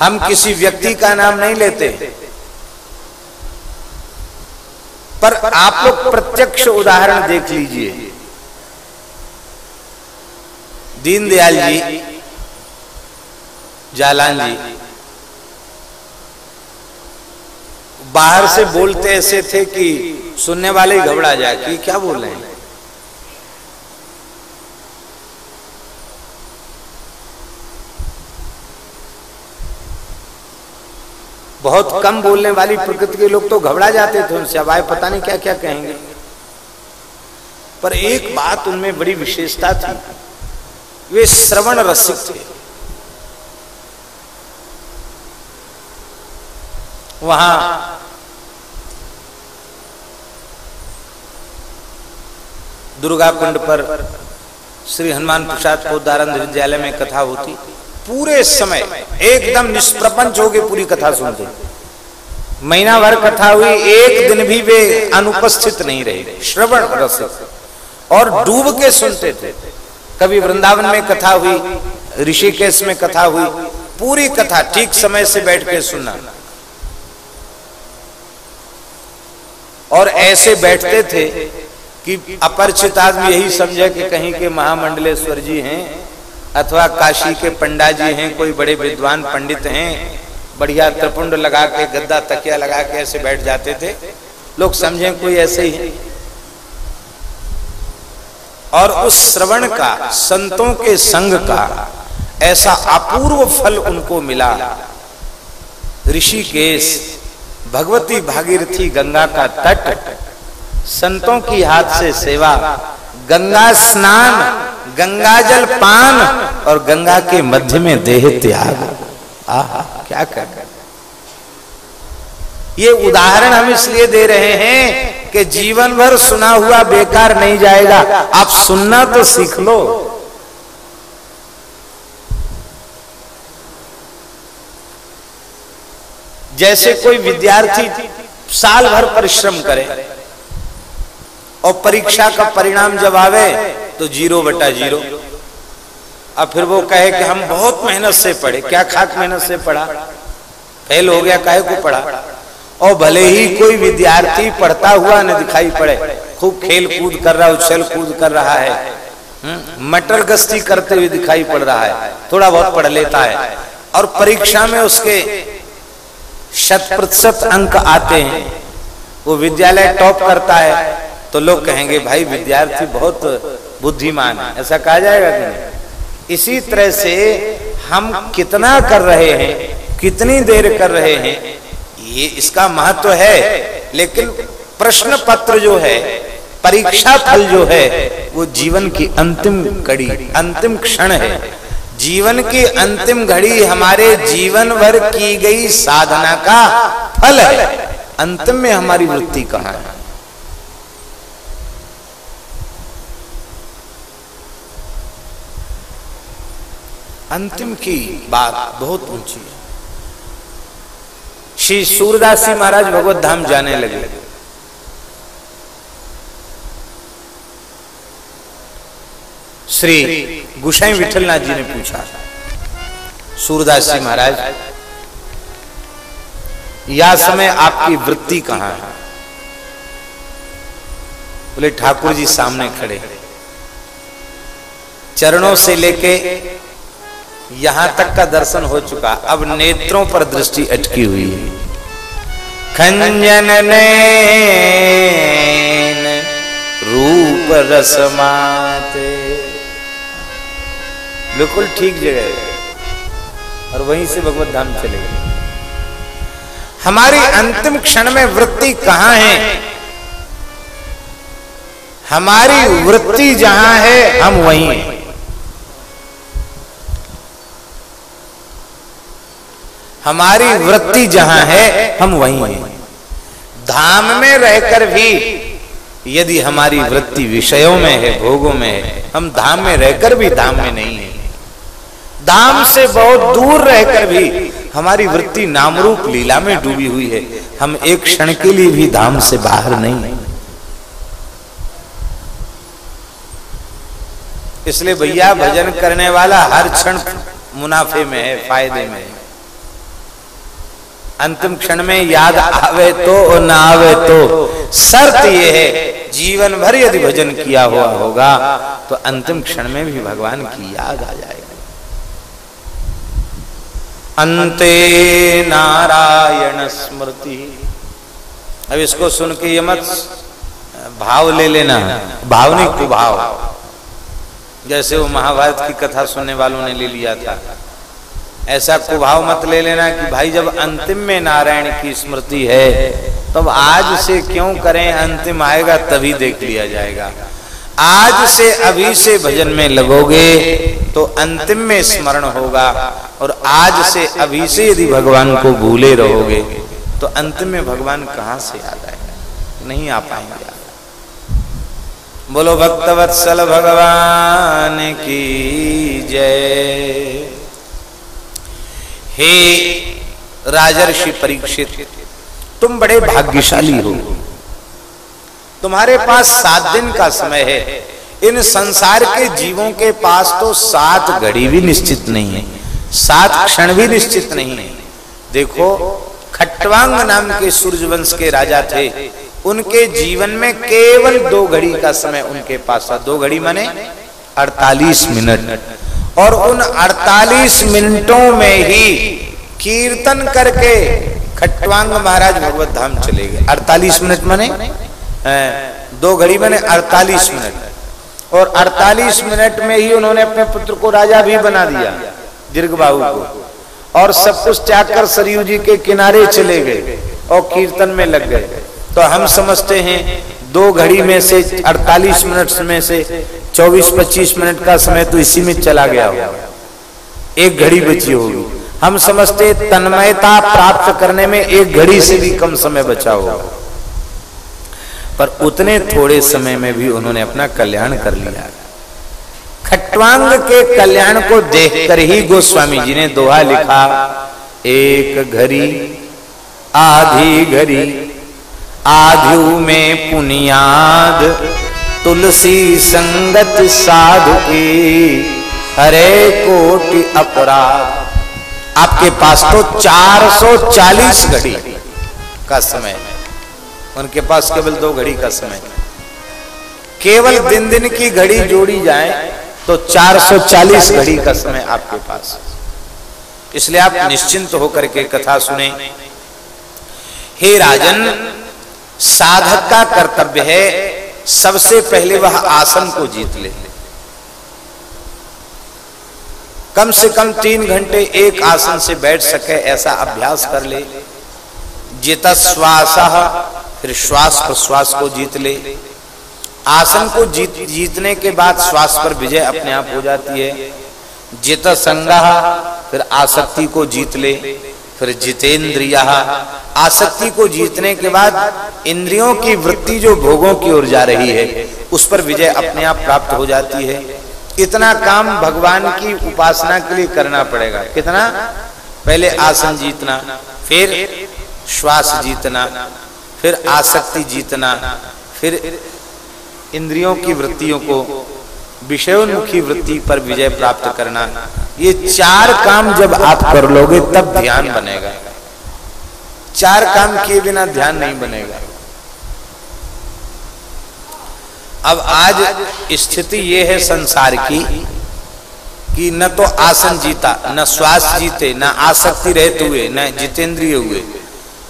हम किसी व्यक्ति का नाम नहीं लेते। पर आप लोग प्रत्यक्ष उदाहरण देख लीजिए। दीनदयाल जी, जालान जी बाहर से बोलते ऐसे थे कि सुनने वाले ही घबरा जाए, कि क्या बोल रहे हैं? बहुत कम बोलने वाली प्रकृति के लोग तो घबरा जाते थे उनसे, अब आए पता नहीं क्या क्या कहेंगे। पर एक बात उनमें बड़ी विशेषता थी, वे श्रवण रसिक थे। वहाँ। दुर्गा कुंड पर श्री हनुमान प्रसाद पोदारंद विद्यालय में कथा होती। पूरे समय एकदम निष्प्रपंच हो पूरी कथा सुनते। महीना भर कथा हुई, एक दिन भी वे अनुपस्थित नहीं रहे, श्रवण और डूब के सुनते थे। कभी वृंदावन में कथा हुई, ऋषिकेश में कथा हुई, पूरी कथा ठीक समय से बैठ के सुनना। और ऐसे बैठते थे कि अपरिचित आदमी यही समझे कि कहीं के महामंडलेश्वर जी हैं, अथवा काशी के पंडा जी हैं, कोई बड़े विद्वान पंडित हैं, बढ़िया त्रिपुंड लगा के, गद्दा तकिया लगा के ऐसे बैठ जाते थे। लोग समझें कोई ऐसे ही। और उस श्रवण का, संतों के संग का, ऐसा अपूर्व फल उनको मिला। ऋषिकेश भगवती भागीरथी गंगा का तट, संतों की हाथ से सेवा, गंगा स्नान, गंगा जल पान और गंगा के मध्य में देह त्याग। आहा, क्या कर ये उदाहरण हम इसलिए दे रहे हैं कि जीवन भर सुना हुआ बेकार नहीं जाएगा। आप सुनना तो सीख लो। जैसे कोई विद्यार्थी साल भर परिश्रम करे और परीक्षा का परिणाम जब आवे तो ज़ीरो बटा ज़ीरो। अब फिर वो कहे कि हम बहुत मेहनत से पढ़े क्या खाक मेहनत से पढ़ा? फेल हो गया कहे को पढ़ा? और भले ही कोई विद्यार्थी पढ़ता हुआ न दिखाई पड़े खूब खेल कूद कर रहा उछल कूद कर रहा है हम्म, मटर गश्ती करते हुए दिखाई पड़ रहा है थोड़ा बहुत पढ़ लेता है और परीक्षा में उसके शत प्रतिशत अंक आते हैं। वो विद्यालय टॉप करता है तो लोग कहेंगे, भाई, विद्यार्थी बहुत बुद्धिमान है। ऐसा कहा जाएगा कि नहीं? इसी तरह से हम कितना कर रहे हैं, कितनी देर कर रहे हैं, ये इसका महत्व है। लेकिन प्रश्न पत्र जो है, परीक्षा फल जो है, वो जीवन की अंतिम कड़ी, अंतिम क्षण है। जीवन की अंतिम घड़ी हमारे जीवन भर की गई साधना का फल है। अंतिम में हमारी वृत्ति कहाँ है? अंतिम की बात बहुत ऊँची है। श्री सूरदास जी महाराज भगवत धाम जाने लगे। श्री गुसाई विठलनाथ जी ने पूछा, सूरदास जी महाराज, या समय आपकी वृत्ति कहाँ है? बोले, ठाकुर जी सामने खड़े चरणों से लेके यहाँ तक का दर्शन हो चुका। अब नेत्रों पर दृष्टि अटकी हुई है। खंजन ने रूप रसमाते बिल्कुल ठीक जगह है। और वहीं से भगवत धाम चले गए। हमारी अंतिम क्षण में वृत्ति कहाँ है? हमारी वृत्ति जहाँ है, हम वहीं हैं। हमारी वृत्ति जहाँ है, हम वहीं हैं। धाम में रहकर भी यदि हमारी वृत्ति विषयों में है, भोगों में है, हम धाम में रहकर भी धाम में नहीं है। धाम से बहुत दूर रहकर भी हमारी वृत्ति नामरूप लीला में डूबी हुई है। हम एक क्षण के लिए भी धाम से बाहर नहीं इसलिए भैया, भजन करने वाला हर क्षण मुनाफे में है, फ़ायदे में है। अंतिम क्षण में याद आवे तो और ना आवे तो। शर्त ये है, जीवन भर यदि भजन किया हुआ होगा तो अंतिम क्षण में भी भगवान की याद आ जाएगी। अंते नारायण स्मृति। अब इसको सुन के ये मत भाव ले लेना। भावनिक कुभाव जैसे वो महाभारत की कथा सुनने वालों ने ले लिया था। ऐसा कुभाव मत ले लेना कि भाई जब अंतिम में नारायण की स्मृति है, तब आज से क्यों करें, अंतिम आएगा तभी देख लिया जाएगा। आज से अभी से भजन में लगोगे तो अंतिम में स्मरण होगा और आज से अभी से यदि भगवान को भूले रहोगे तो अंतिम में भगवान कहाँ से आ जाएगा नहीं आ पाएँगे। बोलो, भक्तवत्सल भगवान की जय। हे राजर्षि परीक्षित, तुम बड़े भाग्यशाली हो। तुम्हारे पास सात दिन का समय है। इन संसार के जीवों के पास तो सात घड़ी भी निश्चित नहीं है, सात क्षण भी निश्चित नहीं है। देखो खट्वांग नाम के सूर्यवंश के राजा थे। उनके जीवन में केवल दो घड़ी का समय उनके पास था। दो घड़ी माने 48 मिनट। और उन 48 मिनटों में ही कीर्तन करके खट्वांग महाराज भगवत धाम चले गए। 48 मिनट माने? दो घड़ी माने 48 मिनट। और 48 मिनट में ही उन्होंने अपने पुत्र को राजा भी बना दिया, दीर्घ को। और सब कुछ त्याग कर सरयू जी के किनारे चले गए और कीर्तन में लग गए। तो हम समझते हैं, दो घड़ी में से 48 मिनट में से 24-25 मिनट का समय तो इसी में चला गया होगा। एक घड़ी बची होगी। हम समझते तन्मयता प्राप्त करने में एक घड़ी से भी कम समय बचा होगा। पर उतने थोड़े समय में भी उन्होंने अपना कल्याण कर लिया। खट्वांग के कल्याण को देखकर ही गोस्वामी जी ने दोहा लिखा, एक घड़ी, आधी घड़ी आधु में पुनियाद, तुलसी संगत साधु की हरे कोटि अपराध। आपके पास तो 440 घड़ी का समय उनके पास केवल दो घड़ी का समय। केवल दिन दिन की घड़ी जोड़ी जाए तो 440 घड़ी का समय आपके पास। इसलिए आप निश्चिंत होकर के कथा सुने। हे राजन, साधक का कर्तव्य है सबसे पहले वह आसन को जीत ले। कम से कम तीन घंटे एक आसन से बैठ सके, ऐसा अभ्यास कर ले। जित श्वास फिर श्वास प्रश्वास को जीत ले। आसन को जीत, जीतने के बाद श्वास पर विजय अपने आप हो जाती है। जित संगा फिर आसक्ति को जीत ले। फिर जितेंद्रिय, आसक्ति को जीतने के बाद इंद्रियों की वृत्ति जो भोगों की ओर जा रही है, उस पर विजय अपने आप प्राप्त हो जाती है। इतना काम भगवान की उपासना के लिए करना पड़ेगा। कितना? पहले आसन जीतना, फिर श्वास जीतना। फिर आसक्ति जीतना, फिर इंद्रियों की वृत्तियों को, विषयोन्मुखी वृत्ति पर विजय प्राप्त करना, ये चार काम जब आप कर लोगे, तब ध्यान बनेगा। चार काम किए बिना ध्यान नहीं बनेगा। अब आज स्थिति ये है संसार की, कि न तो आसन जीता, न श्वास जीते, न आसक्ति रहते हुए, न जितेंद्रिय हुए।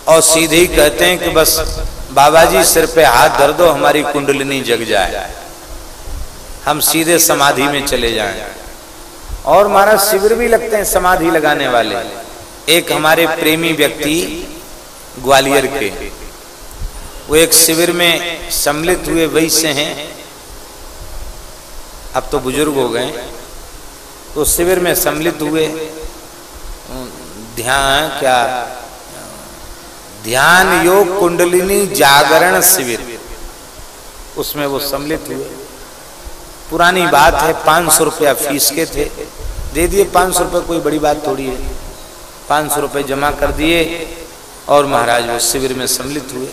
और सीधे कहते हैं कि बस बाबा जी सिर पे हाथ धर दो, हमारी कुंडलिनी जग जाए। हम सीधे समाधि में चले जाएँ। और महाराज, शिविर भी लगते हैं समाधि लगाने वाले। एक हमारे प्रेमी व्यक्ति ग्वालियर के। वो एक शिविर में सम्मिलित हुए वैश्य हैं। अब तो बुज़ुर्ग हो गए। तो शिविर में सम्मिलित हुए। ध्यान, क्या ध्यान योग कुंडलिनी जागरण शिविर। उसमें वो सम्मिलित हुए। पुरानी बात है पाँच सौ रुपया फ़ीस के थे। दे दिए पाँच सौ रुपये कोई बड़ी बात थोड़ी है। पाँच सौ रुपये जमा कर दिए और महाराज वो शिविर में सम्मिलित हुए।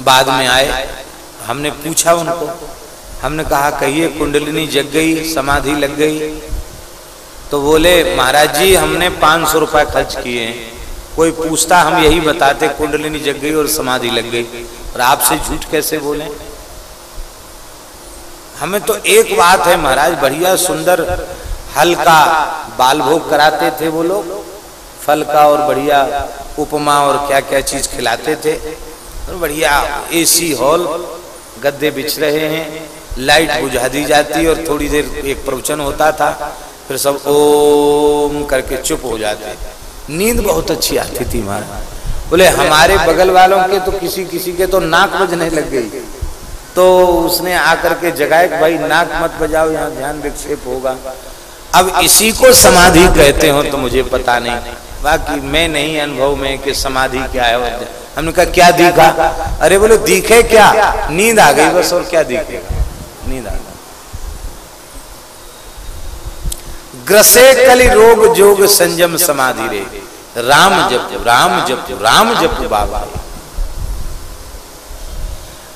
बाद में आए। हमने पूछा उनको। हमने कहा कहिए कुंडलिनी जग गई समाधि लग गई? तो बोले महाराज जी हमने पाँच सौ रुपए खर्च किए हैं। कोई पूछता, हम यही बताते, कुंडलिनी जग गई और समाधि लग गई। और आपसे झूठ कैसे बोले? हमें तो एक बात है महाराज, बढ़िया सुंदर हल्का बाल भोग कराते थे वो लोग। फल का और बढ़िया उपमा और क्या क्या चीज़ खिलाते थे। और बढ़िया एसी हॉल, गद्दे बिछ रहे हैं, लाइट बुझा दी जाती और थोड़ी देर एक प्रवचन होता था, फिर सब ओम करके चुप हो जाते। नींद बहुत अच्छी आती थी महाराज बोले, हमारे बगल वालों के तो किसी किसी के तो नाक बजने लग गई। तो उसने आकर के जगाए भाई, नाक मत बजाओ, यहाँ ध्यान विक्षेप होगा। अब इसी को समाधि कहते हो तो मुझे पता नहीं। बाकी मैं नहीं, अनुभव में कि समाधि क्या है हमने कहा, क्या दिखा? अरे बोले, दिखे क्या? नींद आ गई बस, और क्या दिखेगा नींद आ गई। ग्रसे कली रोग जोग संयम समाधि रे। राम जप राम जप राम जप बाबा।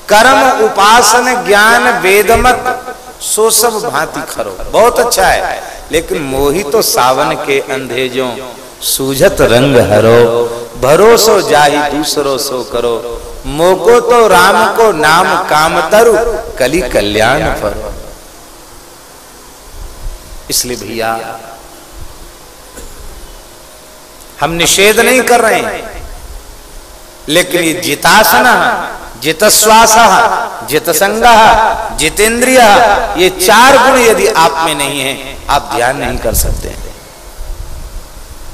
कर्म, उपासन, ज्ञान, वेदमत, सो सब भांति खरो। बहुत अच्छा है, लेकिन मोही तो सावन के अंधेजों, सूझत रंग हरो। भरोसो जाही दूसरो सो करो। मोको तो राम को नाम काम तरु, कली कल्याण फरो। इसलिए भैया, हम निषेध नहीं कर रहे हैं। लेकिन ये जितासन जितश्वास जितसंग, जितेंद्रिय, ये चार गुण यदि आप में नहीं है, आप ध्यान नहीं कर सकते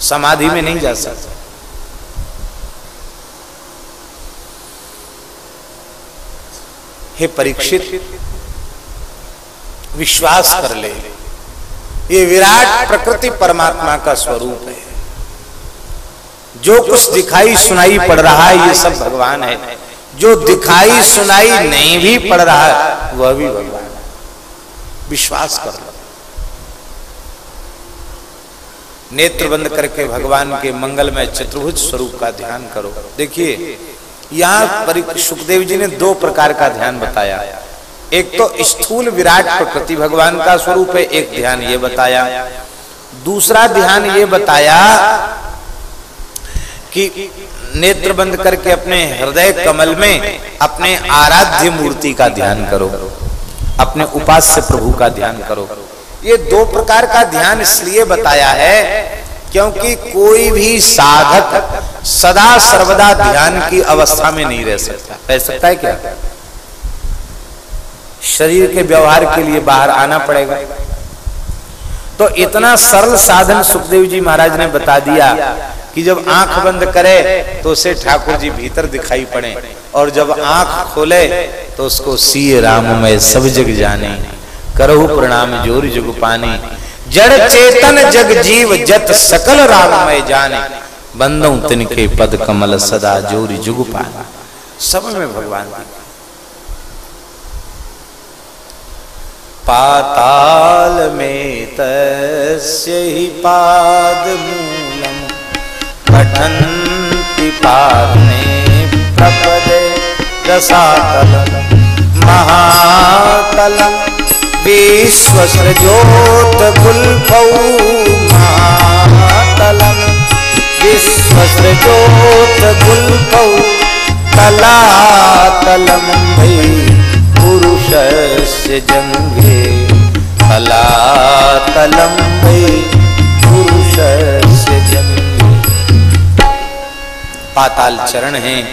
समाधि में नहीं जा सकते। हे परीक्षित, विश्वास कर ले। ये विराट प्रकृति परमात्मा का स्वरूप है। जो कुछ दिखाई सुनाई पड़ रहा है, ये सब भगवान है। जो दिखाई सुनाई नहीं भी पड़ रहा है, वह भी भगवान है। विश्वास कर लो। नेत्र बंद करके भगवान के मंगलमय चतुर्भुज स्वरूप का ध्यान करो। देखिए, यहाँ सुखदेव जी ने दो प्रकार का ध्यान बताया। एक तो स्थूल विराट प्रकृति भगवान का स्वरूप है, एक ध्यान ये बताया। दूसरा ध्यान ये बताया कि नेत्र बंद करके अपने हृदय कमल में अपने आराध्य मूर्ति का ध्यान करो, अपने उपास्य प्रभु का ध्यान करो। ये दो प्रकार का ध्यान इसलिए बताया है क्योंकि कोई भी साधक सदा सर्वदा ध्यान की अवस्था में नहीं रह सकता। रह सकता है क्या? शरीर के व्यवहार के लिए बाहर आना पड़ेगा। तो इतना सरल साधन सुखदेव जी महाराज ने बता दिया कि जब आँख बंद करे तो उसे ठाकुर जी भीतर दिखाई पड़े और जब आँख खोले तो उसको सी राम में सब जग जाने, करहु प्रणाम ज़ोर जुग पानी, जड़ चेतन जग जीव जत सकल राम में जाने बंदो तिनके पद कमल सदा जोरी जुग पाना। सब में भगवान पाताल में तस्य ही पाद मूलम पठन्ति पादने प्रपदे रसातल। महातलम विश्वसृजोत गुल्फौ महातलम गुल्फौ तलातलम भई पुरुषस्य जंगे पुरुषस्य जंगे। पाताल चरण हैं,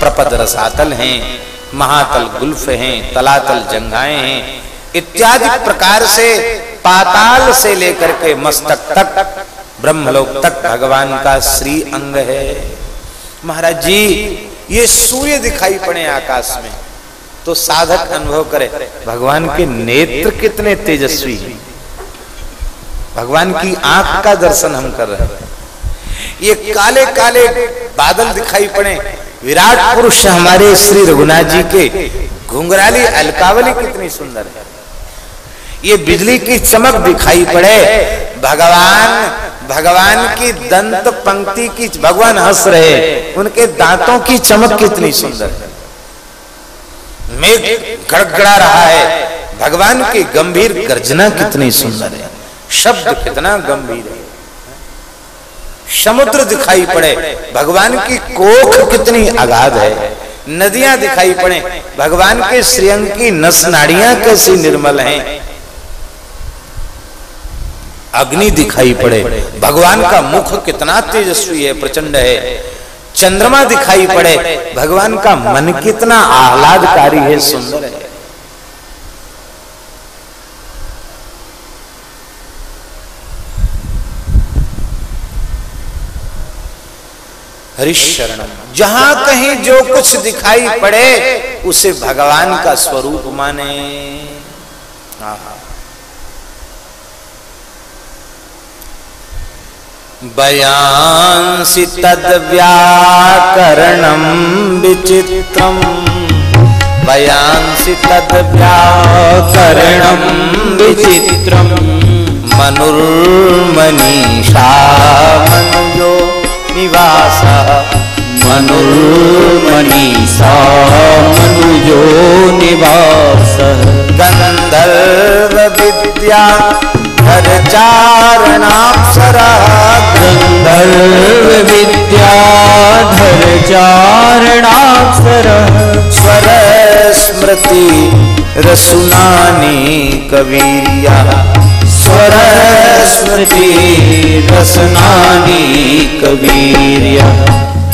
प्रपद रसातल हैं, महातल गुल्फ हैं, तलातल जंगाएँ हैं। इत्यादि प्रकार से पाताल से लेकर के मस्तक तक, ब्रह्मलोक तक भगवान का श्री अंग है। महाराज जी, ये सूर्य दिखाई पड़े आकाश में। तो साधक अनुभव करे। भगवान के नेत्र कितने तेजस्वी हैं। भगवान की आँख का दर्शन हम कर रहे हैं। ये काले काले बादल दिखाई पड़े। विराट पुरुष हमारे श्री रघुनाथ जी के घुंघराली अलकावली कितनी सुंदर है। ये बिजली की चमक दिखाई पड़े। भगवान भगवान की दंत पंक्ति की, भगवान हंस रहे उनके दांतों की चमक कितनी सुंदर है। मेघ गड़गड़ा रहा है। भगवान की गंभीर गर्जना कितनी सुंदर है। शब्द कितना गंभीर है। समुद्र दिखाई पड़े, भगवान की कोख कितनी अगाध है। नदियाँ दिखाई पड़े, भगवान के श्रीअंग की नस नाड़ियाँ कैसी निर्मल हैं। अग्नि दिखाई पड़े, भगवान का मुख कितना तेजस्वी है, प्रचंड है। चंद्रमा दिखाई पड़े। भगवान का मन कितना आह्लादकारी है सुंदर है। हरिशरणम जहाँ कहीं जो कुछ दिखाई पड़े उसे भगवान का स्वरूप माने। बयांसी तद व्याकरणम विचित्रम बयांसी तद व्याकरणम विचित्रम मनुर्मनीषा मनुजो निवास। मनुर्मनीषा मनुजो निवास। गंधर्व धर चारणाक्षर गंधर्व विद्याधर चारणाक्षर स्वर स्मृति रसुनानी कवीरिया। स्वर स्मृति रसनानी कवीर्य।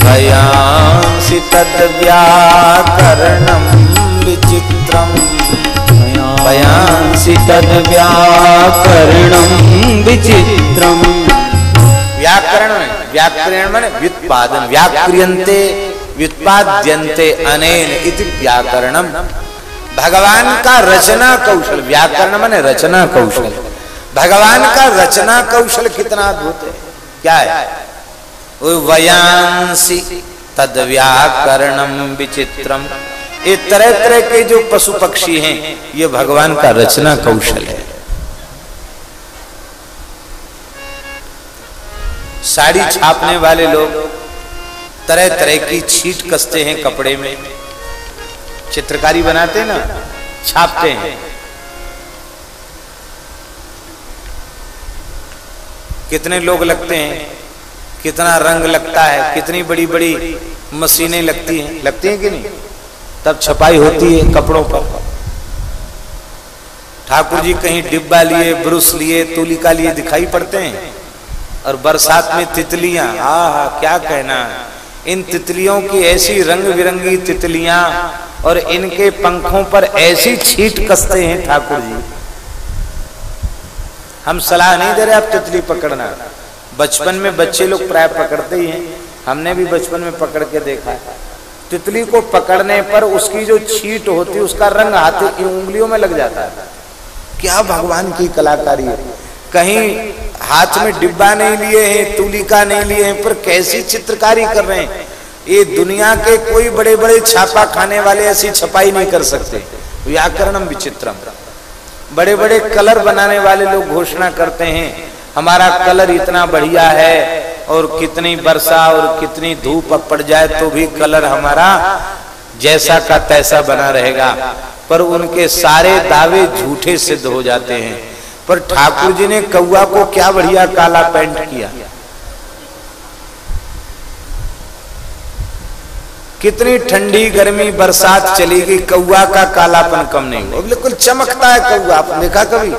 भयांसि तद्व्याकरणं विचित्रम्। व्याकरण व्याकरण व्युत्पादन अनेन इति व्याकरणम भगवान का रचना कौशल, व्याकरण माने रचना कौशल। भगवान का रचना कौशल कितना अद्भुत है। क्या है? वयांसी तद व्याकरणम विचित्रम ये तरह तरह के जो पशु पक्षी हैं ये भगवान का रचना कौशल है। साड़ी छापने वाले लोग तरह तरह की छीट कसते हैं कपड़े में। चित्रकारी बनाते हैं ना छापते हैं। कितने लोग लगते हैं कितना रंग लगता है कितनी बड़ी बड़ी मशीनें लगती हैं लगती हैं कि नहीं? तब छपाई होती है कपड़ों पर। ठाकुर जी कहीं डिब्बा लिए, ब्रुश लिए, तुलिका लिए दिखाई पड़ते हैं। और बरसात में तितलियाँ, हा हा, क्या कहना इन तितलियों की ऐसी रंग बिरंगी तितलियाँ और इनके पंखों पर ऐसी छीट कसते हैं ठाकुर जी हम सलाह नहीं दे रहे आप तितली पकड़ना। बचपन में बच्चे लोग प्राय पकड़ते ही हैं। हमने भी बचपन में पकड़ के देखा। है तितली को पकड़ने पर उसकी जो छीट होती है, उसका रंग हाथ की उंगलियों में लग जाता है। क्या भगवान की कलाकारी है। कहीं हाथ में डिब्बा नहीं लिए हैं, तुलिका नहीं लिए हैं, पर कैसी चित्रकारी कर रहे हैं। ये दुनिया के कोई बड़े बड़े छापा खाने वाले ऐसी छपाई नहीं कर सकते। व्याकरणम विचित्रम। बड़े बड़े कलर बनाने वाले लोग घोषणा करते हैं, हमारा कलर इतना बढ़िया है और कितनी वर्षा और कितनी धूप पड़ जाए तो भी कलर हमारा जैसा का तैसा बना रहेगा। पर उनके सारे दावे झूठे सिद्ध हो जाते हैं। पर ठाकुर जी ने कौआ को क्या बढ़िया काला पेंट किया। कितनी ठंडी गर्मी बरसात चलेगी कौआ का कालापन कम नहीं हुआ। बिल्कुल चमकता है कौआ आपने देखा कभी?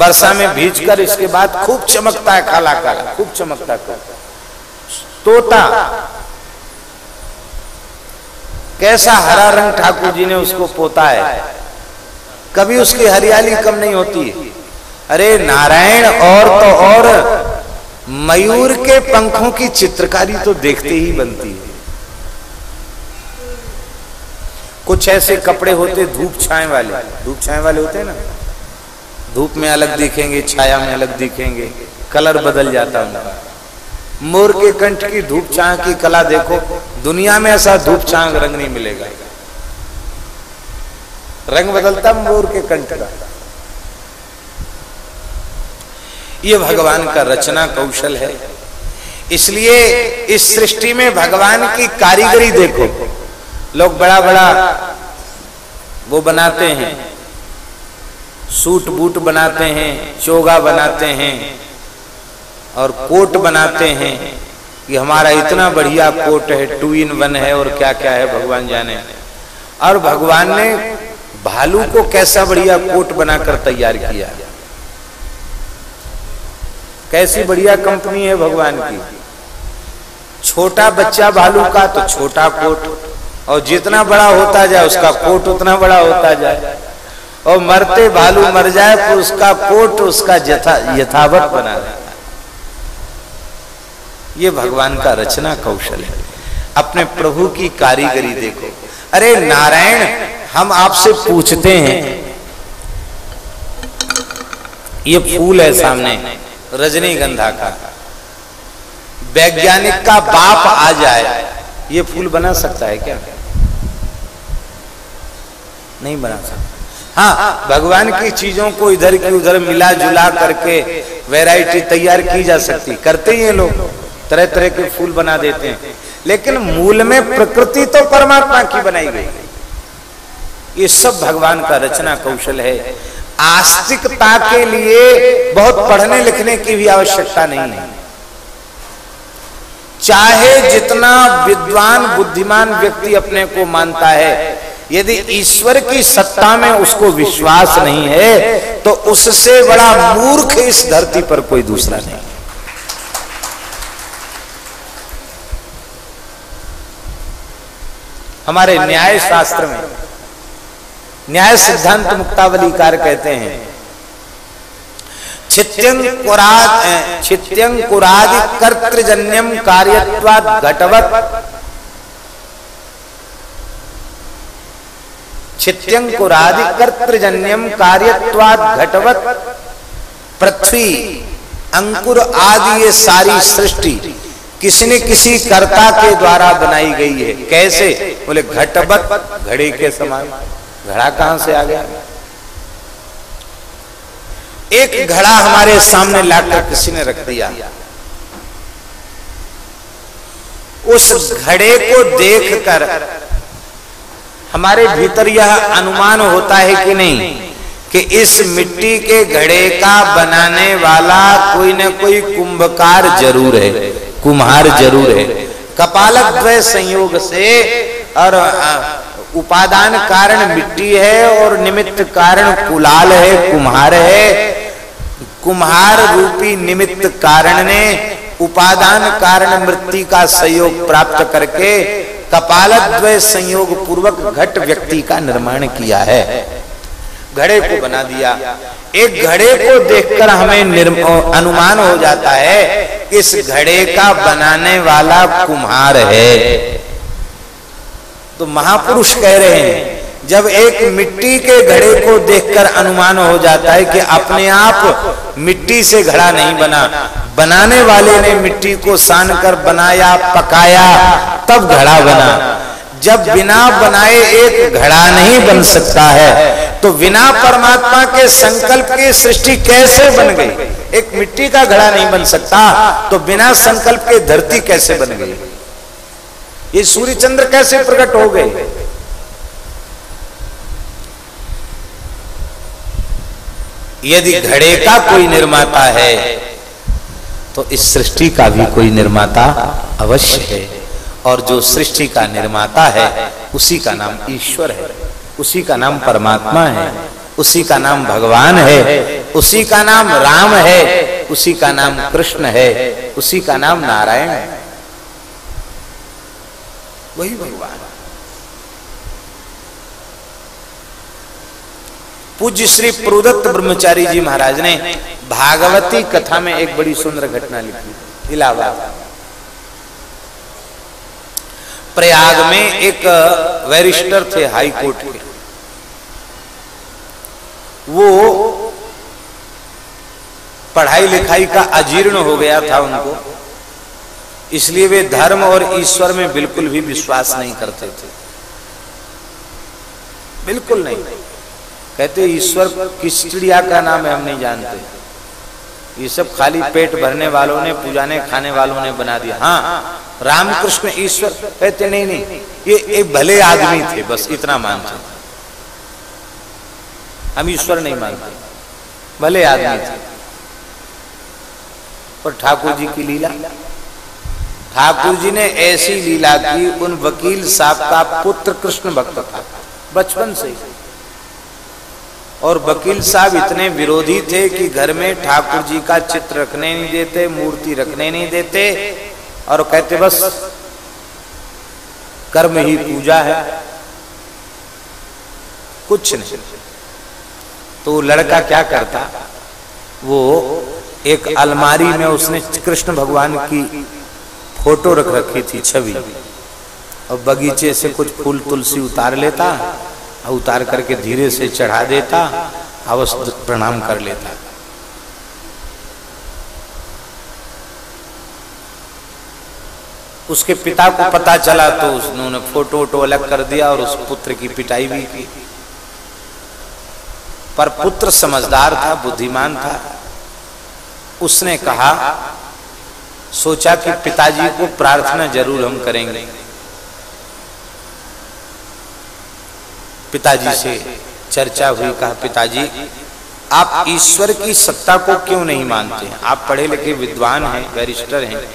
वर्षा में भीज कर इसके बाद खूब चमकता है काला काला, खूब चमकता है तोता। कैसा हरा रंग ठाकुर जी ने उसको पोता है कभी उसकी हरियाली कम नहीं होती। अरे नारायण, और तो और। मयूर के पंखों की चित्रकारी तो देखते ही बनती है। कुछ ऐसे कपड़े होते धूप छाए वाले, धूप छाए वाले होते हैं ना? धूप में अलग दिखेंगे, छाया में अलग दिखेंगे, कलर बदल जाता उनका। मोर के कंठ की धूप छाया की कला देखो, दुनिया में ऐसा धूप छाया रंग नहीं मिलेगा। रंग बदलता मोर के कंठ का। ये भगवान का रचना कौशल है। इसलिए इस सृष्टि में भगवान की कारीगरी देखो। लोग बड़ा बड़ा वो बनाते हैं। सूट बूट बनाते हैं, चोगा बनाते हैं और कोट बनाते हैं कि हमारा इतना बढ़िया कोट है टू इन वन है और क्या क्या है भगवान जाने। और भगवान ने भालू को कैसा बढ़िया कोट बनाकर तैयार किया। कैसी बढ़िया कंपनी है भगवान की। छोटा बच्चा भालू का तो छोटा कोट, और जितना बड़ा होता जाए उसका कोट उतना बड़ा होता जाए। और मरते भालू मर जाए तो उसका कोट उसका यथावत बना देता ये भगवान का रचना कौशल है। अपने प्रभु की कारीगरी देखो। अरे नारायण, हम आपसे पूछते हैं। ये फूल है सामने, रजनीगंधा का। वैज्ञानिक का बाप आ जाए, ये फूल बना सकता है क्या? नहीं बना सकता। हाँ भगवान की चीज़ों को इधर की उधर मिला जुला करके वैरायटी तैयार की जा सकती। करते ही लोग तरह तरह के फूल बना देते हैं। लेकिन मूल में प्रकृति तो परमात्मा की बनाई गई। ये सब भगवान का रचना कौशल है। आस्तिकता के लिए बहुत पढ़ने लिखने की भी आवश्यकता नहीं है। चाहे जितना विद्वान, बुद्धिमान व्यक्ति अपने को मानता है यदि ईश्वर की सत्ता में उसको विश्वास नहीं है तो उससे बड़ा मूर्ख इस धरती पर कोई दूसरा नहीं। हमारे न्याय शास्त्र में न्याय सिद्धांत मुक्तावलीकार कहते हैं छित्यंकुराद छित्यंकुरादि कर्तृजन्यम कार्यत्वाद घटवत। छित्यंकुरादि कर्तृजन्यम कार्यत्वाद घटवत। पृथ्वी, अंकुर आदि ये सारी सृष्टि किसी न किसी कर्ता के द्वारा बनाई गई है। कैसे? बोले, घटवत, घड़े के समान। घड़ा कहाँ से आ गया? एक घड़ा हमारे सामने लाकर किसी ने रख दिया। उस घड़े को देखकर हमारे भीतर यह अनुमान होता है कि नहीं, कि इस मिट्टी के घड़े का बनाने वाला कोई न कोई कुंभकार ज़रूर है, कुम्हार ज़रूर है। कपालक द्वय संयोग से और उपादान कारण मिट्टी है और निमित्त कारण कुलाल है, कुम्हार है। कुम्हार रूपी निमित्त कारण ने उपादान कारण मृत्यु का सहयोग प्राप्त करके कपालद्वय संयोग पूर्वक घट व्यक्ति का निर्माण किया है। घड़े को बना दिया। एक घड़े को देखकर हमें अनुमान हो जाता है, इस घड़े का बनाने वाला कुम्हार है। तो महापुरुष कह रहे हैं जब एक मिट्टी के घड़े को देखकर अनुमान हो जाता है कि अपने आप मिट्टी से घड़ा नहीं बना। बनाने वाले ने मिट्टी को सान कर बनाया, पकाया, तब घड़ा बना। जब बिना बनाए एक घड़ा नहीं बन सकता है तो बिना परमात्मा के संकल्प की सृष्टि कैसे बन गई? एक मिट्टी का घड़ा नहीं बन सकता तो बिना संकल्प के धरती कैसे बन गई? ये सूर्य चंद्र कैसे प्रकट हो गए? यदि घड़े का कोई निर्माता है तो इस सृष्टि का भी कोई निर्माता अवश्य है और जो सृष्टि का निर्माता है उसी का नाम ईश्वर है उसी का नाम परमात्मा है उसी का नाम भगवान है उसी का नाम राम है उसी का नाम कृष्ण है उसी का नाम नारायण है वही भगवान पूज्य श्री प्रोदत्त ब्रह्मचारी जी महाराज ने भागवती कथा में एक बड़ी सुंदर घटना लिखी। इलाहाबाद। प्रयाग में एक बैरिस्टर थे हाई कोर्ट के। वो पढ़ाई लिखाई का अजीर्ण हो गया था उनको। इसलिए वे धर्म और ईश्वर में बिल्कुल भी विश्वास नहीं करते थे। बिल्कुल नहीं। कहते ईश्वर किस चिड़िया का नाम है, हम नहीं जानते। ये सब खाली पेट भरने वालों ने, पूजाने, खाने वालों ने बना दिया। हाँ रामकृष्ण ईश्वर कहते, नहीं नहीं, ये एक भले आदमी थे, बस इतना मानते हम ईश्वर नहीं मानते, भले आदमी थे। पर ठाकुर जी की लीला, ठाकुर जी ने ऐसी लीला की, उन वकील साहब का पुत्र कृष्ण भक्त था, बचपन से और वकील साहब इतने विरोधी थे कि घर में ठाकुर जी का चित्र रखने नहीं देते, मूर्ति रखने नहीं देते और कहते बस कर्म ही पूजा है। कुछ नहीं। तो लड़का क्या करता? वो एक अलमारी में उसने कृष्ण भगवान की फ़ोटो रख रखी थी छवि। और बगीचे से कुछ फूल तुलसी उतार लेता। और उतार करके धीरे से चढ़ा देता, अवश्य प्रणाम कर लेता। उसके पिता को पता चला तो उन्होंने फ़ोटो वोटो अलग कर दिया और उस पुत्र की पिटाई भी की। पर पुत्र समझदार था, बुद्धिमान था। उसने कहा, सोचा कि पिताजी को प्रार्थना ज़रूर हम करेंगे। पिताजी से चर्चा हुई, कहा, पिताजी, आप ईश्वर की सत्ता को क्यों नहीं मानते हैं? आप पढ़े लिखे विद्वान हैं, बैरिस्टर हैं।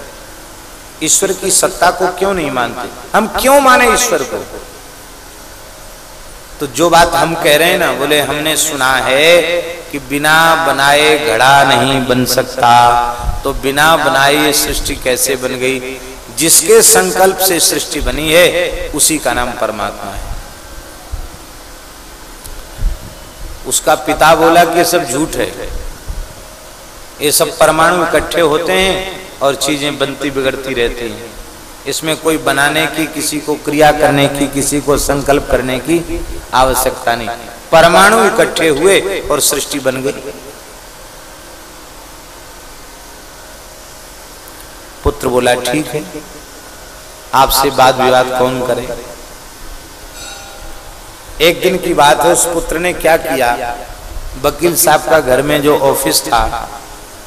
ईश्वर की सत्ता को क्यों नहीं मानते? हम क्यों माने ईश्वर को? तो जो बात हम कह रहे हैं ना, बोले, हमने सुना है कि बिना बनाए घड़ा नहीं बन सकता। तो बिना बनाए ये सृष्टि कैसे बन गई? जिसके संकल्प से सृष्टि बनी है, उसी का नाम परमात्मा है। उसका पिता बोला कि ये सब झूठ है। ये सब परमाणु इकट्ठे होते हैं और चीज़ें बनती बिगड़ती रहती हैं। इसमें कोई बनाने की, किसी को क्रिया करने की, किसी को संकल्प करने की आवश्यकता नहीं। परमाणु इकट्ठे हुए और सृष्टि बन गई। पुत्र बोला, ठीक है, आपसे बात विवाद कौन करे? एक दिन की बात है, उस पुत्र ने क्या किया? वकील साहब का घर में जो ऑफ़िस था,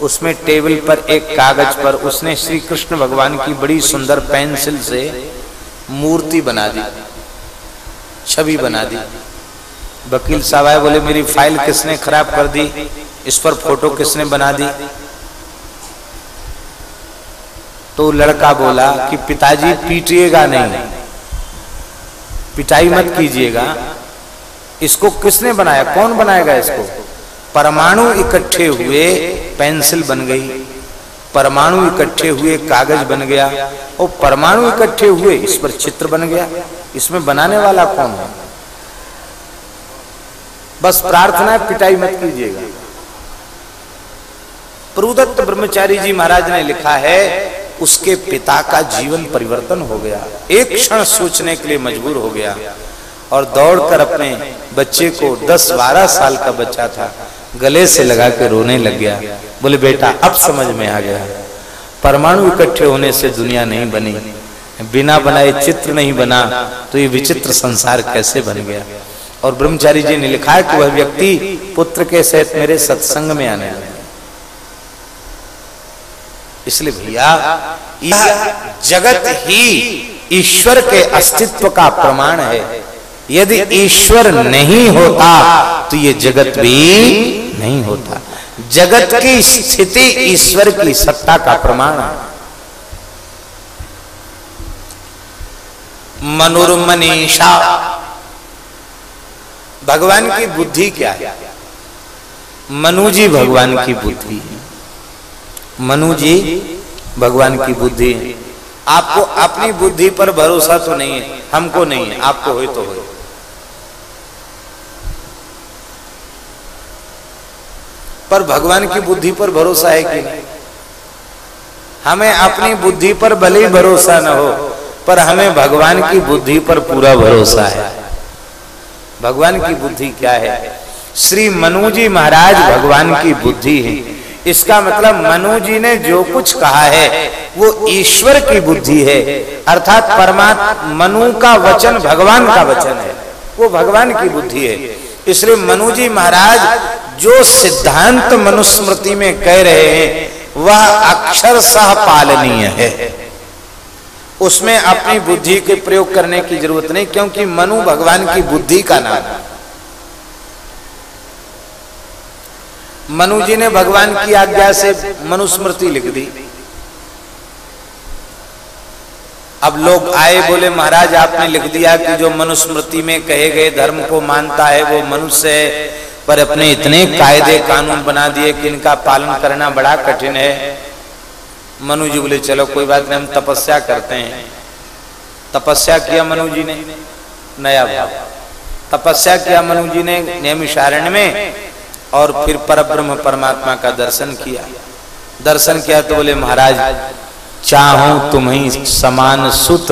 उसमें टेबल पर एक कागज़ पर उसने श्री कृष्ण भगवान की बड़ी सुंदर पेंसिल से मूर्ति बना दी, छवि बना दी। वकील साहब आए, बोले, मेरी फ़ाइल किसने खराब कर दी? इस पर फ़ोटो किसने बना दी? तो लड़का बोला कि, पिताजी, पीटिएगा नहीं। पिटाई मत कीजिएगा। इसको किसने बनाया? कौन बनाएगा इसको? परमाणु इकट्ठे हुए पेंसिल बन गई। परमाणु इकट्ठे हुए कागज़ बन गया। और परमाणु इकट्ठे हुए इस पर चित्र बन गया। इसमें बनाने वाला कौन है? बस प्रार्थना है पिटाई मत कीजिएगा। प्रुदत्त ब्रह्मचारी जी महाराज ने लिखा है उसके पिता का जीवन परिवर्तन हो गया। एक क्षण सोचने के लिए मजबूर हो गया और दौड़कर अपने बच्चे को 10-12 साल का बच्चा था, गले से लगा के रोने लग गया। बोले, बेटा, अब समझ में आ गया। परमाणु इकट्ठे होने से दुनिया नहीं बनी। बिना बनाए चित्र नहीं बना तो ये विचित्र संसार कैसे बन गया? और ब्रह्मचारी जी ने लिखा है कि वह व्यक्ति पुत्र के सहित मेरे सत्संग में आने लगा। इसलिए भैया, यह जगत ही ईश्वर के अस्तित्व का प्रमाण है। यदि ईश्वर नहीं होता तो ये जगत भी नहीं होता। जगत की स्थिति ईश्वर की सत्ता का प्रमाण है। मनुर्मनीषा, भगवान की बुद्धि क्या है? मनुजी भगवान की बुद्धि। मनु जी भगवान की बुद्धि। है आपको अपनी बुद्धि पर भरोसा तो नहीं है, हमको नहीं है, आपको हो तो हो। पर भगवान की बुद्धि पर भरोसा है कि हमें अपनी बुद्धि पर भले ही भरोसा न हो, पर हमें भगवान की बुद्धि पर पूरा भरोसा है। भगवान की बुद्धि क्या है? श्री मनुजी महाराज भगवान की बुद्धि है। इसका मतलब मनु जी ने जो कुछ कहा है, वो ईश्वर की बुद्धि है। अर्थात परमात्मा मनु का वचन भगवान का वचन है। वो भगवान की बुद्धि है। इसलिए मनु जी महाराज जो सिद्धांत मनुस्मृति में कह रहे हैं, वह अक्षर सह पालनीय है। उसमें अपनी बुद्धि के प्रयोग करने की ज़रूरत नहीं, क्योंकि मनु भगवान की बुद्धि का नाम है। मनु जी ने भगवान की आज्ञा से मनुस्मृति लिख दी। अब लोग आए बोले, महाराज, आपने लिख दिया कि जो मनुस्मृति में कहे गए धर्म को मानता है, वो मनुष्य है, पर अपने इतने कायदे कानून बना दिए कि इनका पालन करना बड़ा कठिन है। मनु जी बोले, चलो, कोई बात नहीं, हम तपस्या करते हैं। तपस्या किया मनु जी ने, नया भाव। तपस्या किया मनु जी ने नियमिशारण्य में और फिर पर ब्रह्म परमात्मा का दर्शन किया। दर्शन किया तो बोले, महाराज, चाहूँ तुम्हें समान सुत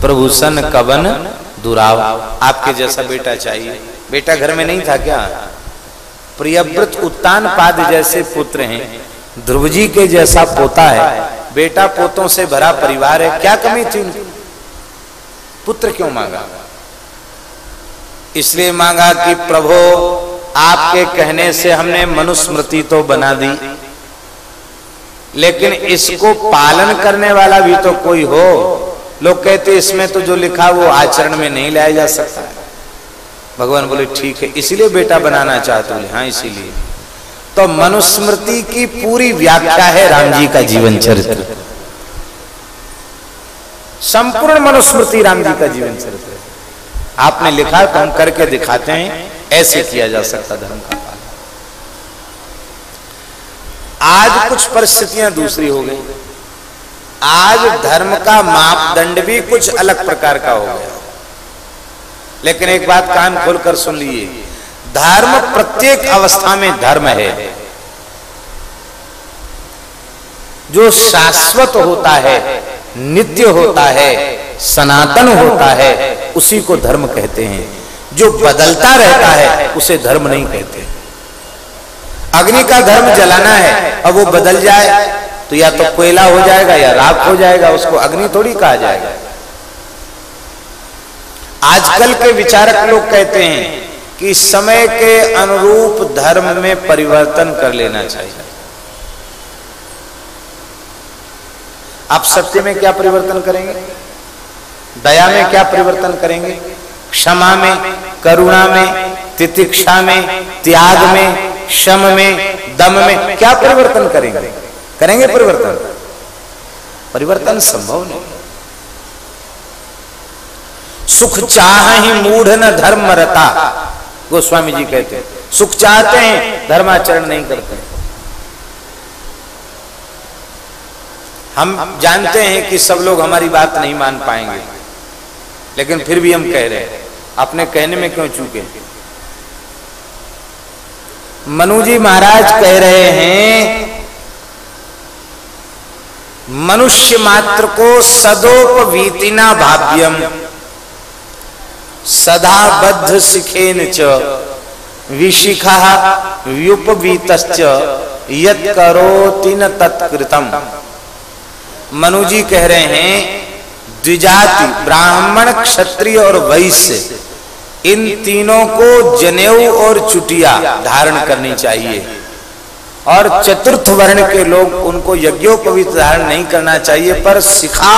प्रभूषण कवन दुराव। आपके जैसा बेटा चाहिए। बेटा घर में नहीं था क्या? प्रियव्रत उत्तान पाद जैसे पुत्र हैं। ध्रुव जी के जैसा पोता है। बेटा पोतों से भरा परिवार है। क्या कमी थी पुत्र क्यों मांगा? इसलिए मांगा कि, प्रभु आपके कहने से हमने मनुस्मृति तो बना दी। लेकिन इसको पालन करने वाला भी तो कोई हो। लोग कहते इसमें तो जो लिखा वो आचरण में नहीं लाया जा सकता। भगवान बोले, ठीक है, इसीलिए बेटा बनाना चाहते बोले हाँ इसीलिए। तो मनुस्मृति की पूरी व्याख्या है राम जी का जीवन चरित्र। संपूर्ण मनुस्मृति राम जी का जीवन चरित्र आपने लिखा तो हम करके दिखाते हैं। ऐसे किया जा सकता धर्म का पालन। आज कुछ परिस्थितियाँ दूसरी हो गई। आज धर्म का मापदंड भी कुछ अलग प्रकार का हो गया। लेकिन एक बात कान खोलकर सुन लीजिए। धर्म प्रत्येक अवस्था में धर्म है। जो शाश्वत होता है नित्य होता है सनातन होता है उसी को धर्म कहते हैं। जो बदलता रहता है, उसे धर्म नहीं कहते। अग्नि का धर्म जलाना है, अब वो बदल जाए तो या तो कोयला हो जाएगा या राख हो जाएगा, उसको अग्नि थोड़ी कहा जाएगा। आजकल के विचारक लोग कहते हैं कि समय के अनुरूप धर्म में परिवर्तन कर लेना चाहिए। आप सत्य में क्या परिवर्तन करेंगे? दया में क्या परिवर्तन करेंगे? क्षमा में, करुणा में, तितिक्षा में, त्याग में, शम में, दम में क्या परिवर्तन करेंगे? करेंगे परिवर्तन? परिवर्तन संभव नहीं। सुख चाह ही मूढ़ न धर्म रता, गोस्वामी जी कहते हैं। सुख चाहते हैं, धर्माचरण नहीं करते। हम जानते हैं कि सब लोग हमारी बात नहीं मान पाएँगे, लेकिन फिर भी हम कह रहे हैं। अपने कहने में क्यों चूके? मनु जी महाराज कह रहे हैं, मनुष्य मात्र को सदोपवीतिना भाव्यम, सदा बद्ध सिखेन च, विशिखा व्युपवीत यत करोति तत्कृतम। मनु जी कह रहे हैं, द्विजाति, ब्राह्मण, क्षत्रिय और वैश्य इन तीनों को जनेऊ और चुटिया धारण करनी चाहिए। और चतुर्थ वर्ण के लोग उनको यज्ञोपवीत धारण नहीं करना चाहिए, पर शिखा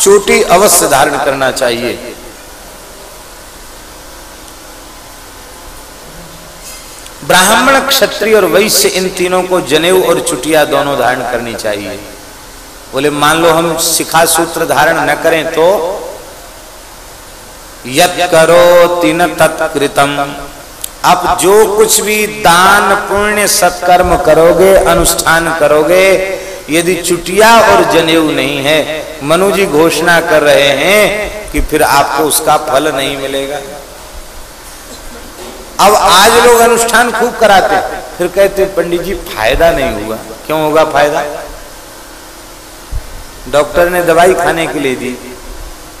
चोटी अवश्य धारण करना चाहिए। ब्राह्मण, क्षत्रिय और वैश्य, इन तीनों को जनेऊ और चुटिया दोनों धारण करनी चाहिए। बोले, मान लो हम शिखा सूत्र धारण न करें तो यत करो तत्कृतम अब जो कुछ भी दान, पुण्य, सत्कर्म करोगे, अनुष्ठान करोगे, यदि चुटिया और जनेऊ नहीं है, मनु जी घोषणा कर रहे हैं कि फिर आपको उसका फल नहीं मिलेगा। अब आज लोग अनुष्ठान खूब कराते, फिर कहते, पंडित जी, फ़ायदा नहीं हुआ। क्यों होगा फ़ायदा? डॉक्टर ने दवाई खाने के लिए दी।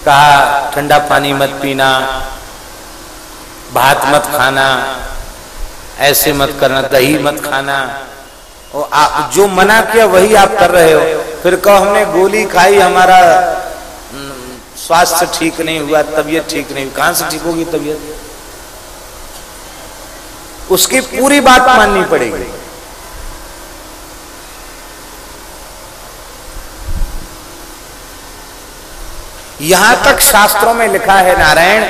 कहा, ठंडा पानी मत पीना, भात मत खाना, ऐसे मत करना, दही मत खाना। और आप जो मना किया वही आप कर रहे हो। फिर कहो, हमने गोली खाई, हमारा स्वास्थ्य ठीक नहीं हुआ, तबीयत ठीक नहीं हुई। कहाँ से ठीक होगी तबीयत? उसकी पूरी बात माननी पड़ेगी। यहाँ तक शास्त्रों में लिखा है, नारायण,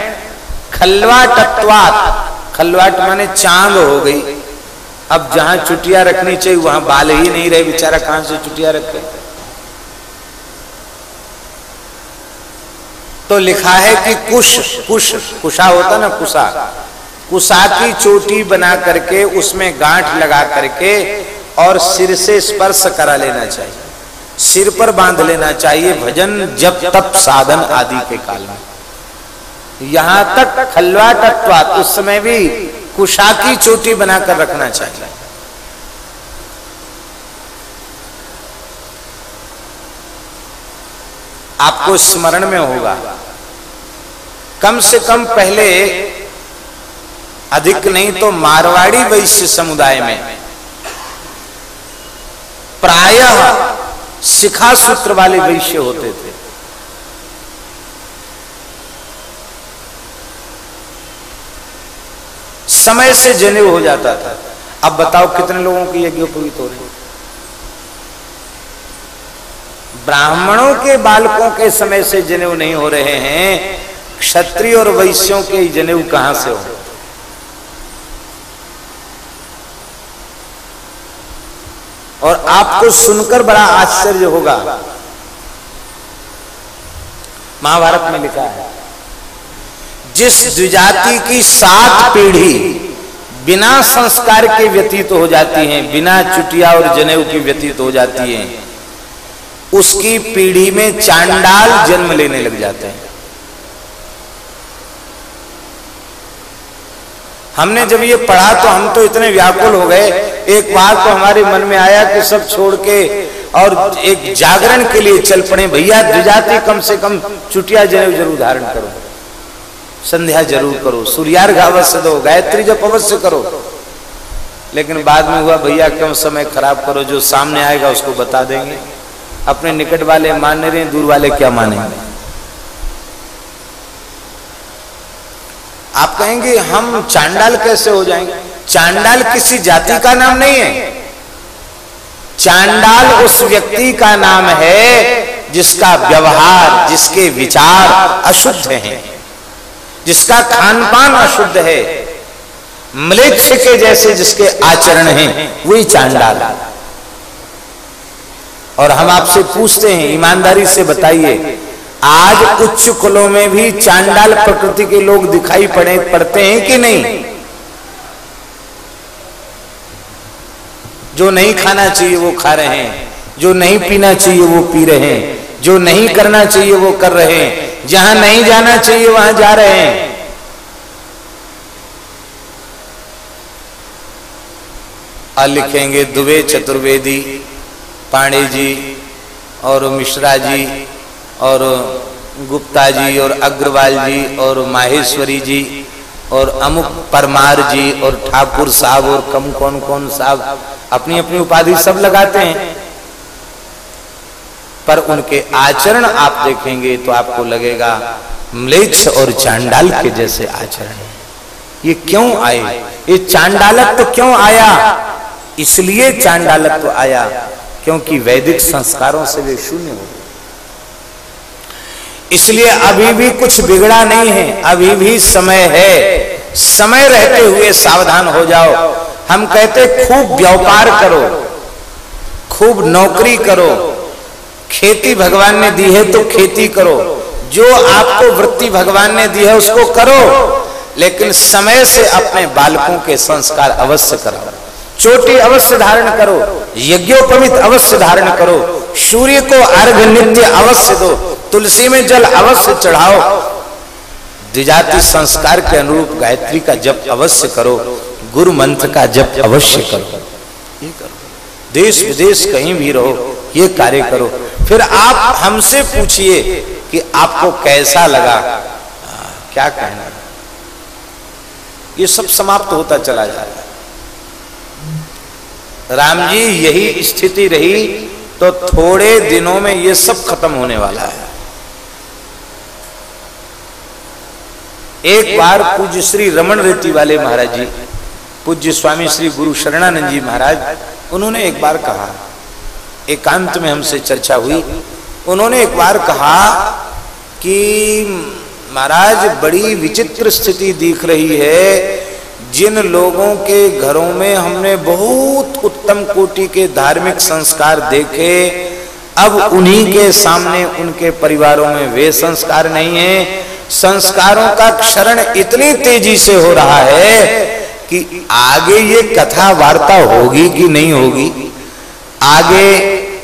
खलवा तत्वात खलवाट माने चाँद हो गई। अब जहाँ चुटिया रखनी चाहिए, वहाँ बाल ही नहीं रहे, बेचारा कहाँ से चुटिया रखे तो लिखा है कि कुश कुश, कुशा होता ना कुशा। कुशा की चोटी बना करके, उसमें गांठ लगा करके और सिर से स्पर्श करा लेना चाहिए। सिर पर बाँध लेना चाहिए भजन, जब तप, साधन आदि के काल में। यहाँ तक खलवा तत्वात उस समय भी कुशा की चोटी बनाकर रखना चाहिए। आपको स्मरण में होगा, कम से कम पहले, अधिक नहीं तो मारवाड़ी वैश्य समुदाय में, प्रायः शिखा सूत्र वाले वैश्य होते थे। समय से जनेऊ हो जाता था। अब बताओ कितने लोगों की यज्ञोपवीत हो रही ब्राह्मणों के बालकों के समय से जनेऊ नहीं हो रहे हैं। क्षत्रिय और वैश्यों के जनेऊ कहाँ से हो और आपको सुनकर बड़ा आश्चर्य होगा। महाभारत में लिखा है, जिस द्विजाति की सात पीढ़ी बिना संस्कार के व्यतीत हो जाती हैं, बिना चुटिया और जनेऊ के व्यतीत हो जाती हैं, उसकी पीढ़ी में चांडाल जन्म लेने लग जाते हैं। हमने जब ये पढ़ा तो हम तो इतने व्याकुल हो गए। एक बार तो हमारे मन में आया कि सब छोड़ के और एक जागरण के लिए चल पड़े। भैया द्विजाति कम से कम चुटिया जनेऊ ज़रूर धारण करो। संध्या ज़रूर करो। सूर्यार्घ अवश्य दो, गायत्री जप अवश्य करो। लेकिन बाद में हुआ, भैया, क्यों समय खराब करो? जो सामने आएगा उसको बता देंगे। अपने निकट वाले मान रहे दूर वाले क्या मानेंगे? आप कहेंगे, हम चांडाल कैसे हो जाएँगे? चांडाल किसी जाति का नाम नहीं है। चांडाल उस व्यक्ति का नाम है जिसका व्यवहार, जिसके विचार अशुद्ध हैं, जिसका खान पान अशुद्ध है। मलेच्छ के जैसे जिसके आचरण हैं, वही चांडाल। और हम आपसे पूछते हैं, ईमानदारी से बताइए आज उच्च कुलों में भी चांडाल प्रकृति के लोग दिखाई पड़े, पड़ते हैं कि नहीं? जो नहीं खाना चाहिए वो खा रहे हैं, जो नहीं पीना चाहिए वो पी रहे हैं, जो नहीं करना चाहिए वो कर रहे हैं, जहाँ नहीं जाना चाहिए वहाँ जा रहे हैं। और लिखेंगे दुबे चतुर्वेदी पांडे जी और मिश्रा जी और गुप्ता जी और अग्रवाल जी और माहेश्वरी जी और अमुक परमार जी और ठाकुर साहब और कम कौन कौन साहब अपनी अपनी उपाधि सब लगाते हैं। पर उनके आचरण आप देखेंगे तो आपको लगेगा, म्लेच्छ और चांडाल के जैसे आचरण ये क्यों आए? ये चांडालक तो क्यों आया? इसलिए चांडालक तो आया, क्योंकि वैदिक संस्कारों से वे शून्य हो इसलिए अभी भी कुछ बिगड़ा नहीं है, अभी भी समय है। समय रहते हुए सावधान हो जाओ। हम कहते खूब व्यापार करो, खूब नौकरी करो। खेती भगवान ने दी है तो खेती करो। जो आपको वृत्ति भगवान ने दी है, उसको करो। लेकिन समय से अपने बालकों के संस्कार अवश्य करो चोटी अवश्य धारण करो, यज्ञोपमित अवश्य धारण करो। सूर्य को अर्घ नित्य अवश्य दो। तुलसी में जल अवश्य चढ़ाओ। द्विजाति संस्कार के अनुरूप गायत्री का जप अवश्य करो, गुरु मंत्र का जप अवश्य करो। देश विदेश कहीं भी रहो, ये कार्य करो। फिर आप हमसे पूछिए कि आपको कैसा लगा? क्या कहना ये सब समाप्त होता चला जाता राम जी, यही स्थिति रही तो थोड़े दिनों में ये सब खत्म होने वाला है। एक बार पूज्य श्री रमन रेती वाले महाराज जी, पूज्य स्वामी श्री गुरु शरणानंद जी महाराज, उन्होंने एक बार कहा, एकांत में हमसे चर्चा हुई। उन्होंने एक बार कहा कि महाराज, बड़ी विचित्र स्थिति दिख रही है। जिन लोगों के घरों में हमने बहुत उत्तम कोटि के धार्मिक संस्कार देखे, अब उन्हीं के सामने उनके परिवारों में वे संस्कार नहीं है। संस्कारों का क्षरण इतनी तेज़ी से हो रहा है कि आगे ये कथा वार्ता होगी कि नहीं होगी? आगे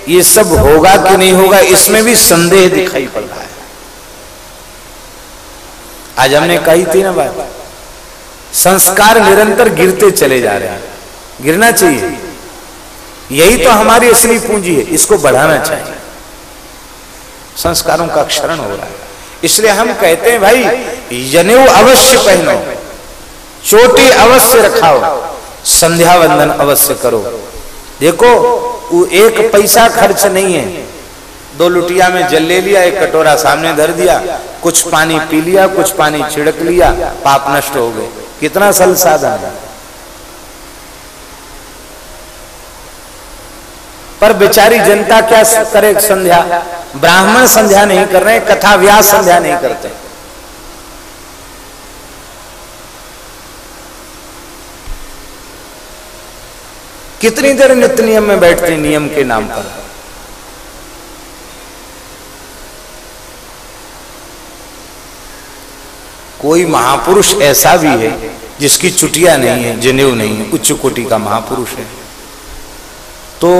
ये सब होगा कि नहीं होगा, इसमें भी संदेह दिखाई पड़ रहा है। आज हमने कही थी ना बात, संस्कार निरंतर गिरते चले जा रहे हैं। गिरना चाहिए। यही तो हमारी असली पूंजी है, इसको बढ़ाना चाहिए। संस्कारों का क्षरण हो रहा है। इसलिए हम कहते हैं, भाई जनेऊ अवश्य पहनो, चोटी अवश्य रखाओ, संध्या वंदन अवश्य करो। देखो, वो एक पैसा खर्च नहीं है। दो लुटिया में जल ले लिया, एक कटोरा सामने धर दिया, कुछ पानी पी लिया, कुछ पानी छिड़क लिया, पाप नष्ट हो गए। कितना सल साधन है। पर बेचारी जनता क्या करे संध्या? ब्राह्मण संध्या नहीं कर रहे, कथा व्यास संध्या नहीं करते। कितनी देर नित्य नियम में बैठते नियम के नाम पर? कोई महापुरुष ऐसा भी है, जिसकी चुटिया नहीं है, जनेऊ नहीं है, उच्च कोटि का महापुरुष है तो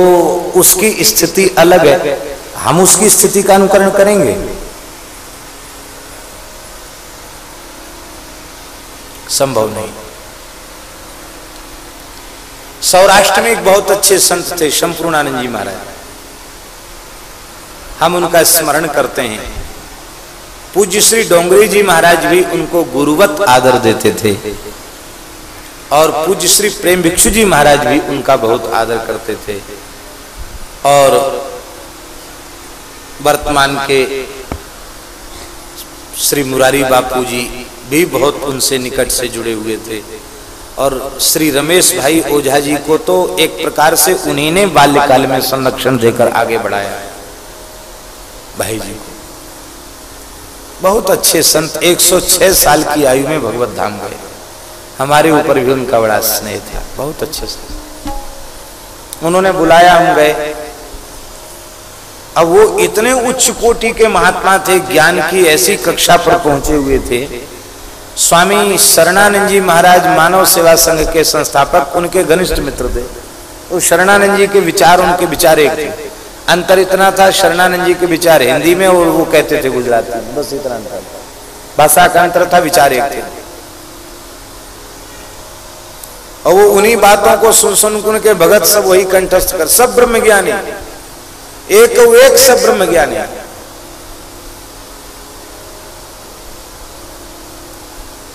उसकी स्थिति अलग है। हम उसकी स्थिति का अनुकरण करेंगे। संभव नहीं। सौराष्ट्र में एक बहुत अच्छे संत थे शंपूर्णानंद जी महाराज। हम उनका स्मरण करते हैं। पूज्य श्री डोंगरी जी महाराज भी उनको गुरुवत आदर देते थे। और पूज्य श्री प्रेम भिक्षु जी महाराज भी उनका बहुत आदर करते थे। और वर्तमान के श्री मुरारी बापू जी भी बहुत उनसे निकट से जुड़े हुए थे। और श्री रमेश भाई ओझा जी को तो एक प्रकार से उन्हीं ने बाल्यकाल में संरक्षण देकर आगे बढ़ाया भाई जी को। बहुत अच्छे संत 106 साल की आयु में भगवत धाम गए। हमारे ऊपर भी उनका बड़ा स्नेह था। बहुत अच्छे संत। उन्होंने बुलाया, हम गए। अब वो इतने उच्च कोटि के महात्मा थे, ज्ञान की ऐसी कक्षा पर पहुँचे हुए थे। स्वामी शरणानंद जी महाराज मानव सेवा संघ के संस्थापक, उनके घनिष्ठ मित्र थे। तो शरणानंद जी के विचार उनके विचार एक थे। अंतर इतना था, शरणानंद जी के विचार हिंदी में और वो कहते थे गुजराती में। बस इतना अंतर भाषा का अंतर था, विचार एक थे। और वो उन्हीं बातों को सुन सुन के भगत सब वही कंठस्थ कर, सब ब्रह्म ज्ञानी एक एक सब ब्रह्म ज्ञानी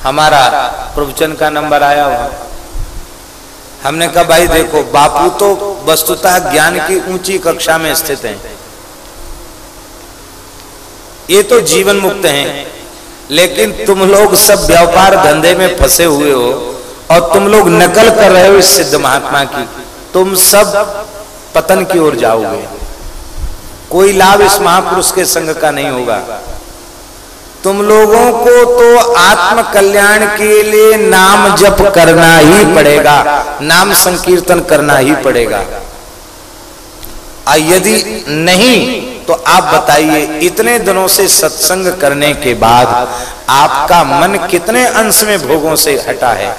हमारा प्रवचन का नंबर आया हुआ। हमने कहा, भाई देखो, बापू तो वस्तुतः ज्ञान की ऊँची कक्षा में स्थित हैं। ये तो जीवन मुक्त हैं। लेकिन तुम लोग सब व्यापार धंधे में फंसे हुए हो और तुम लोग नकल कर रहे हो इस सिद्ध महात्मा की। तुम सब पतन की ओर जाओगे। कोई लाभ इस महापुरुष के संग का नहीं होगा। तुम लोगों को तो आत्म कल्याण के लिए नाम जप करना ही पड़ेगा, नाम संकीर्तन करना ही पड़ेगा। यदि नहीं तो आप बताइए, इतने दिनों से सत्संग करने के बाद आपका मन कितने अंश में भोगों से हटा है,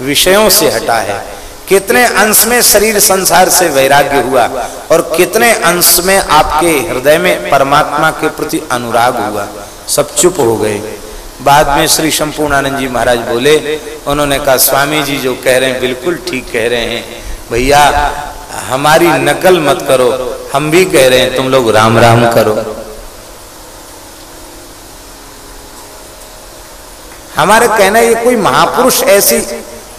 विषयों से हटा है कितने अंश में शरीर संसार से वैराग्य हुआ और कितने अंश में आपके हृदय में परमात्मा के प्रति अनुराग हुआ। सब चुप हो गए। बाद में श्री शंपूर्णानंद जी महाराज बोले, उन्होंने कहा, स्वामी जी जो कह रहे हैं, बिल्कुल ठीक कह रहे हैं। भैया, हमारी नकल मत करो। हम भी कह रहे हैं, तुम लोग राम राम करो। हमारे कहना, ये कोई महापुरुष ऐसी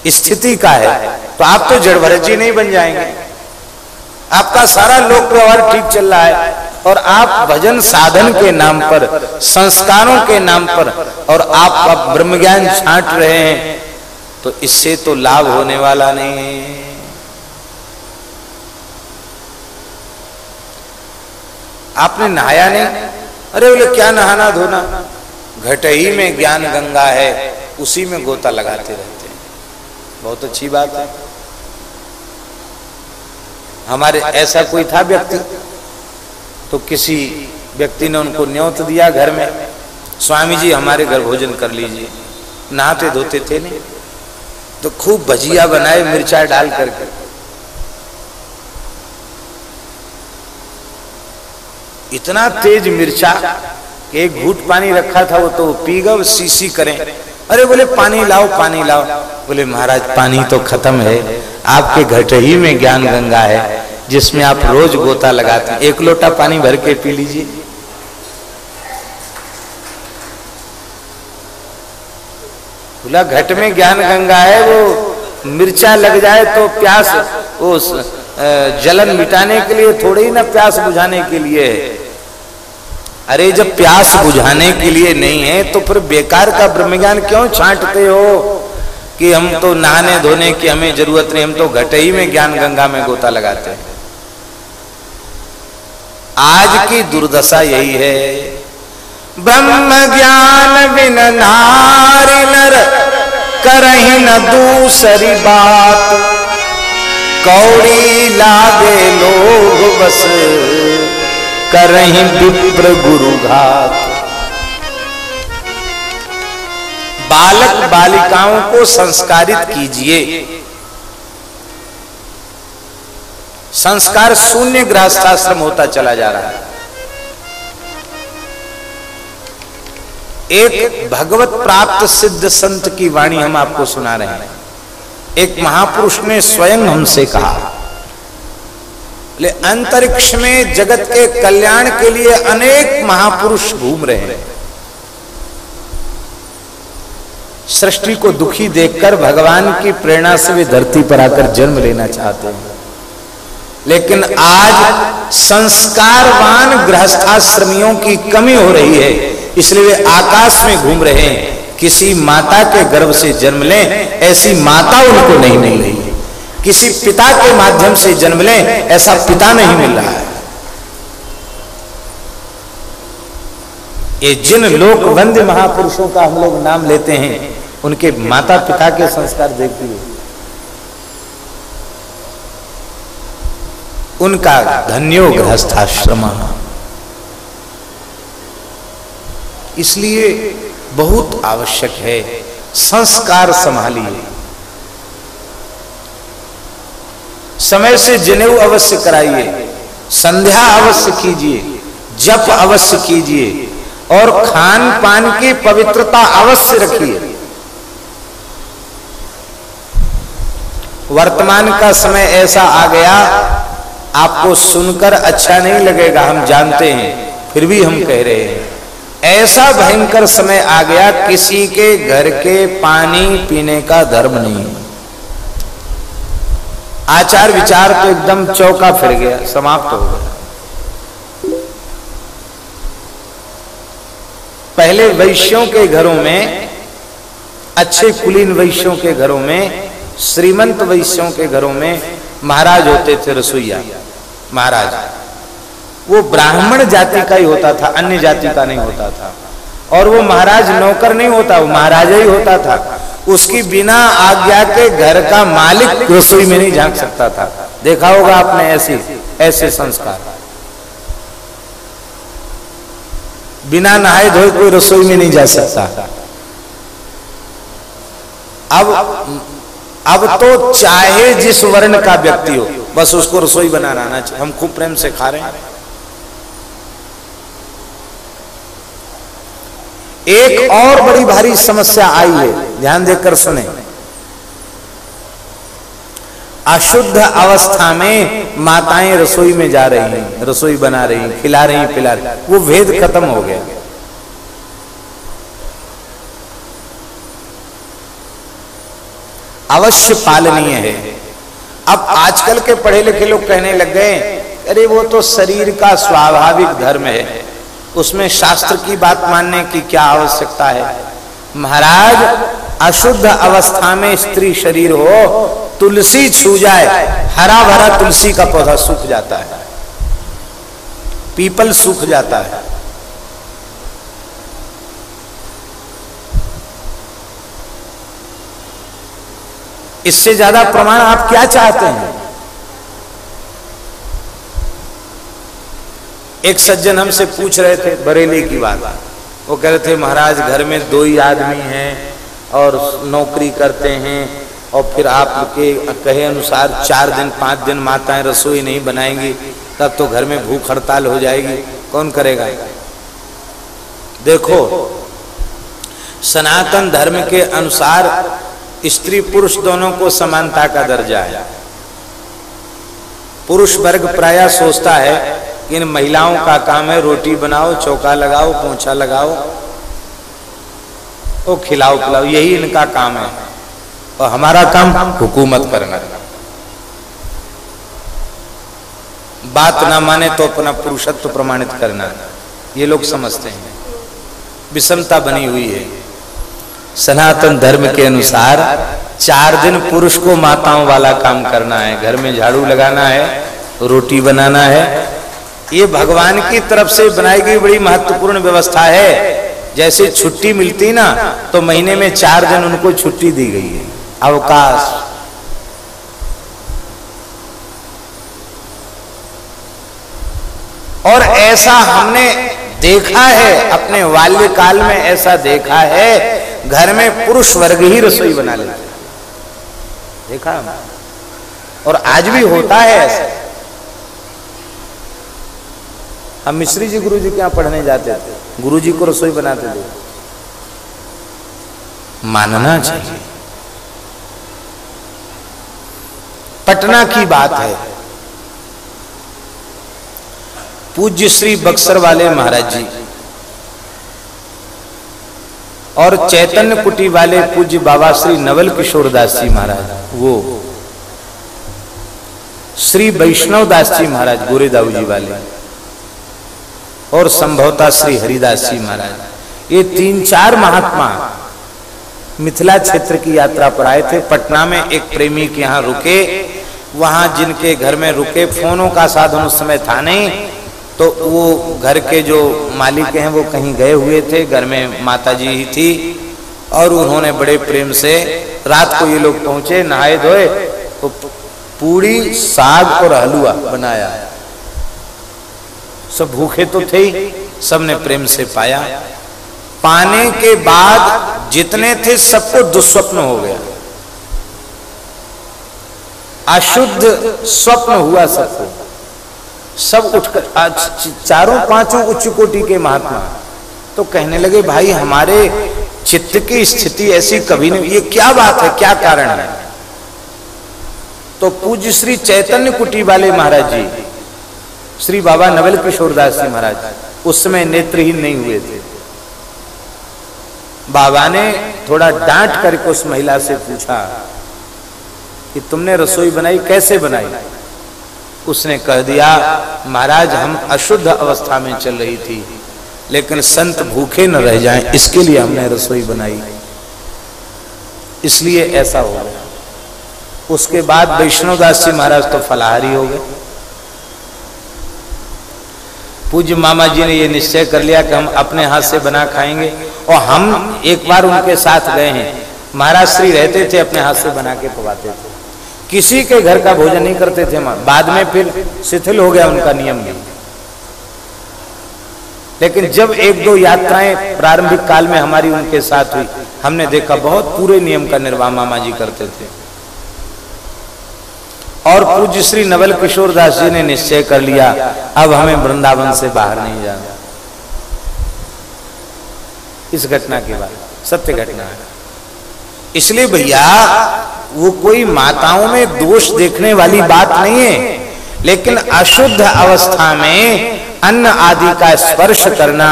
स्थिति का है तो आप तो जड़ भरत जी नहीं बन जाएँगे। आपका सारा लोक व्यवहार ठीक चल रहा है और आप भजन साधन के नाम पर, संस्कारों के नाम पर और आप अब ब्रह्म ज्ञान छांट रहे हैं तो इससे तो लाभ होने वाला नहीं है। आपने नहाया नहीं? अरे बोले, क्या नहाना धोना? घट ही में ज्ञान गंगा है, उसी में गोता लगाते रहते बहुत अच्छी बात है। हमारे ऐसा कोई था व्यक्ति? तो किसी व्यक्ति ने उनको न्योत दिया घर में, स्वामी जी, हमारे घर भोजन कर लीजिए। नहाते धोते थे नहीं। तो खूब भजिया बनाए, मिर्चा डाल करके। इतना तेज मिर्चा, एक घूट पानी रखा था वो तो पी गए सीसी करें। अरे बोले, पानी लाओ पानी लाओ। बोले, महाराज, पानी तो खत्म है। आपके घट ही में ज्ञान गंगा है, जिसमें आप रोज गोता लगाते हैं। एक लोटा पानी भर के पी लीजिए। बोला, घट में ज्ञान गंगा है, वो मिर्चा लग जाए तो प्यास, वो जलन मिटाने के लिए थोड़ी ना प्यास बुझाने के लिए है। अरे, जब प्यास बुझाने के लिए नहीं है तो फिर बेकार का ब्रह्म ज्ञान क्यों छांटते हो? कि हम तो नहाने धोने की हमें ज़रूरत नहीं, हम तो घटे ही में ज्ञान गंगा में गोता लगाते हैं। आज की दुर्दशा यही है। ब्रह्म ज्ञान बिन नारी नर, करही न दूसरी बात। कौड़ी लागे लोग बस करही विप्र गुरु घात। बालक बालिकाओं को संस्कारित कीजिए। संस्कार शून्य गृहस्थाश्रम होता चला जा रहा है। एक भगवत प्राप्त सिद्ध संत की वाणी हम आपको सुना रहे हैं। एक महापुरुष ने स्वयं हमसे कहा ले अंतरिक्ष में जगत के कल्याण के लिए अनेक महापुरुष घूम रहे हैं। सृष्टि को दुखी देखकर भगवान की प्रेरणा से वे धरती पर आकर जन्म लेना चाहते हैं। लेकिन आज संस्कारवान गृहस्थाश्रमियों की कमी हो रही है, इसलिए वे आकाश में घूम रहे हैं। किसी माता के गर्भ से जन्म लें, ऐसी माता उनको नहीं मिल रही है। किसी पिता के माध्यम से जन्म लें, ऐसा पिता नहीं मिल रहा है। ये जिन लोक वंद्य महापुरुषों का हम लोग नाम लेते हैं, उनके माता पिता के संस्कार देखिए उनका धन्यो गृहस्थाश्रम इसलिए बहुत आवश्यक है, संस्कार संभालिए। समय से जनेऊ अवश्य कराइए, संध्या अवश्य कीजिए, जप अवश्य कीजिए, और खान पान की पवित्रता अवश्य रखिए। वर्तमान का समय ऐसा आ गया, आपको सुनकर अच्छा नहीं लगेगा, हम जानते हैं, फिर भी हम कह रहे हैं। ऐसा भयंकर समय आ गया, किसी के घर के पानी पीने का धर्म नहीं। आचार विचार तो एकदम चौका फिर गया, समाप्त हो गया। पहले वैश्यों के घरों में, अच्छे कुलीन वैश्यों के घरों में, श्रीमंत वैश्यों के घरों में महाराज होते थे रसोईया। महाराज, वो ब्राह्मण जाति का ही होता था, अन्य जाति का नहीं होता था। और वो महाराज नौकर नहीं होता, वो महाराजा ही होता था। उसकी बिना आज्ञा के घर का मालिक रसोई में नहीं झाँक सकता था। देखा होगा आपने ऐसी, ऐसे संस्कार। बिना नहाए धोए कोई रसोई में नहीं जा सकता। अब अब तो चाहे जिस वर्ण का व्यक्ति हो, बस उसको रसोई बनाना आना चाहिए। हम खूब प्रेम से खा रहे हैं। एक और बड़ी भारी समस्या आई है। ध्यान देकर सुने। अशुद्ध अवस्था में माताएँ रसोई में जा रही हैं, रसोई बना रही हैं, खिला रही पिला रही वो भेद खत्म हो गया। अवश्य पालनीय है। अब आजकल के पढ़े लिखे लोग कहने लग गए, अरे वो तो शरीर का स्वाभाविक धर्म है। उसमें शास्त्र की बात मानने की क्या आवश्यकता है? महाराज, अशुद्ध अवस्था में स्त्री शरीर हो, तुलसी छू जाए हरा भरा तुलसी का पौधा सूख जाता है। पीपल सूख जाता है। इससे ज़्यादा प्रमाण आप क्या चाहते हैं? एक सज्जन हमसे पूछ रहे थे बरेली की बात। वो कह रहे थे, महाराज, घर में दो ही आदमी हैं और नौकरी करते हैं और फिर आपके कहे अनुसार चार दिन, पाँच दिन माताएँ रसोई नहीं बनाएँगी, तब तो घर में भूख हड़ताल हो जाएगी। कौन करेगा? देखो, सनातन धर्म के अनुसार स्त्री पुरुष दोनों को समानता का दर्जा है। पुरुष वर्ग प्राय सोचता है इन महिलाओं का काम है रोटी बनाओ, चौका लगाओ, पोछा लगाओ वो खिलाओ पिलाओ यही इनका काम है। और हमारा काम हुकूमत करना। बात ना माने तो अपना पुरुषत्व प्रमाणित करना। ये लोग समझते हैं। विषमता बनी हुई है। सनातन धर्म के अनुसार चार दिन पुरुष को माताओं वाला काम करना है। घर में झाड़ू लगाना है, रोटी बनाना है ये भगवान की तरफ़ से बनाई गई बड़ी महत्वपूर्ण व्यवस्था है। जैसे छुट्टी मिलती ना तो महीने में चार दिन उनको छुट्टी दी गई है। अवकाश। और ऐसा हमने देखा है, अपने बाल्यकाल में ऐसा देखा है, घर में पुरुष वर्ग ही रसोई बना लेते देखा? और आज भी होता है ऐसा। हम मिश्री जी गुरु जी के यहाँ पढ़ने जाते थे। गुरु जी को रसोई बनाते थे। मानना चाहिए। पटना की बात है। पूज्य श्री बक्सर वाले महाराज जी और चैतन्य कुटी वाले पूज्य बाबा श्री नवल किशोर दास जी महाराज, वो श्री वैष्णव दास जी महाराज, गोरेदाऊ जी वाले। और संभवता श्री हरिदास जी महाराज। ये तीन चार महात्मा मिथिला क्षेत्र की यात्रा पर आए थे। पटना में एक प्रेमी के यहाँ रुके। वहाँ जिनके घर में रुके, फोनों का साधन उस समय था नहीं। तो वो घर के जो मालिक हैं, वो कहीं गए हुए थे। घर में माता जी ही थी और उन्होंने बड़े प्रेम से रात को ये लोग पहुँचे, नहाए धोए तो पूड़ी साग और हलवा बनाया। सब भूखे तो थे ही, सबने प्रेम से पाया। पाने के बाद जितने थे, सबको दुस्वप्न हो गया। अशुद्ध स्वप्न हुआ सबको। सब उठकर चारों पाँचों उच्च कोटि के महात्मा तो कहने लगे, भाई, हमारे चित्त की स्थिति ऐसी कभी नहीं, ये क्या बात है, क्या कारण है? तो पूज्य श्री चैतन्य कुटी वाले महाराज जी श्री बाबा नवल किशोर दास जी महाराज उस समय नेत्रहीन नहीं हुए थे। बाबा ने थोड़ा डांट करके उस महिला से पूछा कि तुमने रसोई बनाई, कैसे बनाई? उसने कह दिया, महाराज, हम अशुद्ध अवस्था में चल रही थी, लेकिन संत भूखे न रह जाएँ, इसके लिए हमने रसोई बनाई। इसलिए ऐसा हो गया। उसके बाद वैष्णवदास जी महाराज तो फलाहारी हो गए। पूज्य मामा जी ने ये निश्चय कर लिया कि हम अपने हाथ से बना खाएँगे और हम एक बार उनके साथ गए हैं। महाराज श्री रहते थे, अपने हाथ से बना के पवाते थे। किसी के घर का भोजन नहीं करते थे बाद में फिर शिथिल हो गया उनका नियम भी। लेकिन जब एक दो यात्राएँ प्रारंभिक काल में हमारी उनके साथ हुई, हमने देखा बहुत पूरे नियम का निर्वाह मामा जी करते थे। और पूज्य श्री नवल किशोर दास जी ने निश्चय कर लिया, अब हमें वृंदावन से बाहर नहीं जाना। इस घटना के बाद, सत्य घटना है। इसलिए भैया, वो कोई माताओं में दोष देखने वाली बात नहीं है, लेकिन अशुद्ध अवस्था में अन्न आदि का स्पर्श करना,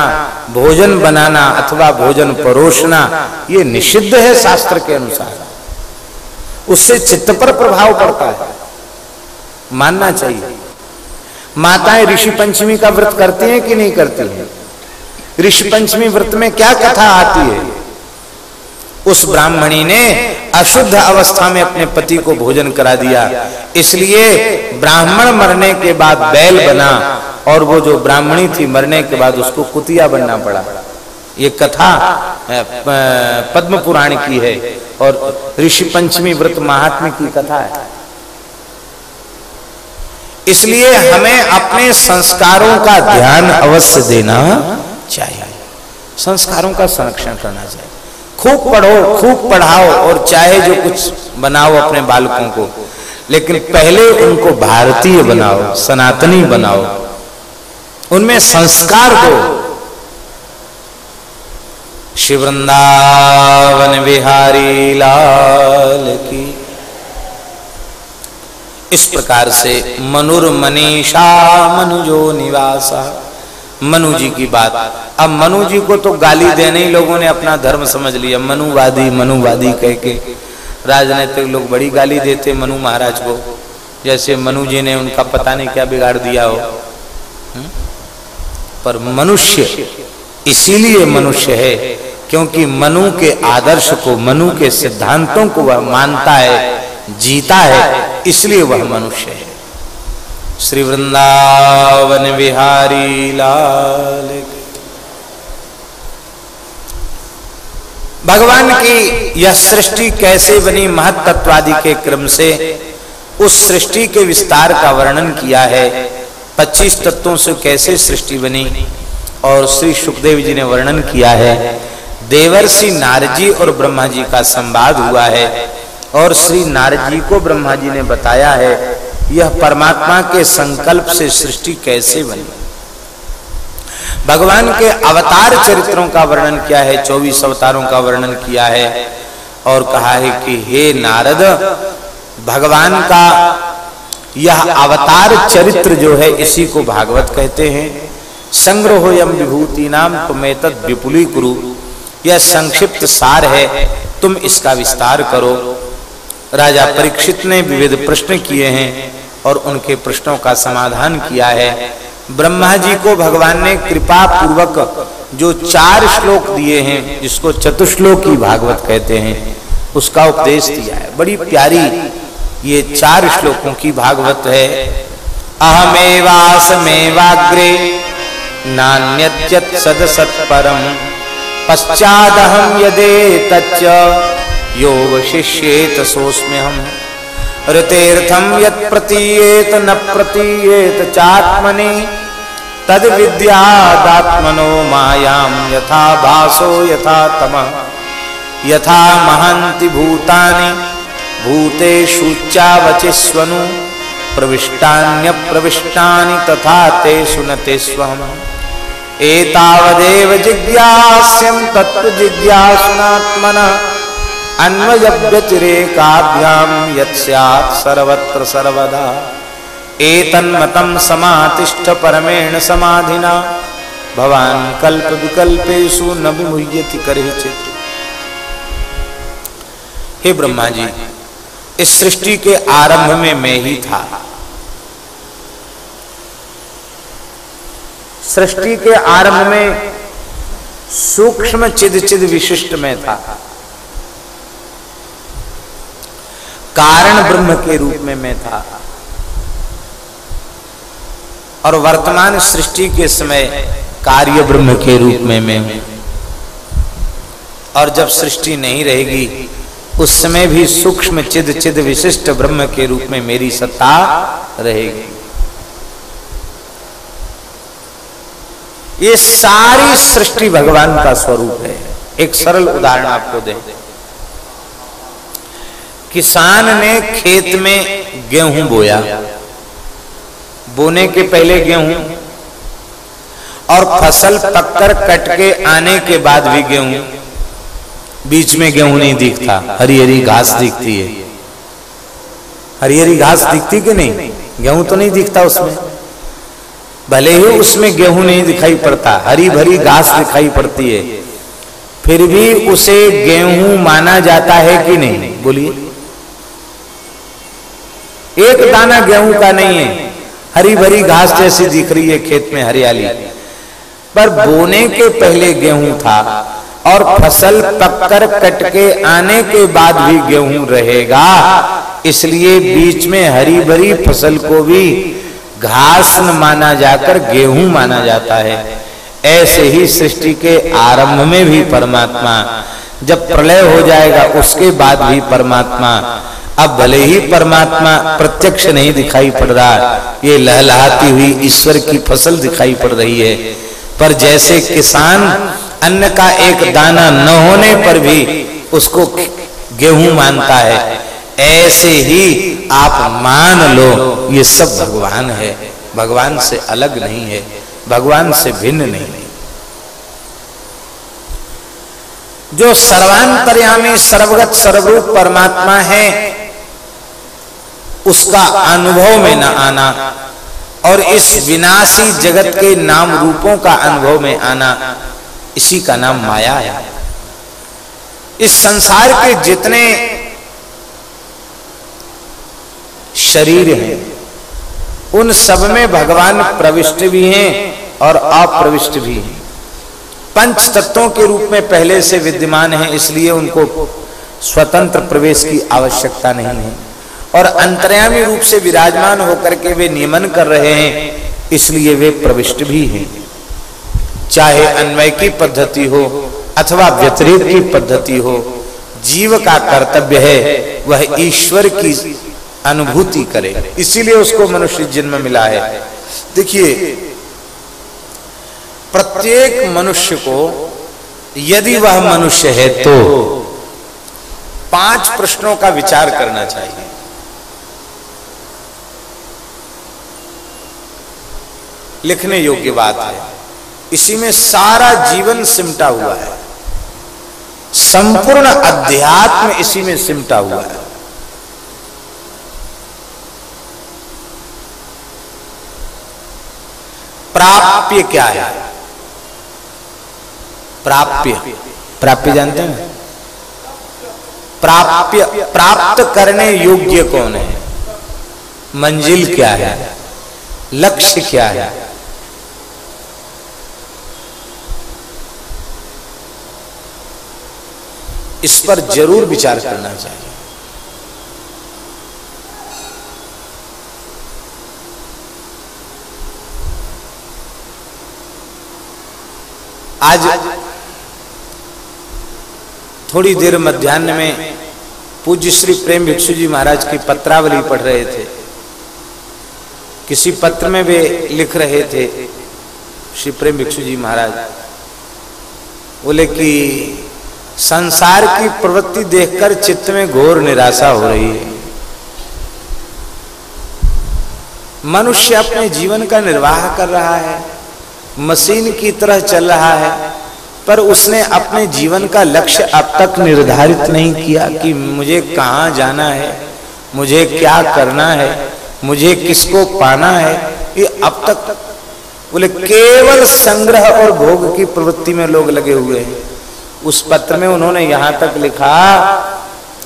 भोजन बनाना अथवा भोजन परोसना, ये निषिद्ध है शास्त्र के अनुसार। उससे चित्त पर प्रभाव पड़ता है। मानना चाहिए। माताएँ ऋषि पंचमी का व्रत करती हैं कि नहीं करती हैं? ऋषि पंचमी व्रत में क्या कथा आती है? उस ब्राह्मणी ने अशुद्ध अवस्था में अपने पति को भोजन करा दिया। इसलिए ब्राह्मण मरने के बाद बैल बना और वो जो ब्राह्मणी थी मरने के बाद उसको कुतिया बनना पड़ा। ये कथा पद्म पुराण की है और ऋषि पंचमी व्रत महात्मा की कथा है। इसलिए हमें अपने संस्कारों का ध्यान अवश्य देना चाहिए। संस्कारों का संरक्षण करना चाहिए। खूब पढ़ो, खूब पढ़ाओ और चाहे जो कुछ बनाओ अपने बालकों को, लेकिन पहले उनको भारतीय बनाओ, सनातनी बनाओ। उनमें संस्कार दो। शिवृंदावन बिहारी लाल की इस प्रकार से मनुर मनीषा मनुजो निवासा। मनु जी की बात। अब मनु जी को तो गाली देने ही लोगों ने अपना धर्म समझ लिया, मनुवादी मनुवादी कह के। राजनीतिक लोग बड़ी गाली देते मनु महाराज को। जैसे मनु जी ने उनका पता नहीं क्या बिगाड़ दिया हो। हम्म? पर मनुष्य इसीलिए मनुष्य है क्योंकि मनु के आदर्श को, मनु के सिद्धांतों को वह मानता है। जीता है, इसलिए वह मनुष्य है। श्री वृंदावन बिहारी लाल भगवान की यह सृष्टि कैसे बनी महत्त्वादि के क्रम से, उस सृष्टि के विस्तार का वर्णन किया है। 25 तत्वों से कैसे सृष्टि बनी, और श्री सुखदेव जी ने वर्णन किया है। देवर्षि नारजी और ब्रह्मा जी का संवाद हुआ है। और श्री नारद जी को ब्रह्मा जी ने बताया है, यह परमात्मा के संकल्प से सृष्टि कैसे बनी? भगवान के अवतार चरित्रों का वर्णन किया है, चौबीस अवतारों का वर्णन किया है और कहा है कि हे नारद, भगवान का यह अवतार चरित्र जो है, इसी को भागवत कहते हैं। संग्रह यम विभूति नाम तुम्हें विपुली कुरु यह संक्षिप्त सार है, तुम इसका विस्तार करो। राजा परीक्षित ने विविध प्रश्न किए हैं और उनके प्रश्नों का समाधान किया है। ब्रह्मा जी को भगवान ने कृपा पूर्वक जो चार श्लोक दिए हैं, जिसको चतुश्लोकी भागवत कहते हैं, उसका उपदेश दिया है। बड़ी प्यारी ये चार श्लोकों की भागवत है। अहमेवासमेवाग्रे नान्यत्यत सदसत परम पश्चादहम यदे तच्च। योगशिष्येत सोस्म्यहम ऋतेर्थम यत प्रतीयेत न प्रतीयेत चात्मनि तद विद्यादात्मनो मायाम यथा भासो यथा तम। यथा महंति भूतानि भूतेषुच्चावचिस्वनु प्रविष्टान्य प्रविष्टानि तथा ते सुनते स्वहम् एतावदेव जिज्ञास्यं तत्व जिज्ञासुनात्मनः अन्वय व्यतिरेकाभ्याम यत्स्यात् सर्वत्र सर्वदा। एतन्मतं समातिष्ठ परमेण समाधिना। भवान कल्प विकल्पेशु न विमुह्यति करहिचित हे ब्रह्मा जी इस सृष्टि के आरंभ में मैं ही था। सृष्टि के आरंभ में सूक्ष्म चिद चिद विशिष्ट में था। कारण ब्रह्म के रूप में मैं था। और वर्तमान सृष्टि के समय कार्य ब्रह्म के रूप में मैं हूँ। और जब सृष्टि नहीं रहेगी, उस समय भी सूक्ष्म चिद चिद विशिष्ट ब्रह्म के रूप में मेरी सत्ता रहेगी। ये सारी सृष्टि भगवान का स्वरूप है। एक सरल उदाहरण आपको दें। किसान ने खेत में गेहूँ बोया। बोने के पहले गेहूँ। और फ़सल पककर कट के आने के बाद भी गेहूँ। बीच में गेहूँ नहीं दिखता हरी हरी घास दिखती है। हरी हरी घास दिखती कि नहीं? गेहूँ तो नहीं दिखता उसमें। भले ही उसमें गेहूँ नहीं दिखाई पड़ता हरी भरी घास दिखाई पड़ती है। फिर भी उसे गेहूँ माना जाता है कि नहीं? बोलिए। एक दाना गेहूँ का नहीं है। हरी भरी घास जैसी दिख रही है खेत में हरियाली। पर बोने के पहले गेहूँ था और फ़सल पककर कट के आने के बाद भी गेहूँ रहेगा। इसलिए बीच में हरी भरी फ़सल को भी घास न माना जाकर गेहूँ माना जाता है। ऐसे ही सृष्टि के आरंभ में भी परमात्मा, जब प्रलय हो जाएगा, उसके बाद भी परमात्मा अब भले ही परमात्मा प्रत्यक्ष नहीं दिखाई पड़ रहा, ये लहलहाती हुई ईश्वर की फ़सल दिखाई पड़ रही है। पर जैसे किसान अन्न का एक दाना न होने पर भी उसको गेहूँ मानता है, ऐसे ही आप मान लो, ये सब भगवान है। भगवान से अलग नहीं है, भगवान से भिन्न नहीं है। जो सर्वांतर्यामी, सर्वगत, सर्वरूप परमात्मा है उसका अनुभव में न आना और इस विनाशी जगत के नाम रूपों का अनुभव में आना, इसी का नाम माया है। इस संसार के जितने शरीर हैं, उन सब में भगवान प्रविष्ट भी हैं और अप्रविष्ट भी हैं। पंच तत्वों के रूप में पहले से विद्यमान हैं, इसलिए उनको स्वतंत्र प्रवेश की आवश्यकता नहीं है। और अंतर्यामी रूप से विराजमान होकर के वे नियमन कर रहे हैं, इसलिए वे प्रविष्ट भी हैं। चाहे अन्वय की पद्धति हो अथवा व्यतिरिक की पद्धति हो, जीव का कर्तव्य है, वह ईश्वर की अनुभूति करे। इसीलिए उसको मनुष्य जन्म मिला है। देखिए, प्रत्येक मनुष्य को यदि वह मनुष्य है तो पाँच प्रश्नों का विचार करना चाहिए। लिखने योग्य बात है। इसी में सारा जीवन सिमटा हुआ है। संपूर्ण अध्यात्म इसी में सिमटा हुआ है। प्राप्य क्या है? प्राप्य। प्राप्य जानते हैं? प्राप्य, प्राप्त करने योग्य कौन है? मंजिल क्या है? लक्ष्य क्या है? इस पर ज़रूर विचार करना चाहिए। आज थोड़ी देर मध्यान्ह में पूज्य श्री प्रेम भिक्षु जी महाराज की पत्रावली पढ़ रहे थे। किसी पत्र में वे लिख रहे थे, श्री प्रेम भिक्षु जी महाराज, बोले कि संसार की प्रवृत्ति देखकर चित्त में घोर निराशा हो रही है। मनुष्य अपने जीवन का निर्वाह कर रहा है, मशीन की तरह चल रहा है, पर उसने अपने जीवन का लक्ष्य अब तक निर्धारित नहीं किया कि मुझे कहाँ जाना है, मुझे क्या करना है, मुझे किसको पाना है। ये अब तक बोले, केवल संग्रह और भोग की प्रवृत्ति में लोग लगे हुए हैं। उस पत्र में उन्होंने यहाँ तक लिखा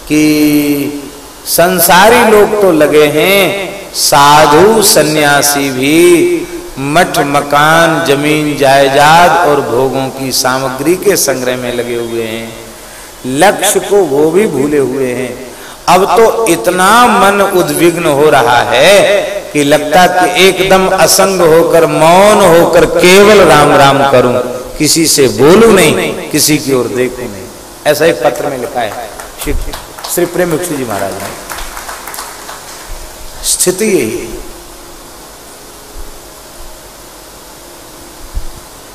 कि संसारी लोग तो लगे हैं, साधु सन्यासी भी, मठ, मकान, ज़मीन, जायदाद और भोगों की सामग्री के संग्रह में लगे हुए हैं। लक्ष्य को वो भी भूले हुए हैं। अब तो इतना मन उद्विग्न हो रहा है कि लगता कि एकदम असंग होकर, मौन होकर केवल राम राम करूँ। किसी से बोलू नहीं, किसी की ओर देखू नहीं। ऐसा एक पत्र में लिखा है। श्री प्रेम जी महाराज ने। स्थिति यही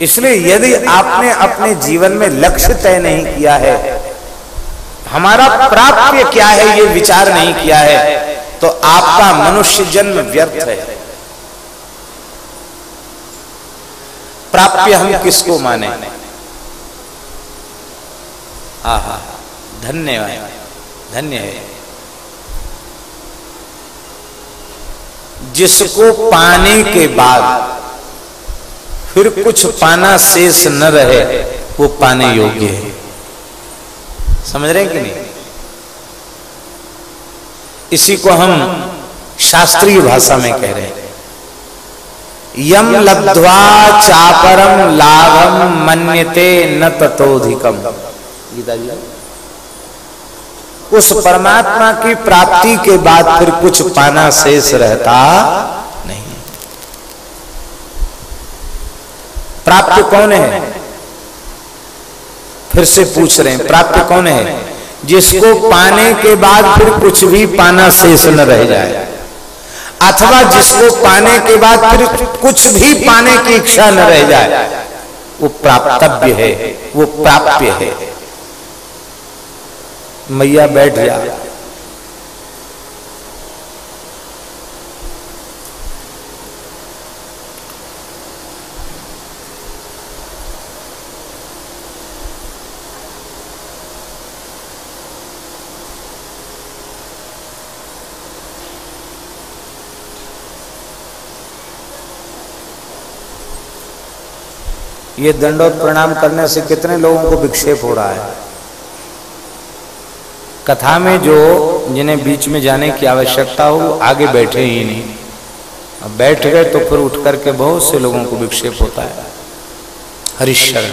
इसलिए यदि आपने अपने जीवन में लक्ष्य तय नहीं किया है, हमारा प्राप्य क्या है, ये विचार नहीं किया है तो आपका मनुष्य जन्म व्यर्थ है। प्राप्य हम किसको माने? आहा, धन्यवाद, धन्य है। जिसको पाने के बाद फिर कुछ पाना शेष न रहे, वो पाने योग्य है। समझ रहे हैं कि नहीं? इसी को हम शास्त्रीय भाषा में कह रहे हैं। यम लब्ध्वा चापरम लाभम मन्यते न गीता जी। उस परमात्मा की प्राप्ति के बाद फिर कुछ पाना शेष रहता नहीं। प्राप्त कौन है? फिर से पूछ रहे हैं प्राप्त कौन है? जिसको पाने के बाद फिर कुछ भी पाना शेष न रह जाए। अथवा जिसको पाने के बाद फिर कुछ भी पाने की इच्छा न रह जाए, वो प्राप्तव्य है, वो प्राप्य है। मैया बैठ जा। ये दंडोत प्रणाम करने से कितने लोगों को विक्षेप हो रहा है? कथा में जो जिन्हें बीच में जाने की आवश्यकता हो, आगे बैठे ही नहीं। अब बैठ गए तो फिर उठ करके बहुत से लोगों को विक्षेप होता है। हरिशरण,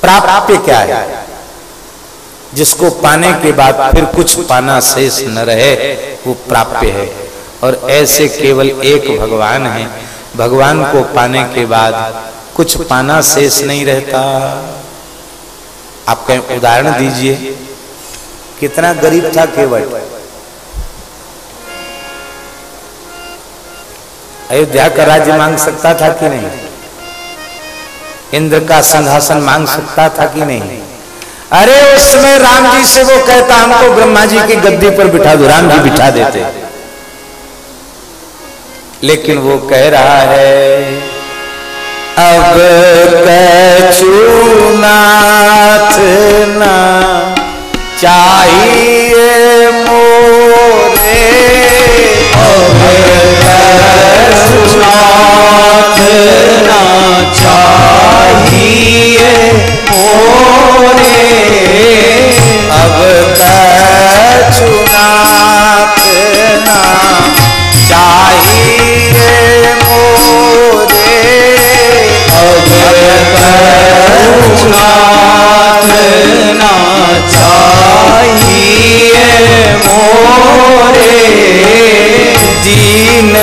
प्राप्य क्या है? जिसको पाने के बाद फिर कुछ पाना शेष न रहे, वो प्राप्य है। और ऐसे केवल एक भगवान है। भगवान को पाने के बाद कुछ पाना शेष नहीं रहता। आप कहीं उदाहरण दीजिए। कितना गरीब था केवल अयोध्या का राज्य मांग सकता था कि नहीं? इंद्र का सिंहासन मांग सकता था कि नहीं? अरे उस समय राम जी से वो कहता हमको ब्रह्मा जी की गद्दी पर बिठा दो राम जी बिठा देते। लेकिन वो कह रहा है अब कछुनाथ ना चाहिए मोरे। नाथ ना चाहिए मोरे। नाथ ना चाहिए मोरे दीन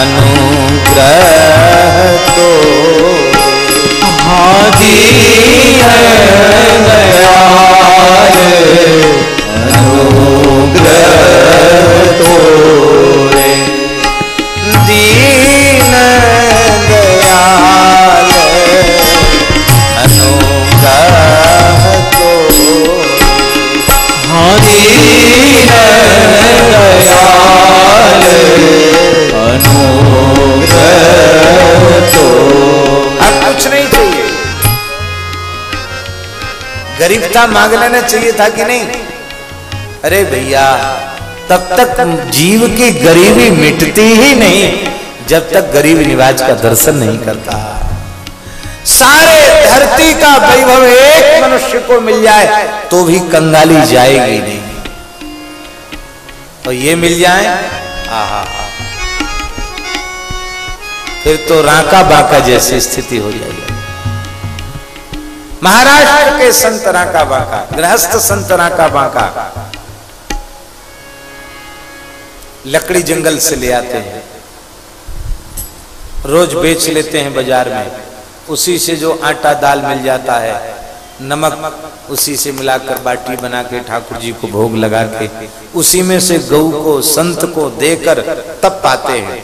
अनुग्रह तो। है दयाल अनुग्रह तोरे दीन दयाल अनुग्रह तो हादी दयाल। अनुग्रह तो अब कुछ नहीं चाहिए। गरीबता मांग लेना चाहिए था कि नहीं? अरे भैया तब तक जीव की गरीबी मिटती ही नहीं, जब तक गरीब निवाज का दर्शन नहीं करता। सारे धरती का वैभव एक मनुष्य को मिल जाए तो भी कंगाली जाएगी नहीं। और ये मिल जाए, आहा। फिर तो राका बाका जैसी स्थिति हो जाएगी। महाराष्ट्र के संत राका बाका, गृहस्थ संत राका बाका लकड़ी जंगल से ले आते हैं। रोज बेच लेते हैं बाज़ार में। उसी से जो आटा दाल मिल जाता है, नमक उसी से मिलाकर बाटी बना के ठाकुर जी को भोग लगा के, उसी में से गऊ को, संत को देकर तब पाते हैं।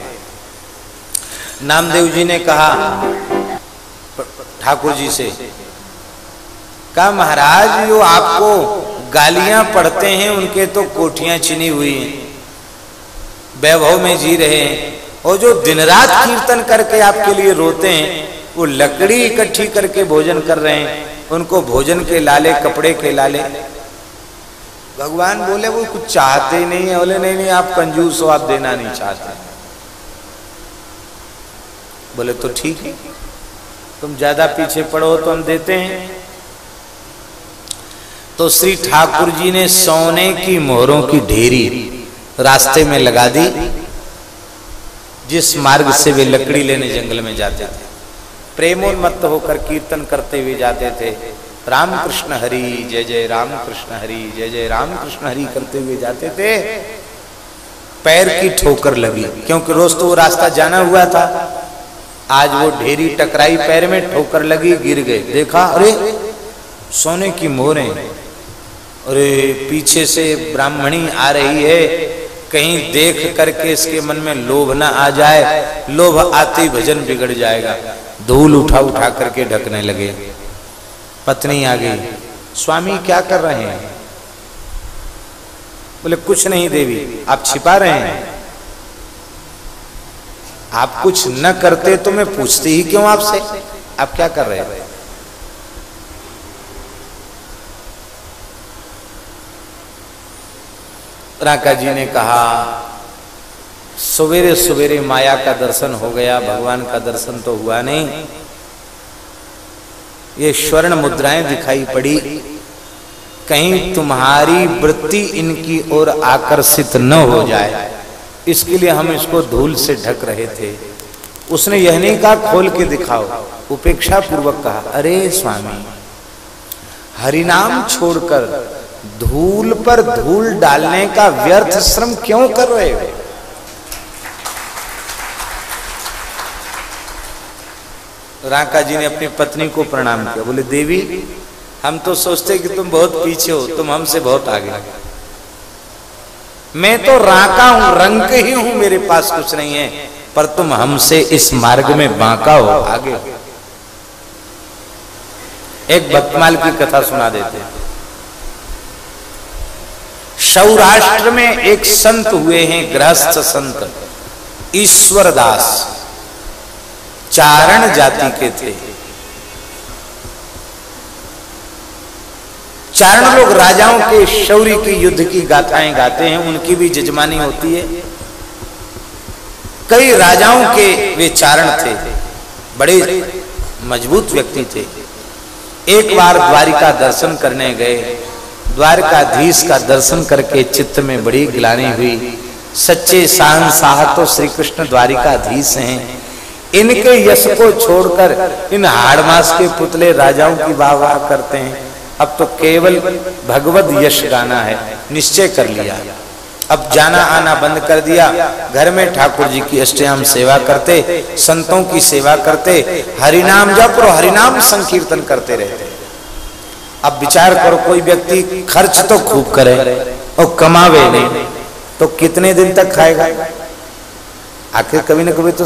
नामदेव जी ने कहा, ठाकुर जी से कहा महाराज जो आपको गालियाँ पढ़ते हैं, उनके तो कोठियाँ चिनी हुई हैं। वैभव में जी रहे हैं। और जो दिन रात कीर्तन करके आपके लिए रोते हैं, वो लकड़ी इकट्ठी करके भोजन कर रहे हैं। उनको भोजन के लाले, कपड़े के लाले। भगवान बोले, वो कुछ चाहते ही नहीं है। बोले, नहीं नहीं, आप कंजूस हो, आप देना नहीं चाहते। बोले तो ठीक है। तुम ज़्यादा पीछे पड़ो तो हम देते हैं। तो श्री ठाकुर जी ने सोने की मोहरों की ढेरी रास्ते में लगा दी। जिस मार्ग से वे लकड़ी लेने जंगल में जाते थे। प्रेमोन्मत्त होकर कीर्तन करते हुए जाते थे। राम कृष्ण हरि, जय जय राम कृष्ण हरि, जय जय राम कृष्ण हरि करते हुए जाते थे। पैर की ठोकर लगी, क्योंकि रोज तो वो रास्ता जाना हुआ था। आज वो ढेरी टकराई पैर में ठोकर लगी, गिर गए। देखा, अरे, सोने की मोहरें। अरे, पीछे से ब्राह्मणी आ रही है। कहीं देख करके इसके मन में लोभ ना आ जाए, लोभ आते ही भजन बिगड़ जाएगा। धूल उठा उठा करके ढकने लगे। पत्नी आ गई, स्वामी, क्या कर रहे हैं? बोले, कुछ नहीं देवी, आप छिपा रहे हैं। आप कुछ न करते तो मैं पूछती ही क्यों आपसे? आप क्या कर रहे हैं? राका जी ने कहा, सवेरे सवेरे माया का दर्शन हो गया, भगवान का दर्शन तो हुआ नहीं। ये स्वर्ण मुद्राएँ दिखाई पड़ी। कहीं तुम्हारी वृत्ति इनकी ओर आकर्षित न हो जाए। इसके लिए हम इसको धूल से ढक रहे थे। उसने यह नहीं कहा, खोल के दिखाओ। उपेक्षा पूर्वक कहा, अरे स्वामी, हरिनाम छोड़कर धूल पर धूल डालने का व्यर्थ श्रम क्यों कर रहे हो? राका जी ने अपनी पत्नी को प्रणाम किया। बोले, देवी, हम तो सोचते कि तुम बहुत पीछे हो, तुम हमसे बहुत आगे मैं तो राका हूँ, रंग ही हूँ, मेरे पास कुछ नहीं है, पर तुम हमसे इस मार्ग में बांका हो, आगे एक भक्तमाल की कथा सुना देते हैं। सौराष्ट्र में एक संत हुए हैं, गृहस्थ संत, ईश्वरदास, चारण जाति के थे। चारण लोग राजाओं के शौर्य की युद्ध की गाथाएँ गाते हैं, उनकी भी जजमानी होती है। कई राजाओं के वे चारण थे, बड़े मज़बूत व्यक्ति थे। एक बार द्वारिका दर्शन करने गए द्वारकाधीश का दर्शन करके चित्त में बड़ी गिलानी हुई। सच्चे शान साह तो श्री कृष्ण द्वारिकाधीश हैं। इनके यश को छोड़कर इन हाड़मास के पुतले राजाओं की वाह वाह करते हैं। अब तो केवल भगवत यश गाना है। निश्चय कर लिया। अब जाना आना बंद कर दिया। घर में ठाकुर जी की अष्टयाम सेवा करते, संतों की सेवा करते, हरिनाम जप और हरिनाम संकीर्तन करते रहते। अब विचार करो, कोई व्यक्ति खर्च तो खूब करे और कमावे नहीं तो कितने दिन तक खाएगा? आखिर कभी ना कभी तो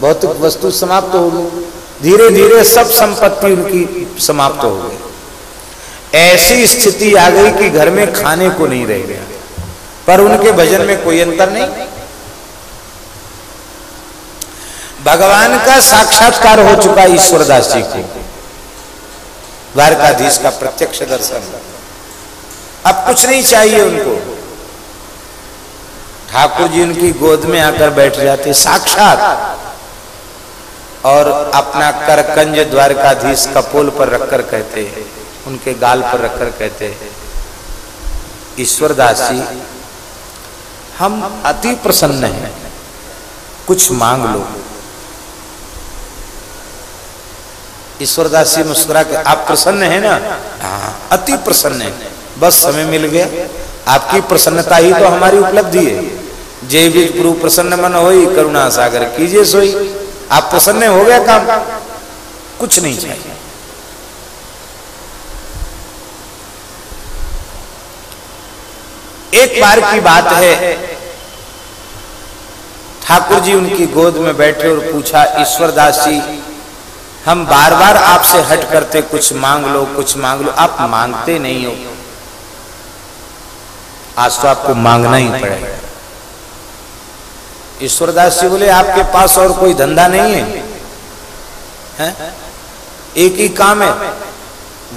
भौतिक वस्तु समाप्त हो गई। धीरे धीरे सब संपत्ति उनकी समाप्त हो गई। ऐसी स्थिति आ गई कि घर में खाने को नहीं रह गया। पर उनके भजन में कोई अंतर नहीं। भगवान का साक्षात्कार हो चुका ईश्वरदास जी को। द्वारकाधीश का प्रत्यक्ष दर्शन। अब कुछ नहीं चाहिए उनको। ठाकुर जी उनकी गोद में आकर बैठ जाते, साक्षात। और अपना करकंज द्वारकाधीश कपोल पर रखकर कहते हैं उनके गाल पर रखकर कहते हैं ईश्वरदास जी हम अति प्रसन्न हैं। कुछ मांग लो। ईश्वरदास जी मुस्कुरा के, आप प्रसन्न है ना? हाँ अति प्रसन्न है। बस समय मिल गया। आपकी प्रसन्नता ही तो हमारी उपलब्धि है। जय बीज गुरु प्रसन्न मन हो करुणा सागर कीजिए सोई। आप प्रसन्न हो गया काम? कुछ नहीं चाहिए। एक बार की बात है। ठाकुर जी उनकी गोद में बैठे और पूछा ईश्वरदास जी हम बार बार आपसे हट करते कुछ मांग लो कुछ मांग लो। आप मांगते नहीं हो। आज तो आपको मांगना ही पड़ेगा। ईश्वरदास जी बोले आपके पास और कोई धंधा नहीं है, है? एक ही काम है।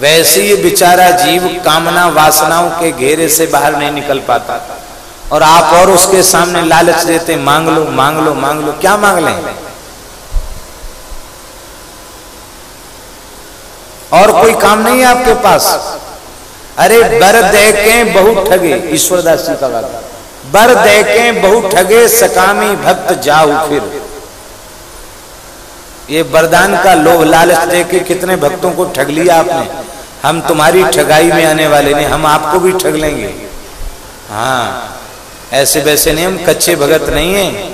वैसे ये बेचारा जीव कामना वासनाओं के घेरे से बाहर नहीं निकल पाता। और आप और उसके सामने लालच देते मांग लो मांग लो मांग लो। क्या मांग लें? और कोई काम नहीं है आपके पास? अरे, बर दे बहु ठगे, ईश्वरदास जी का वाक्य बर दे के बहु ठगे, सकामी भक्त जाऊ फिर। ये वरदान का लोभ लालच दे के कितने भक्तों को ठग लिया आपने? हम तुम्हारी ठगाई में आने वाले नहीं, हम आपको भी ठग लेंगे। हाँ ऐसे वैसे नहीं, हम कच्चे भगत नहीं है।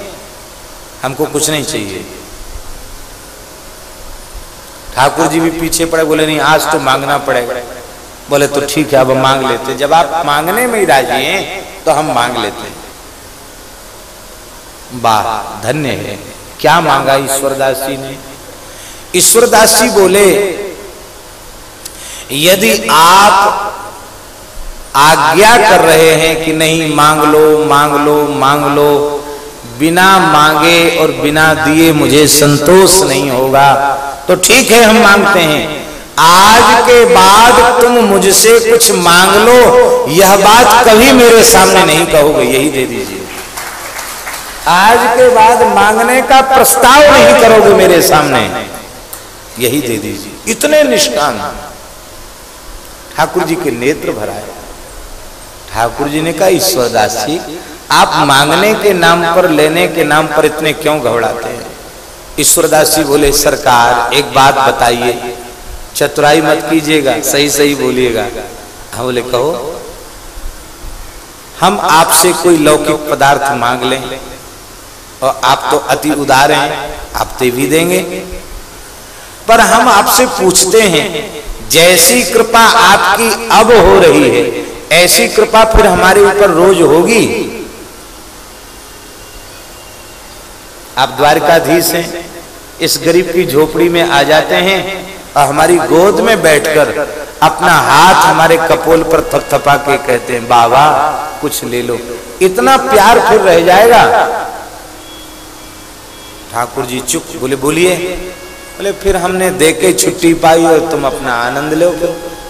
हमको कुछ नहीं चाहिए। ठाकुर जी भी पीछे पड़े, बोले, नहीं, आज तो मांगना पड़ेगा। बोले तो ठीक है, अब मांग लेते जब आप मांगने में ही राज़ी हैं तो हम मांग लेते वाह, धन्य है। क्या मांगा ईश्वरदास जी ने? ईश्वरदास जी बोले, यदि आप आज्ञा कर रहे हैं कि नहीं, मांग लो मांग लो मांग लो, बिना मांगे और बिना दिए मुझे संतोष नहीं होगा तो ठीक है, हम मांगते हैं। आज के बाद तुम मुझसे कुछ मांग लो, यह बात कभी मेरे सामने नहीं कहोगे। यही दे दीजिए। आज के बाद मांगने का प्रस्ताव नहीं करोगे मेरे सामने। यही दे दीजिए। इतने निष्काम। ठाकुर जी के नेत्र भराए। ठाकुर जी ने कहा ईश्वरदास जी आप मांगने के नाम पर, लेने के नाम पर इतने क्यों घबराते हैं? ईश्वरदास जी बोले, सरकार, एक बात बताइए। चतुराई मत कीजिएगा, सही सही बोलिएगा। हम बोले, कहो। हम आपसे कोई लौकिक पदार्थ मांग लें, और आप तो अति उदार हैं, आप तो भी देंगे। पर हम आपसे पूछते हैं, जैसी कृपा आपकी अब हो रही है, ऐसी कृपा फिर हमारे ऊपर रोज होगी? आप द्वारकाधीश हैं, इस गरीब की झोपड़ी में आ जाते हैं और हमारी गोद में बैठकर अपना हाथ हमारे कपोल पर थपथपा के कहते हैं, बाबा, कुछ ले लो। इतना प्यार फिर रह जाएगा। ठाकुर जी चुप, बोले, बोलिए। बोले, फिर हमने दे के छुट्टी पाई और तुम अपना आनंद लो।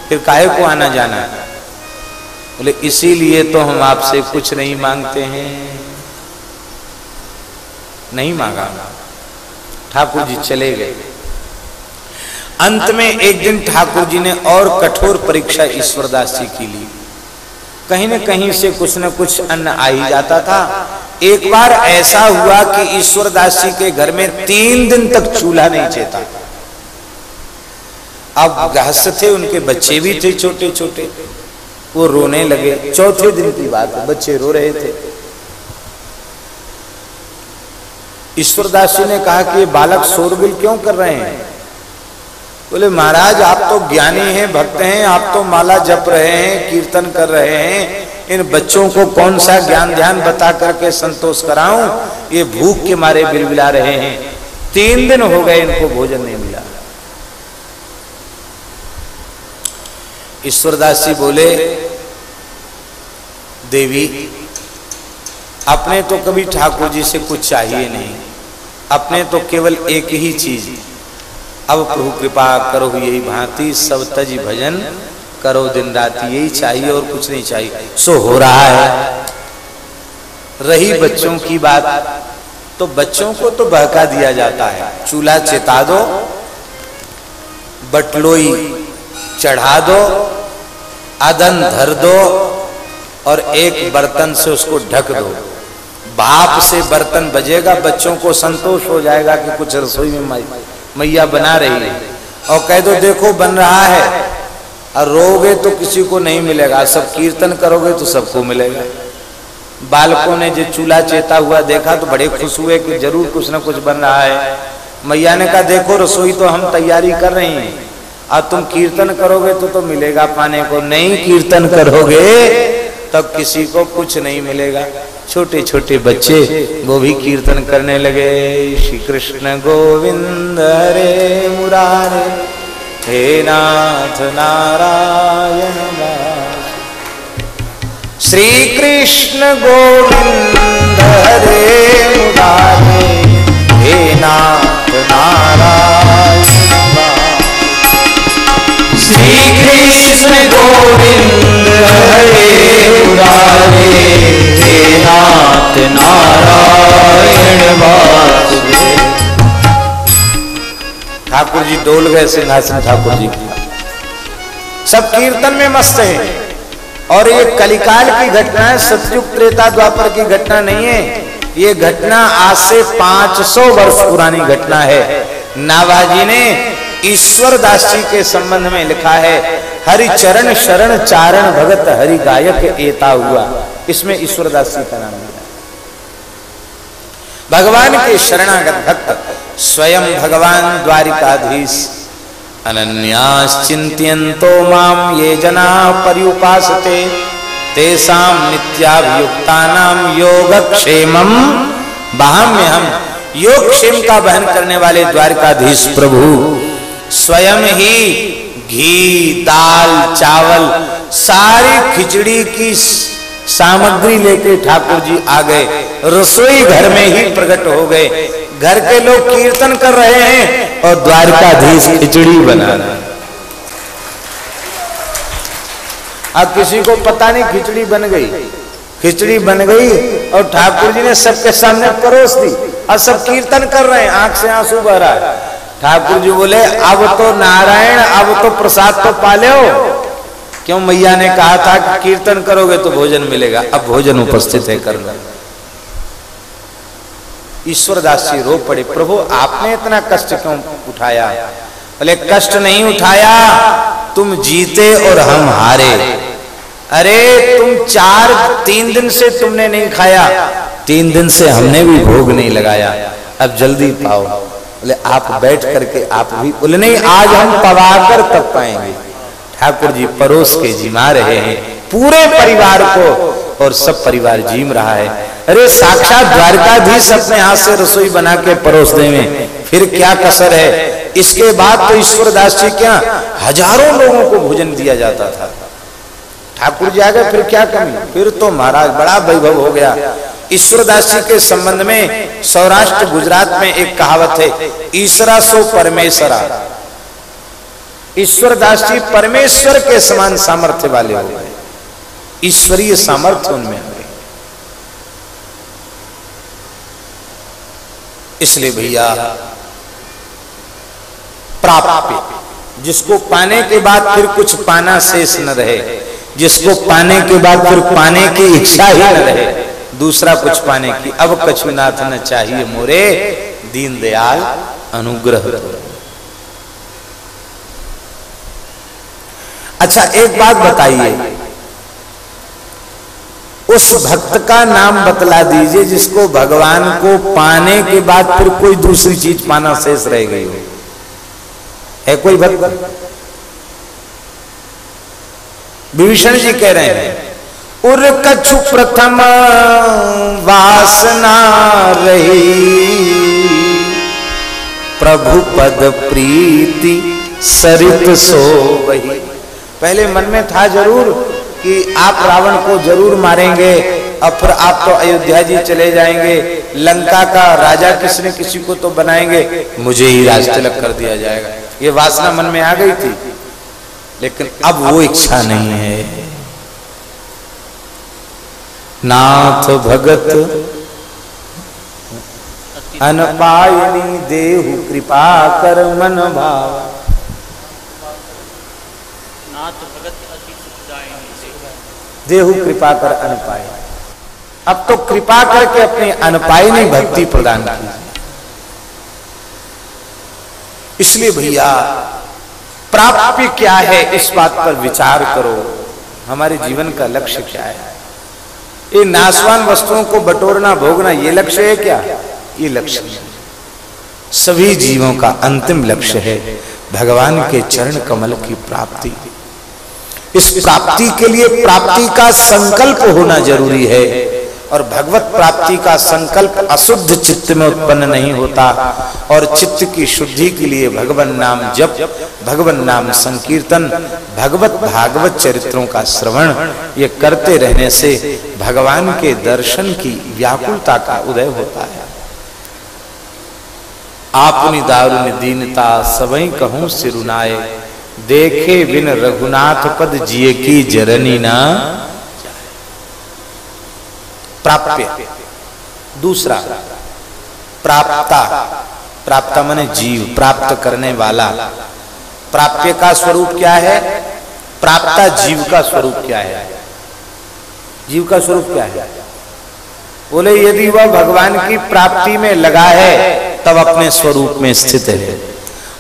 फिर काहे को आना जाना? बोले, इसीलिए तो हम आपसे कुछ नहीं मांगते हैं। नहीं मांगा। ठाकुर जी चले गए। अंत में एक दिन ठाकुर जी ने और कठोर परीक्षा ईश्वरदास जी की ली। कहीं न कहीं से कुछ न कुछ अन्न आ ही जाता था। एक बार ऐसा हुआ कि ईश्वरदास जी के घर में तीन दिन तक चूल्हा नहीं चेता अब गृहस्थ थे, उनके बच्चे भी थे छोटे छोटे वो रोने लगे। चौथे दिन की बात, बच्चे रो रहे थे। ईश्वरदास जी ने कहा कि ये बालक शोरगिल क्यों कर रहे हैं? बोले, महाराज, आप तो ज्ञानी हैं, भक्त हैं, आप तो माला जप रहे हैं, कीर्तन कर रहे हैं। इन बच्चों को कौन सा ज्ञान ध्यान बता करके संतोष कराऊं? ये भूख के मारे बिलबिला रहे हैं। तीन दिन हो गए इनको भोजन नहीं मिला। ईश्वरदास जी बोले, देवी अपने तो कभी ठाकुर जी से कुछ चाहिए नहीं। अपने तो केवल एक ही चीज़। अब प्रभु कृपा करो यही भांति, सब तज भजन करो, दिन रात यही चाहिए और कुछ नहीं चाहिए। सो हो रहा है। रही बच्चों की बात तो बच्चों को तो बहका दिया जाता है। चूल्हा चेता दो, बटलोई चढ़ा दो अदन धर दो और एक बर्तन से उसको ढक दो। भाप से बर्तन बजेगा, बच्चों को संतोष हो जाएगा कि कुछ रसोई में मैया बना रही है। और कह दो, देखो, बन रहा है। और रोगे तो किसी को नहीं मिलेगा। सब कीर्तन करोगे तो सबको मिलेगा। बालकों ने जो चूल्हा चेता हुआ देखा तो बड़े खुश हुए कि ज़रूर कुछ ना कुछ बन रहा है। मैया ने कहा, देखो, रसोई तो हम तैयारी कर रहे हैं। और तुम कीर्तन करोगे तो तो मिलेगा पाने को। नहीं कीर्तन करोगे, तब किसी को कुछ नहीं मिलेगा। छोटे छोटे बच्चे वो भी कीर्तन करने लगे। श्री कृष्ण गोविंद हरे मुरारे, हे नाथ नारायण श्री कृष्ण गोविंद हरे मुरारे, हे नाथ नारायण श्री कृष्ण गोविंद हरे हे नाथ नारायण ठाकुर जी डोल गए, सिंहासन ठाकुर जी सब कीर्तन में मस्त है। और ये कलिकाल की घटना है, सतयुग त्रेता द्वापर की घटना नहीं है। ये घटना आज से 500 वर्ष पुरानी घटना है। नाभाजी ने ईश्वर दास जी के संबंध में लिखा है हरि चरण शरण चारण भगत हरि गायक एता हुआ। इसमें ईश्वर दास जी का नाम है। भगवान के शरणागत भक्त स्वयं भगवान द्वारिकाधीश अनन्याश्चिंतो माम ये जना पर्युपासते तेसाम नित्याभियुक्तानाम योगक्षेमम बाहम्य हम योग क्षेम का बहन करने वाले द्वारकाधीश प्रभु। स्वयं ही घी, दाल, चावल, सारी खिचड़ी की सामग्री लेके ठाकुर जी आ गए। रसोई घर में ही प्रकट हो गए। घर के लोग कीर्तन कर रहे हैं और द्वारकाधीश खिचड़ी बना रहे अब किसी को पता नहीं खिचड़ी बन गई। खिचड़ी बन गई और ठाकुर जी ने सबके सामने परोस दी और सब कीर्तन कर रहे हैं। आँख से आँसू बह रहा है। ठाकुर जी बोले, अब तो नारायण, अब तो प्रसाद तो पाले हो क्यों मैया ने कहा था कि कीर्तन करोगे तो भोजन मिलेगा? अब भोजन उपस्थित है करना। ईश्वरदास जी रो पड़े, प्रभु, आपने इतना कष्ट क्यों उठाया? बोले, कष्ट नहीं उठाया, तुम जीते और हम हारे। अरे, तुम चार, तीन दिन से तुमने नहीं खाया, तीन दिन से हमने भी भोग नहीं लगाया। अब जल्दी पाओ। बोले, आप बैठ करके आप भी बोले, नहीं, आज हम पवा कर तब पाएँगे। ठाकुर जी परोस के जिमा रहे हैं। पूरे परिवार को और सब परिवार जीम रहा है। अरे, साक्षात द्वारकाधीश अपने हाथ से रसोई बना के परोस में फिर क्या कसर है? इसके बाद तो ईश्वरदास जी क्या हज़ारों लोगों को भोजन दिया जाता था। ठाकुर जी आ गए, फिर क्या कमी? फिर तो महाराज बड़ा वैभव हो गया। ईश्वरदास जी के संबंध में सौराष्ट्र, गुजरात में एक कहावत है, ईश्वरा सो परमेश्वरा। ईश्वरदास जी परमेश्वर के समान सामर्थ्य वाले हो गए। ईश्वरीय सामर्थ्य उनमें गए। इसलिए भैया प्राप्त जिसको पाने के बाद फिर कुछ पाना शेष न रहे, जिसको पाने के बाद फिर पाने की इच्छा ही न रहे दूसरा कुछ पाने की। अब कछुनाथ न चाहिए मोरे। दीन दयाल अनुग्रह अच्छा एक बात बताइए। उस भक्त का नाम बतला दीजिए जिसको भगवान को पाने के बाद फिर कोई दूसरी चीज़ पाना शेष रह गई हो। है कोई भक्त? विभीषण जी कह रहे हैं। उर कछु प्रथम वासना रही। प्रभु पद प्रीति सरित सो वही। पहले मन में था ज़रूर कि आप रावण को ज़रूर मारेंगे और फिर आप तो अयोध्या जी चले जाएँगे, लंका का राजा किसने किसी को तो बनाएँगे। मुझे ही राज तिलक कर दिया जाएगा। ये वासना मन में आ गई थी। लेकिन अब वो इच्छा नहीं है। नाथ भगत। अनपायनी देहु कृपा कर मन भाव। देहु। कृपा कर अनपाय अब तो कृपा करके अपने अनपायनी भक्ति प्रदान की इसलिए भैया प्राप्य क्या है इस बात पर विचार करो। हमारे जीवन का लक्ष्य क्या है? ये नासवान वस्तुओं को बटोरना, भोगना, ये लक्ष्य है क्या? ये लक्ष्य सभी जीवों का अंतिम लक्ष्य है भगवान के चरण कमल की प्राप्ति। इस प्राप्ति के लिए प्राप्ति का संकल्प होना ज़रूरी है। और भगवत प्राप्ति का संकल्प अशुद्ध चित्त में उत्पन्न नहीं होता और चित्त की शुद्धि के लिए भगवान नाम जप, भगवान नाम संकीर्तन, भगवत भागवत चरित्रों का श्रवण, ये करते रहने से भगवान के दर्शन की व्याकुलता का उदय होता है। आपनी दारुण दीनता सबई कहूँ सिरुनाए, देखे बिन रघुनाथ पद जिये की जरनी ना। प्राप्य। दूसरा, प्राप्ता। प्राप्ता माने जीव, प्राप्त करने वाला। प्राप्य का स्वरूप क्या है? प्राप्ता जीव का स्वरूप क्या है? जीव का स्वरूप क्या है? बोले, यदि वह भगवान की प्राप्ति में लगा है, तब अपने स्वरूप में स्थित है।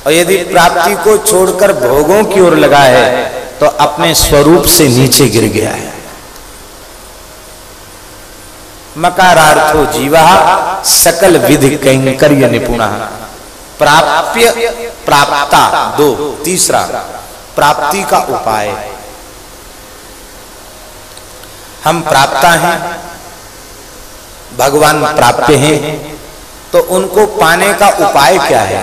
और यदि प्राप्ति को छोड़कर भोगों की ओर लगा है तो अपने स्वरूप से नीचे गिर गया है। मकारार्थो जीवा सकल विधि कैंकर्य निपुण। प्राप्य प्राप्ता दो, तीसरा, प्राप्ति का उपाय। हम प्राप्ता हैं, भगवान प्राप्य हैं तो उनको पाने का उपाय क्या है?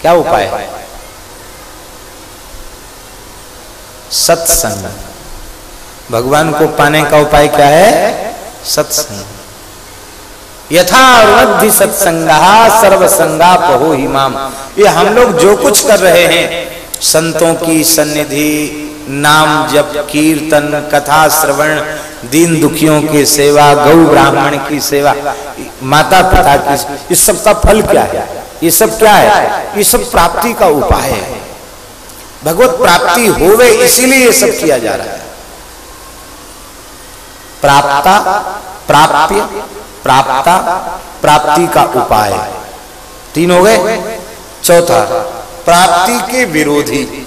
क्या उपाय है? सत्संग। भगवान को पाने का उपाय क्या है? सत्संग। यथा वृद्धि सत्संगा सर्वसंगा पहो हिमाम ये हम लोग जो कुछ कर रहे हैं, संतों की सन्निधि, नाम जप, कीर्तन, कथा, श्रवण, दीन दुखियों की सेवा, गौ ब्राह्मण की सेवा, माता पिता की इस सब का फल क्या है? ये सब क्या है? ये सब प्राप्ति का उपाय है। भगवत प्राप्ति होवे इसीलिए ये सब किया जा रहा है। प्राप्ता, प्राप्य, प्राप्ता, प्राप्ति का उपाय। तीन हो गए? चौथा, प्राप्ति के विरोधी।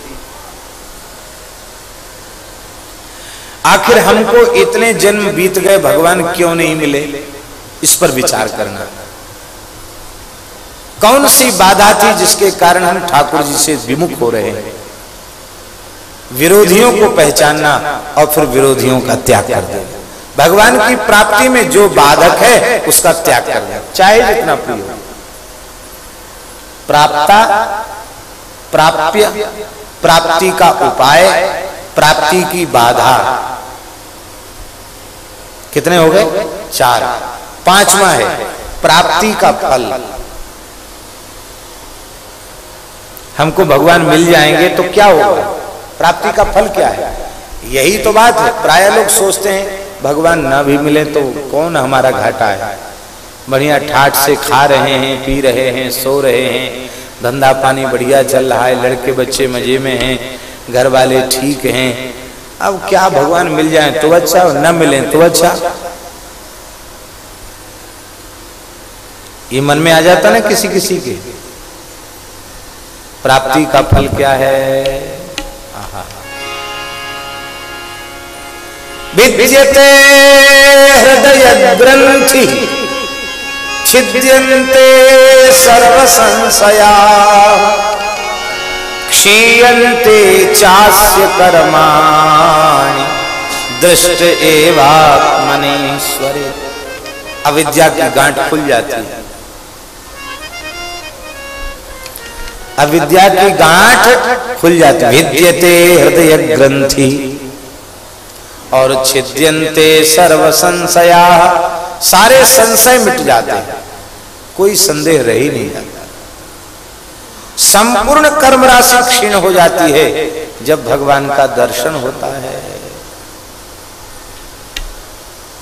आखिर हमको इतने जन्म बीत गए, भगवान क्यों नहीं मिले? इस पर विचार करना। कौन सी बाधा थी जिसके कारण हम ठाकुर जी से विमुख हो रहे हैं? विरोधियों को पहचानना और फिर विरोधियों का त्याग कर देना। भगवान की प्राप्ति में जो बाधक है, उसका त्याग कर देना चाहे जितना प्रिय हो। प्राप्ता, प्राप्य, प्राप्ति का उपाय, प्राप्ति की बाधा। कितने हो गए? चार। पांचवा है, प्राप्ति का फल। हमको भगवान मिल जाएँगे तो क्या होगा? प्राप्ति का फल क्या है? यही तो बात है। प्राय लोग सोचते हैं भगवान ना भी मिले तो कौन हमारा घाटा है? बढ़िया ठाट से खा रहे हैं, पी रहे हैं, सो रहे हैं। धंधा पानी बढ़िया चल रहा है, लड़के बच्चे मज़े में हैं घर वाले ठीक हैं। अब क्या भगवान मिल जाए? तो अच्छा न मिले तो अच्छा। ये मन में आ जाता ना किसी किसी के। प्राप्ति का फल क्या है? विद्यते हृदय ग्रंथि छिद्यन्ते सर्व संशया क्षीयन्ते चास्य कर्माणि, दृष्ट एवात्मनेश्वरे। अविद्या की गांठ खुल जाती है। अविद्या की गांठ खुल जाती विद्यते हृदय ग्रंथि। और छिद्यंते सर्व संशया सारे संशय मिट जाते हैं। कोई संदेह रह ही नहीं जाता। संपूर्ण कर्म राशि क्षीण हो जाती है, जब भगवान का दर्शन होता है।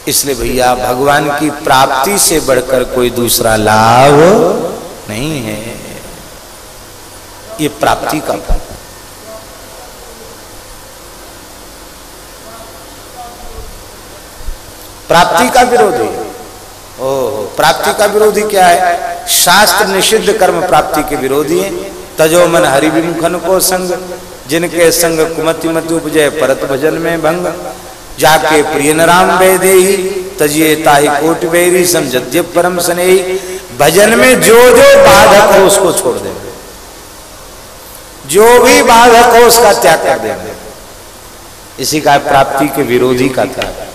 इसलिए भैया, भगवान की प्राप्ति से बढ़कर कोई दूसरा लाभ नहीं है। ये प्राप्ति का फल। प्राप्ति का विरोधी। ओ प्राप्ति का विरोधी क्या है? शास्त्र निषिद्ध कर्म प्राप्ति के विरोधी है। तजो मन हरि विमुखन को संग, जिनके संग कुमति मत उपजय परत भजन में भंग। जाके प्रिय नाम वेदे तजिए ताहि कोट बेरी समझद्य परम सने भजन में जो जो बाधक हो उसको छोड़ दे जो भी बाधक हो उसका त्याग कर देंगे। इसी का प्राप्ति के विरोधी का त्याग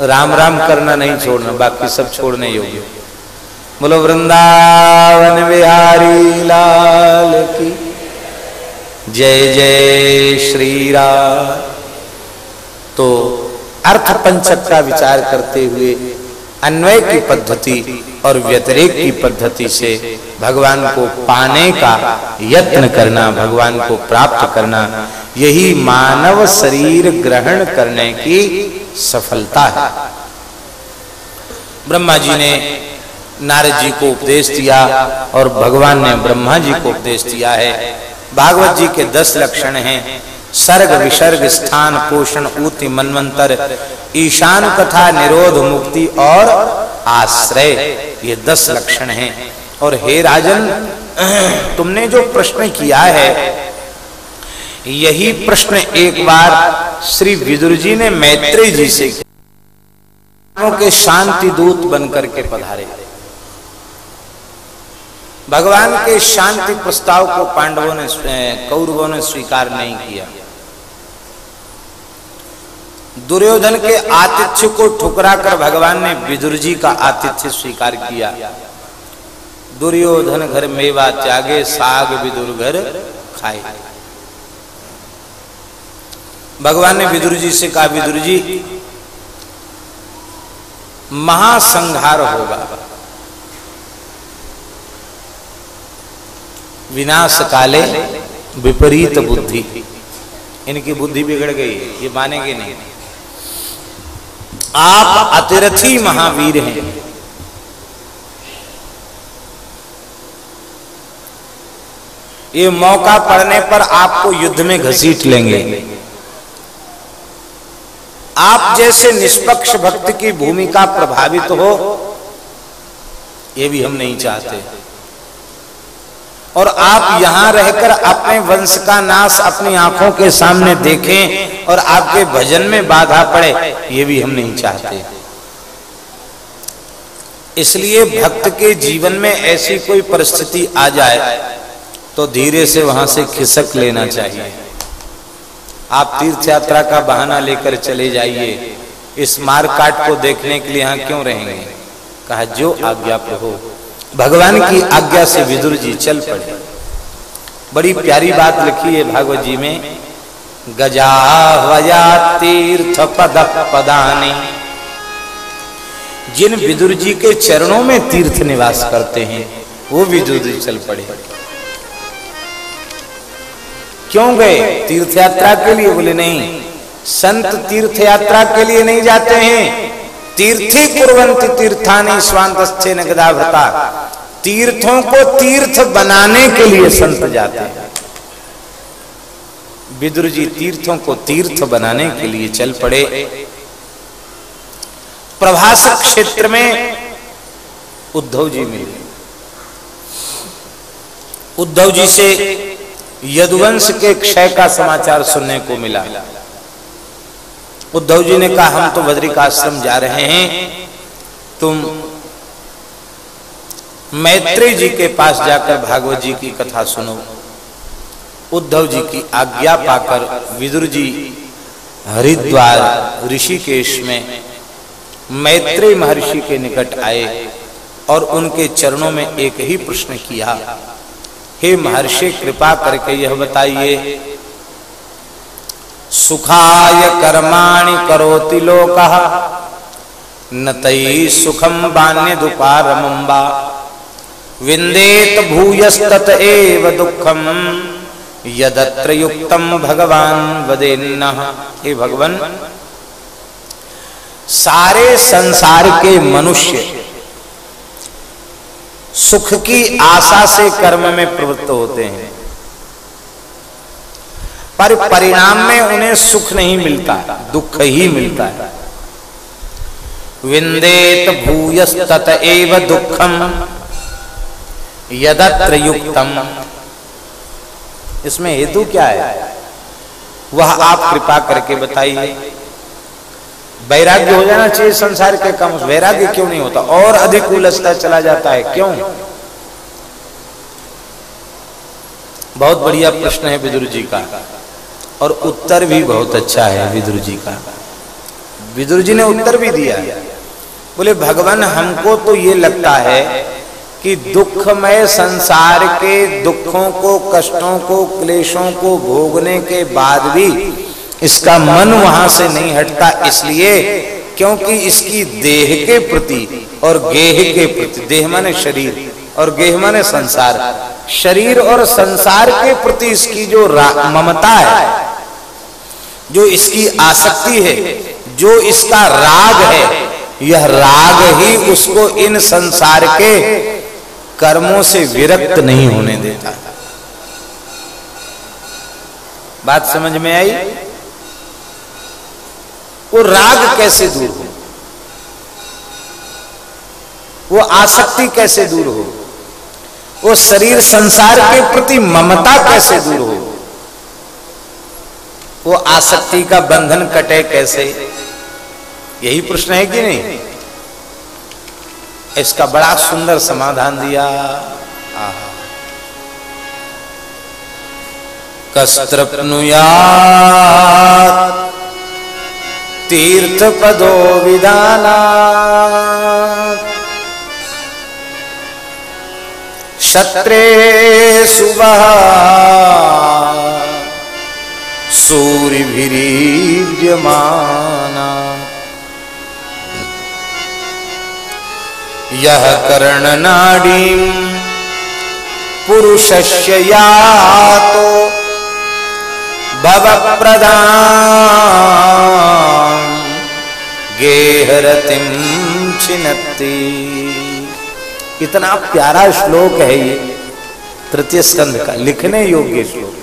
राम राम करना नहीं छोड़ना, बाकी सब छोड़ने योग्य। बोलो, वृंदावन बिहारी लाल की जय जय श्री राम तो अर्थ पंचक का विचार करते हुए अन्वय की पद्धति और व्यतिरेक की पद्धति से भगवान को पाने का यत्न करना, भगवान को प्राप्त करना, यही मानव शरीर ग्रहण करने की सफलता है। ब्रह्मा जी ने नारद जी को उपदेश दिया और भगवान ने ब्रह्मा जी को उपदेश दिया है। भागवत जी के दस लक्षण हैं। सर्ग विसर्ग स्थान पोषण ऊति मनवंतर, ईशान कथा निरोध मुक्ति और आश्रय, ये दस लक्षण हैं। और हे राजन, तुमने जो प्रश्न किया है, यही प्रश्न एक बार श्री विदुर जी ने मैत्री जी से के शांति दूत बनकर के पधारे। भगवान के शांति प्रस्ताव को पांडवों ने कौरवों ने स्वीकार नहीं किया। दुर्योधन के आतिथ्य को ठुकरा कर भगवान ने विदुर जी का आतिथ्य स्वीकार किया। दुर्योधन घर मेवा त्यागे, साग विदुर घर खाए। भगवान ने विदुर जी से कहा विदुर जी महासंहार होगा। विनाश काले विपरीत बुद्धि। इनकी बुद्धि बिगड़ गई, ये मानेंगे नहीं। आप अतिरथी महावीर हैं। ये मौका पड़ने पर आपको युद्ध में घसीट लेंगे। आप जैसे निष्पक्ष भक्त की भूमिका प्रभावित हो, ये भी हम नहीं चाहते। और आप यहाँ रहकर अपने वंश का नाश अपनी आँखों के सामने देखें और आपके भजन में बाधा पड़े, ये भी हम नहीं चाहते। इसलिए भक्त के जीवन में ऐसी कोई परिस्थिति आ जाए तो धीरे से वहाँ से खिसक लेना चाहिए। आप तीर्थ यात्रा का बहाना लेकर चले जाइए। इस मारकाट को देखने के लिए यहाँ क्यों रहेंगे? कहा, जो आज्ञा प्रभु भगवान की आज्ञा से विदुर जी चल पड़े। बड़ी प्यारी बात लिखी है भागवत जी में। गजा वजा तीर्थ पद पदानी। जिन विदुर जी के चरणों में तीर्थ निवास करते हैं वो विदुर जी चल पड़े। क्यों गए? तीर्थ यात्रा के लिए बोले नहीं। संत तीर्थ यात्रा के लिए नहीं जाते हैं। तीर्थी कुरंत तीर्थानी स्वांतस्थे नगदा भ्रता तीर्थों को तीर्थ बनाने के लिए संत जाते हैं। विदुर जी, तीर्थों को तीर्थ बनाने के लिए चल पड़े। प्रभास क्षेत्र में उद्धव जी मिले। उद्धव जी से यदुवंश के क्षय का समाचार सुनने को मिला। उद्धव जी ने कहा, हम तो बद्रिक आश्रम जा रहे हैं। तुम मैत्री जी के पास जाकर भागवत जी की कथा सुनो। उद्धव जी की आज्ञा पाकर विदुर जी हरिद्वार ऋषिकेश में मैत्री महर्षि के निकट आए और उनके चरणों में एक ही प्रश्न किया, हे महर्षि, कृपा करके यह बताइए सुखाय कर्माणि करोति लोक। न तई सुखम बान्य दुपारम्बा विंदेत भूयस्तत एव दुखम यदत्र युक्तम भगवान वदेन्न। हे भगवान, सारे संसार के मनुष्य सुख की आशा से कर्म में प्रवृत्त होते हैं। पर परिणाम में उन्हें सुख नहीं मिलता, दुख ही मिलता है। विंदेत भूयस तत एव दुखम यदत्र युक्तम। इसमें हेतु क्या है? वह आप कृपा करके बताइए। वैराग्य हो जाना चाहिए संसार के काम वैराग्य क्यों नहीं होता? और अधिक उलझता चला जाता है। क्यों? बहुत बढ़िया प्रश्न है विदुर जी का। और उत्तर भी बहुत अच्छा है विदुर जी का। विदुर जी ने उत्तर भी दिया। बोले, भगवान, हमको तो ये लगता है कि दुखमय संसार के दुखों को, कष्टों को, क्लेशों को भोगने के बाद भी इसका मन वहाँ से नहीं हटता। इसलिए, क्योंकि इसकी देह के प्रति और गेह के प्रति, देह माने शरीर और गेह माने संसार। शरीर और संसार के प्रति इसकी जो ममता है, जो इसकी आसक्ति है, जो इसका राग है, यह राग ही उसको इन संसार के कर्मों से विरक्त नहीं होने देता। बात समझ में आई? वो राग कैसे दूर हो? वो आसक्ति कैसे दूर हो? वो शरीर संसार के प्रति ममता कैसे दूर हो? वो आसक्ति का बंधन कटे कैसे? यही प्रश्न है कि नहीं? इसका बड़ा सुंदर समाधान दिया। कस्त्रप्नुया तीर्थ पदो विधाना क्षत्रे सुवः सूरिभिरीर्यमान यः कर्णनाडीम् पुरुषस्य यातो भवप्रदा गेहरतिं छिनत्ति। कितना प्यारा श्लोक है ये, तृतीय स्कंध का, लिखने योग्य श्लोक।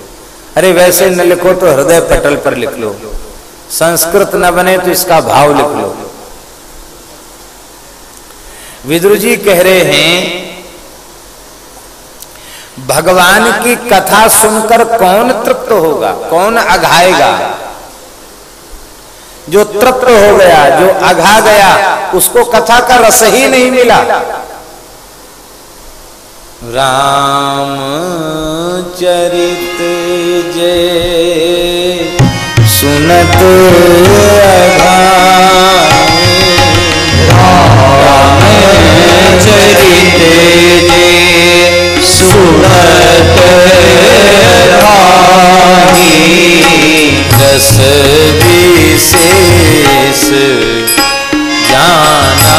अरे वैसे न लिखो तो हृदय पटल पर लिख लो। संस्कृत न बने तो इसका भाव लिख लो। विदुर जी कह रहे हैं, भगवान की कथा सुनकर कौन तृप्त होगा, कौन अघाएगा? जो तृप्त हो गया, जो अघा गया, उसको कथा का रस ही नहीं मिला। राम चरित जय सुनत राम चरित जे सुनत रस विशेष जाना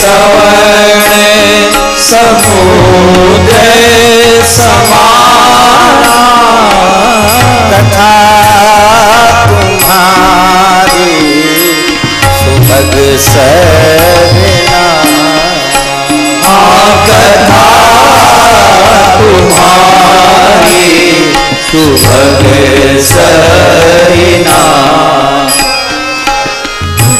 सवर्ण समुद्र समाना कथा तुम्हारी सुभग सरना कथा तुम्हारी सुभग सरिना।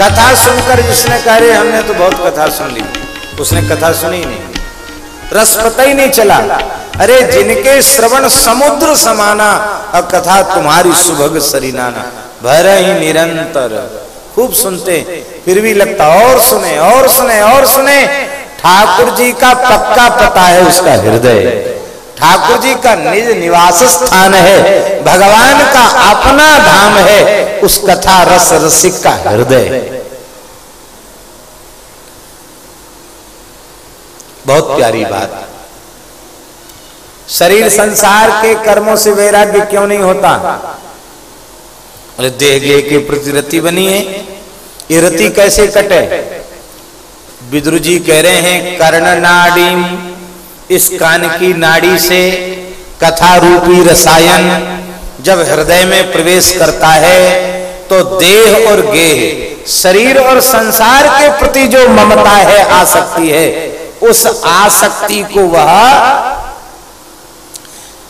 कथा सुनकर जिसने कह रहे हमने तो बहुत कथा सुन ली। उसने कथा सुनी नहीं। रस पता ही नहीं चला। अरे, जिनके श्रवण समुद्र समाना और कथा तुम्हारी सुभग सरिनाना। भर ही निरंतर। खूब सुनते, फिर भी लगता, और सुने और सुने और सुने। ठाकुर जी का पक्का पता है उसका हृदय। ठाकुर जी का निज निवास स्थान है। भगवान का अपना धाम है। उस कथा रस रसिक का हृदय। बहुत प्यारी बात। शरीर संसार के कर्मों से वैराग्य क्यों नहीं होता? अरे देह, गेह के प्रति रति बनी है। ये रति कैसे कटे? विद्रु जी कह रहे हैं, कर्ण नाड़ी, इस कान की नाड़ी से कथा रूपी रसायन जब हृदय में प्रवेश करता है तो देह और गेह, शरीर और संसार के प्रति जो ममता है आसक्ति है। उस आसक्ति को वह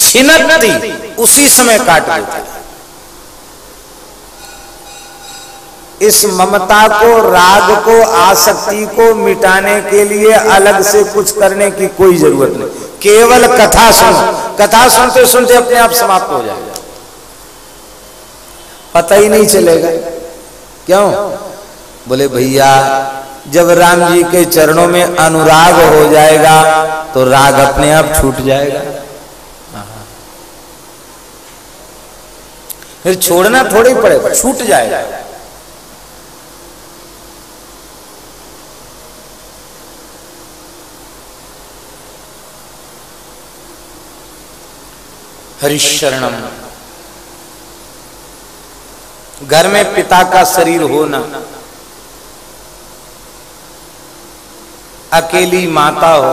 छिनती उसी समय काट देता है। इस ममता को, राग को, आसक्ति को मिटाने के लिए अलग से कुछ करने की कोई ज़रूरत नहीं। केवल कथा सुनो, कथा सुनते सुनते अपने आप समाप्त हो जाएगा। पता ही नहीं चलेगा। क्यों? बोले, भैया, जब राम जी के चरणों में अनुराग हो जाएगा तो राग अपने आप छूट जाएगा। फिर छोड़ना थोड़ी पड़ेगा, छूट जाएगा। हरिशरणम। घर में पिता का शरीर होना अकेली माता हो।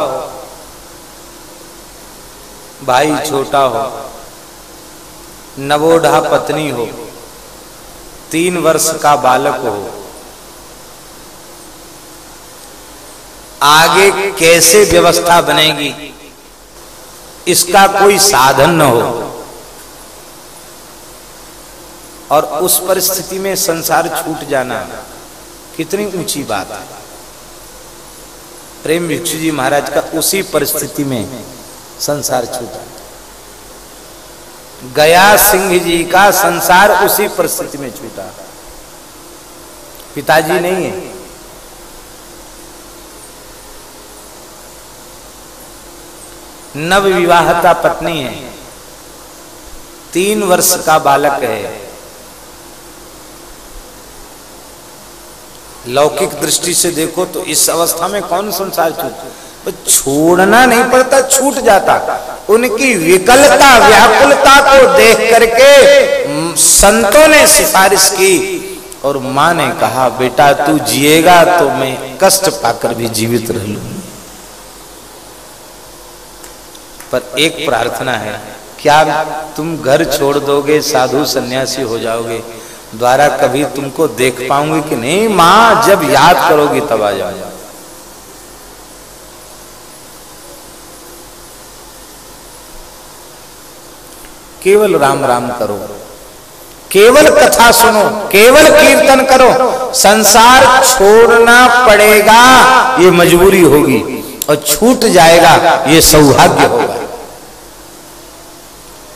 भाई छोटा हो। नवोढ़ा पत्नी हो। तीन वर्ष का बालक हो। आगे कैसे व्यवस्था बनेगी? इसका कोई साधन न हो। और उस परिस्थिति में संसार छूट जाना कितनी ऊँची बात है। प्रेम भिक्षु जी महाराज का उसी परिस्थिति में संसार छूटा गया सिंह जी का संसार उसी परिस्थिति में छूटा। पिताजी नहीं है। नव विवाहता पत्नी है। तीन वर्ष का बालक है। लौकिक दृष्टि से देखो तो इस अवस्था में कौन संसार छूट छोड़ना नहीं पड़ता, छूट जाता। उनकी विकलता, व्याकुलता को देख करके संतों ने सिफारिश की और माँ ने कहा, बेटा, तू जिएगा तो मैं कष्ट पाकर भी जीवित रह लू पर एक प्रार्थना है, क्या तुम घर छोड़ दोगे, साधु सन्यासी हो जाओगे, द्वारा कभी तुमको देख पाऊँगी कि नहीं? माँ, जब याद करोगी तब आ जाओ। केवल राम राम करो, केवल कथा सुनो, केवल कीर्तन करो, संसार छोड़ना पड़ेगा, ये मजबूरी होगी और छूट जाएगा, ये सौभाग्य होगा।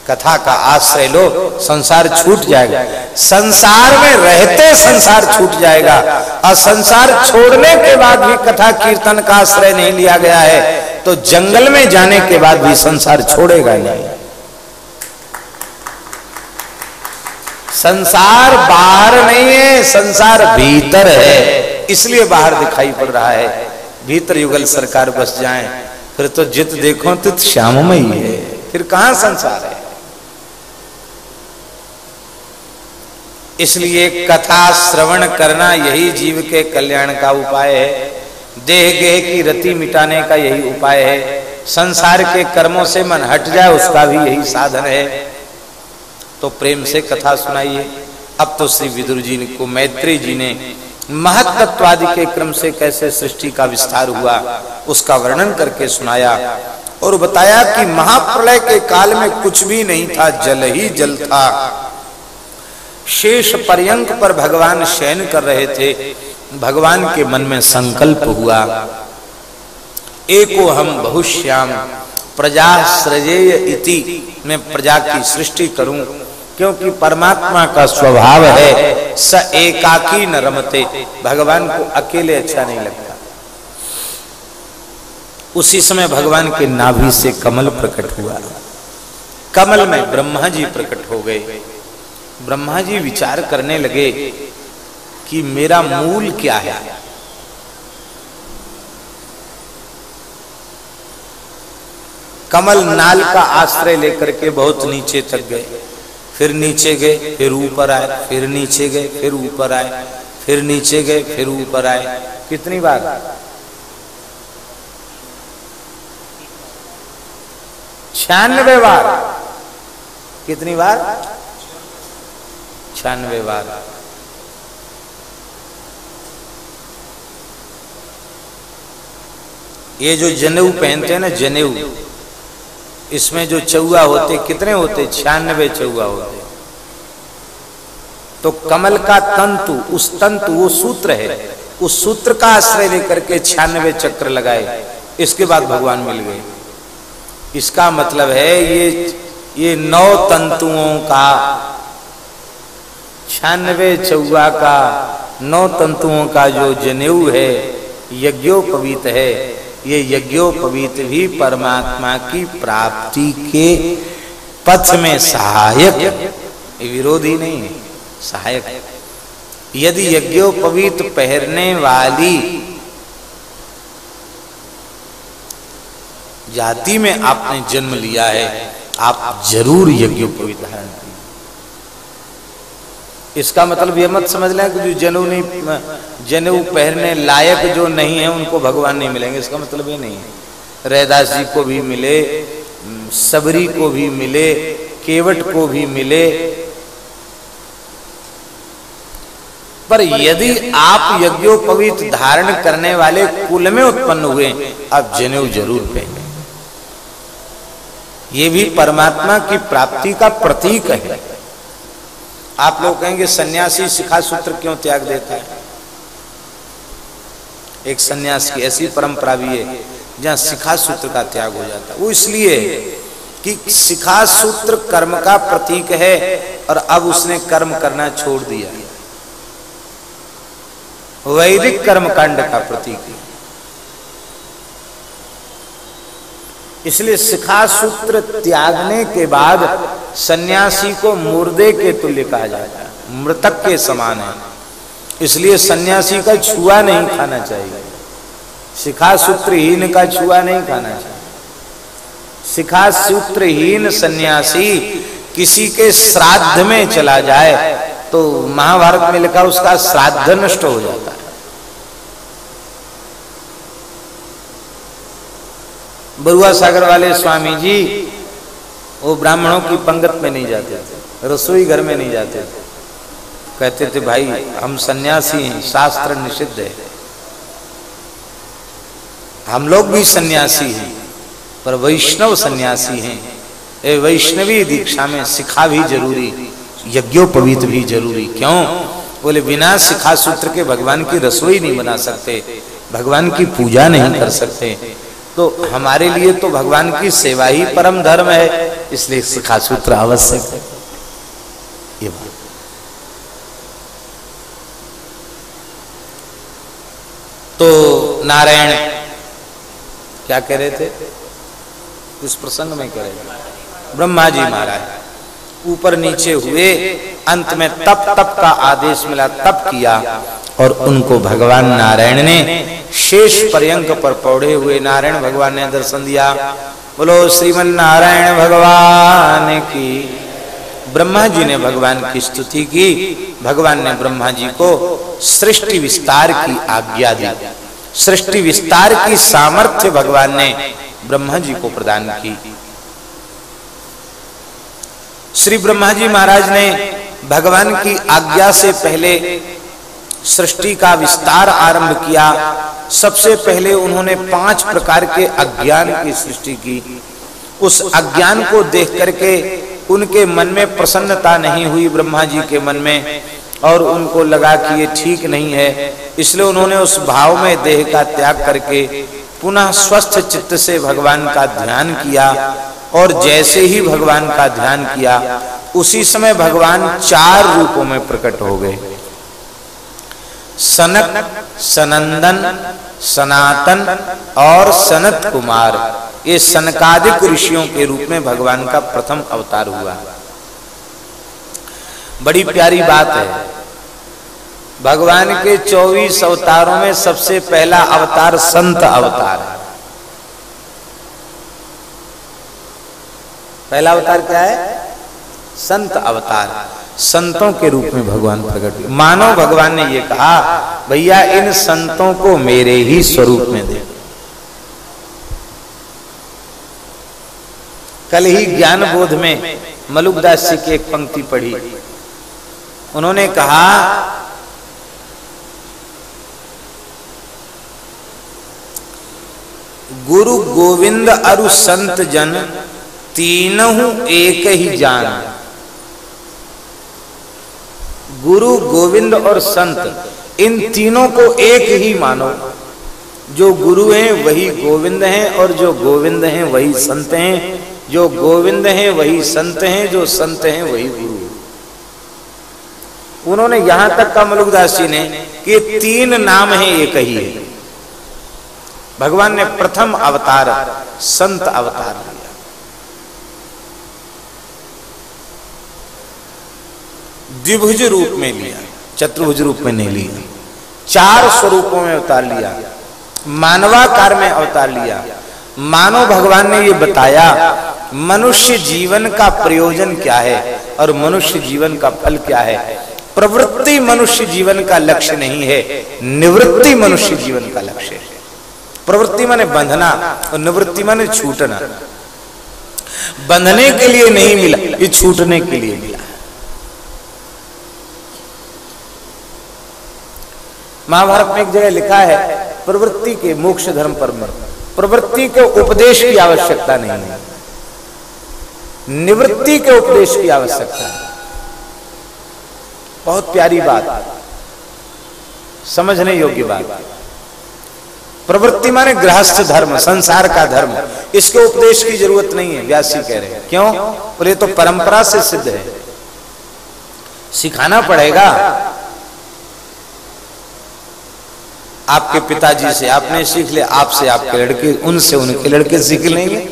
कथा का आश्रय लो, संसार छूट जाएगा। संसार में रहते संसार छूट जाएगा। और संसार छोड़ने के बाद भी कथा कीर्तन का आश्रय नहीं लिया गया है तो जंगल में जाने के बाद भी संसार छोड़ेगा नहीं। संसार बाहर नहीं है, संसार भीतर है, इसलिए बाहर दिखाई पड़ रहा है। भीतर युगल सरकार बस जाए, फिर तो जित देखो, तित श्याममयी है। फिर कहाँ संसार है? इसलिए कथा श्रवण करना यही जीव के कल्याण का उपाय है। देह गेह की रति मिटाने का यही उपाय है। संसार के कर्मों से मन हट जाए, उसका भी यही साधन है। तो प्रेम से कथा सुनाइए। अब तो श्री विदुर जी को मैत्री जी ने महत्वादि के क्रम से कैसे सृष्टि का विस्तार हुआ, उसका वर्णन करके सुनाया और बताया कि महाप्रलय के काल में कुछ भी नहीं था, जल ही जल था। शेष पर्यंक पर भगवान शयन कर रहे थे। भगवान के मन में संकल्प हुआ। एको हम बहुश्याम, प्रजा सृजेय इति मैं प्रजा की सृष्टि करूँ, क्योंकि परमात्मा का स्वभाव है, स एकाकी न रमते। भगवान को अकेले अच्छा नहीं लगता। उसी समय भगवान के नाभि से कमल प्रकट हुआ। कमल में ब्रह्मा जी प्रकट हो गए। ब्रह्मा जी विचार करने लगे कि मेरा मूल क्या है? कमल नाल का आश्रय लेकर के बहुत नीचे तक गए। फिर नीचे गए, फिर ऊपर आए, फिर नीचे गए, फिर ऊपर आए, फिर नीचे गए, फिर ऊपर आए। कितनी बार? छियानवे बार। कितनी बार? छियानवे बार। ये जो जनेऊ पहनते हैं ना, जनेऊ, इसमें जो चौआ होते, कितने होते? छियानवे चौआ होते। तो कमल का तंतु, उस तंतु, वो सूत्र है। उस सूत्र का आश्रय लेकर के छियानवे चक्र लगाए। इसके बाद भगवान मिल गए। इसका मतलब है ये ये नौ तंतुओं का छियानवे चौवा का नौ तंतुओं का जो जनेऊ है, यज्ञोपवीत है, ये यज्ञोपवीत भी परमात्मा की प्राप्ति के पथ में सहायक विरोधी नहीं सहायक यदि यज्ञोपवीत पहनने वाली जाति में आपने जन्म लिया है, आप ज़रूर यज्ञोपवीत धारण इसका मतलब यह मत समझ लें कि जो जनेऊ नहीं, जनेऊ पहनने लायक जो नहीं है, उनको भगवान नहीं मिलेंगे। इसका मतलब ये नहीं है। रैदास जी को भी मिले, सबरी को भी मिले, केवट को भी मिले। पर यदि आप यज्ञोपवीत धारण करने वाले कुल में उत्पन्न हुए आप जनेऊ ज़रूर पहने। ये भी परमात्मा की प्राप्ति का प्रतीक है। आप लोग कहेंगे, सन्यासी शिखा सूत्र क्यों त्याग देता है? एक सन्यास की ऐसी परंपरा भी है, जहाँ शिखा सूत्र का त्याग हो जाता है। वो इसलिए कि शिखा सूत्र कर्म का प्रतीक है और अब उसने कर्म करना छोड़ दिया। वैदिक कर्म कांड का प्रतीक है। इसलिए शिखा सूत्र त्यागने के बाद सन्यासी को मुर्दे के तुल्य कहा जाता है। मृतक के समान है। इसलिए सन्यासी का छुआ नहीं खाना चाहिए। शिखा सूत्रहीन का छुआ नहीं खाना चाहिए। शिखा सूत्रहीन सन्यासी किसी के श्राद्ध में चला जाए तो महाभारत में लिखा उसका श्राद्ध नष्ट हो जाता है। बरुआ सागर वाले स्वामी जी, वो ब्राह्मणों की पंगत में नहीं जाते थे रसोई घर में नहीं जाते। थे कहते थे, भाई, हम सन्यासी हैं, शास्त्र निषिद्ध है। हम लोग भी सन्यासी हैं, पर वैष्णव सन्यासी हैं। ए वैष्णवी दीक्षा में सिखा भी ज़रूरी, यज्ञोपवीत भी ज़रूरी। क्यों? बोले, बिना सिखा सूत्र के भगवान की रसोई नहीं बना सकते, भगवान की पूजा नहीं कर सकते। तो हमारे लिए तो भगवान की सेवा ही परम धर्म है, इसलिए सिखा सूत्र आवश्यक है। ये बात। तो नारायण क्या कह रहे थे? इस प्रसंग में कह रहे थे? ब्रह्मा जी महाराज, ऊपर नीचे हुए, अंत में तप तप का आदेश मिला, तप किया। और उनको भगवान नारायण ने शेष पर्यंक पर पौड़े हुए नारायण भगवान ने दर्शन दिया। बोलो, श्रीमन नारायण भगवान की ब्रह्मा जी ने भगवान की स्तुति की। भगवान ने ब्रह्मा जी को सृष्टि विस्तार की आज्ञा दी। सृष्टि विस्तार की सामर्थ्य भगवान ने ब्रह्मा जी को प्रदान की। श्री ब्रह्मा जी महाराज ने भगवान की आज्ञा से पहले सृष्टि का विस्तार आरंभ किया। सबसे पहले उन्होंने पाँच प्रकार के अज्ञान की सृष्टि की। उस अज्ञान को देख करके उनके मन में प्रसन्नता नहीं हुई ब्रह्मा जी के मन में और उनको लगा कि ये ठीक नहीं है। इसलिए उन्होंने उस भाव में देह का त्याग करके पुनः स्वस्थ चित्त से भगवान का ध्यान किया और जैसे ही भगवान का ध्यान किया, उसी समय भगवान चार रूपों में प्रकट हो गए। सनक, सनंदन, सनातन और सनत कुमार। ये सनकादिक ऋषियों के रूप में भगवान का प्रथम अवतार हुआ। बड़ी प्यारी बात है। भगवान के 24 अवतारों में सबसे पहला अवतार संत अवतार है। पहला अवतार क्या है? संत अवतार। संतों के रूप में भगवान प्रकट हुए मानो भगवान ने यह कहा, भैया, इन संतों को मेरे ही स्वरूप में दे। कल ही ज्ञान बोध में मलुकदास जी की एक पंक्ति पढ़ी। उन्होंने कहा, गुरु गोविंद अरु संत जन तीनों एक ही जान। गुरु, गोविंद और संत, इन तीनों को एक ही मानो। जो गुरु हैं, वही गोविंद हैं, और जो गोविंद हैं, वही संत हैं। जो गोविंद हैं, वही संत हैं, जो संत हैं, वही गुरु। उन्होंने यहाँ तक का मलुकदास जी ने कि तीन नाम है एक ही है। भगवान ने प्रथम अवतार, संत अवतार। लिया द्विभुज रूप में लिया। चतुर्भुज रूप में नहीं लिया। चार स्वरूपों में अवतार लिया। मानवाकार में अवतार लिया। मानव भगवान ने ये बताया, मनुष्य जीवन का प्रयोजन क्या है और मनुष्य जीवन का फल क्या है? प्रवृत्ति मनुष्य जीवन का लक्ष्य नहीं है, निवृत्ति मनुष्य जीवन का लक्ष्य है। प्रवृत्ति माने बंधना और निवृत्ति माने छूटना। बंधने के लिए नहीं मिला, ये छूटने के लिए मिला। महाभारत में एक जगह लिखा है, प्रवृत्ति के मोक्ष धर्म पर प्रवृत्ति के उपदेश की आवश्यकता नहीं है। निवृत्ति के उपदेश की आवश्यकता है। बहुत प्यारी बात। समझने योग्य बात। प्रवृत्ति माने गृहस्थ धर्म, संसार का धर्म। इसके उपदेश की ज़रूरत नहीं है, व्यासी कह रहे हैं। क्यों? बोले तो परंपरा से सिद्ध है। सिखाना पड़ेगा। आपके पिताजी से आपने सीख लिया आपसे आपके लड़के उनसे उनके लड़के सीख लेंगे।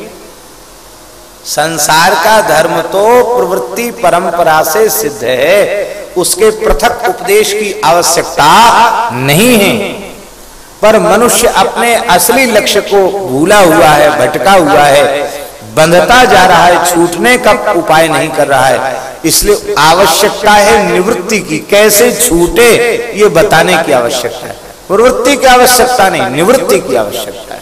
संसार का धर्म तो प्रवृत्ति परंपरा से सिद्ध है। उसके पृथक उपदेश की आवश्यकता नहीं है। पर मनुष्य अपने असली लक्ष्य को भूला हुआ है भटका हुआ है बंधता जा रहा है छूटने का उपाय नहीं कर रहा है। इसलिए आवश्यकता है निवृत्ति की कैसे छूटे ये बताने की आवश्यकता है। प्रवृत्ति की आवश्यकता नहीं, निवृत्ति की आवश्यकता है।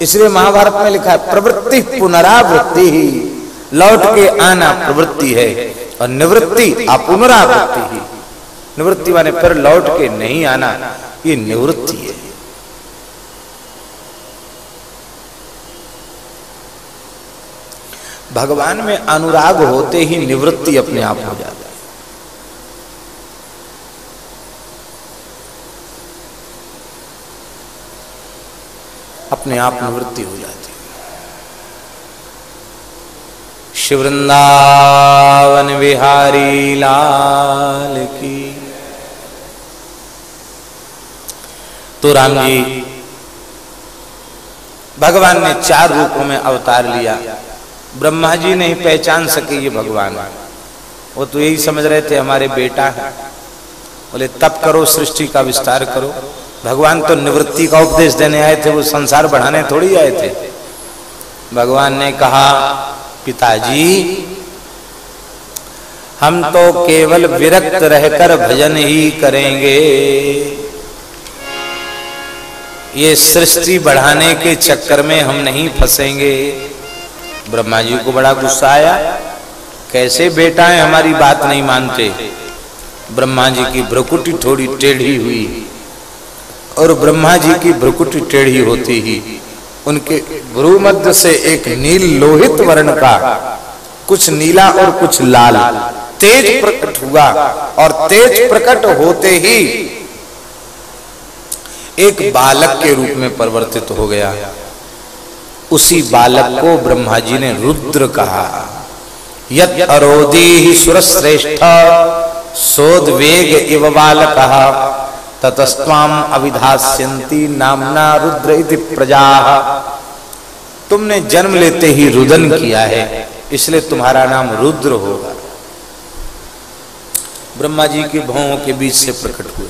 इसलिए महाभारत में लिखा है, प्रवृत्ति पुनरावृत्ति ही, लौट के आना प्रवृत्ति है, और निवृत्ति अपुनरावृत्ति ही। निवृत्ति माने फिर लौट के नहीं आना, ये निवृत्ति है। भगवान में अनुराग होते ही निवृत्ति अपने आप हो जाता अपने आप निवृत्ति हो जाती शिवृंदावन विहारी लाल की। तो राम जी भगवान ने चार रूपों में अवतार लिया। ब्रह्मा जी नहीं पहचान सके ये भगवान। वो तो यही समझ रहे थे, हमारे बेटा है। बोले तब करो, सृष्टि का विस्तार करो। भगवान तो निवृत्ति का उपदेश देने आए थे, वो संसार बढ़ाने थोड़ी आए थे। भगवान ने कहा, पिताजी, हम तो केवल विरक्त रहकर भजन ही करेंगे। ये सृष्टि बढ़ाने के चक्कर में हम नहीं फंसेंगे। ब्रह्मा जी को बड़ा गुस्सा आया, कैसे बेटा है हमारी बात नहीं मानते? ब्रह्मा जी की भ्रकुटी थोड़ी टेढ़ी हुई। और ब्रह्मा जी की भ्रकुटी टेढ़ी होती ही, उनके भ्रू मध्य से एक नील लोहित वर्ण का कुछ नीला और कुछ लाल तेज प्रकट हुआ और तेज प्रकट होते ही एक बालक के रूप में परिवर्तित हो गया। उसी बालक को ब्रह्मा जी ने रुद्र कहा। यत ही सुरश्रेष्ठ, सोद वेग इव बालक। ततस्वाम अविधास्यंती नामना रुद्र इति प्रजा। तुमने जन्म लेते ही रुदन किया है, इसलिए तुम्हारा नाम रुद्र होगा। ब्रह्मा जी के भावों के बीच से प्रकट हुए।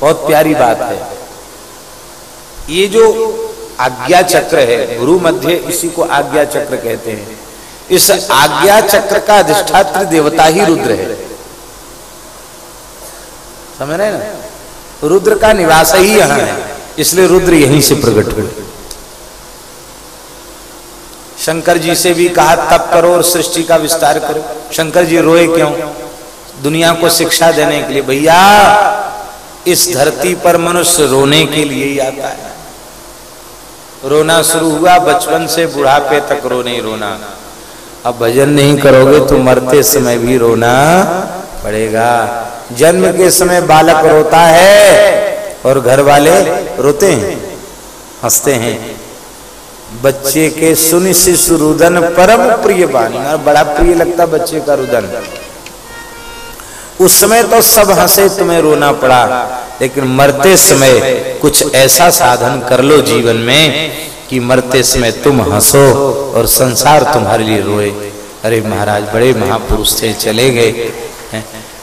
बहुत प्यारी बात है। ये जो आज्ञा चक्र है, गुरु मध्य इसी को आज्ञा चक्र कहते हैं। इस आज्ञा चक्र का अधिष्ठात्र देवता ही रुद्र है। समझ रहे ना? रुद्र का निवास ही यहाँ है। इसलिए रुद्र यहीं से प्रकट हुए। शंकर जी से भी कहा, तप करो और सृष्टि का विस्तार करो। शंकर जी रोए क्यों? दुनिया को शिक्षा देने के लिए। भैया, इस धरती पर मनुष्य रोने के लिए ही आता है। रोना शुरू हुआ, बचपन से बुढ़ापे तक रोने रोना। अब भजन नहीं करोगे तो मरते समय भी रोना पड़ेगा। जन्म के समय बालक रोता है और घर वाले रोते हैं, हँसते हैं। बच्चे के सुनि रुदन परम प्रिय बानी। और बड़ा प्रिय लगता बच्चे का रुदन। उस समय तो सब हंसे, तुम्हें रोना पड़ा। लेकिन मरते समय कुछ ऐसा साधन कर लो जीवन में कि मरते समय तुम हंसो और संसार तुम्हारे लिए रोए। अरे महाराज, बड़े महापुरुष थे, चले गए।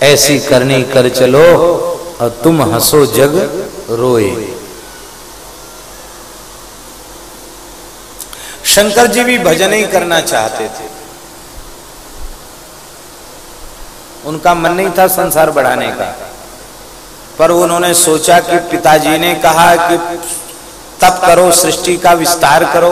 ऐसी करनी कर चलो और तुम हंसो जग रोए। शंकर जी भी भजन ही करना चाहते थे। उनका मन नहीं था संसार बढ़ाने का। पर उन्होंने सोचा कि पिताजी ने कहा कि तप करो, सृष्टि का विस्तार करो।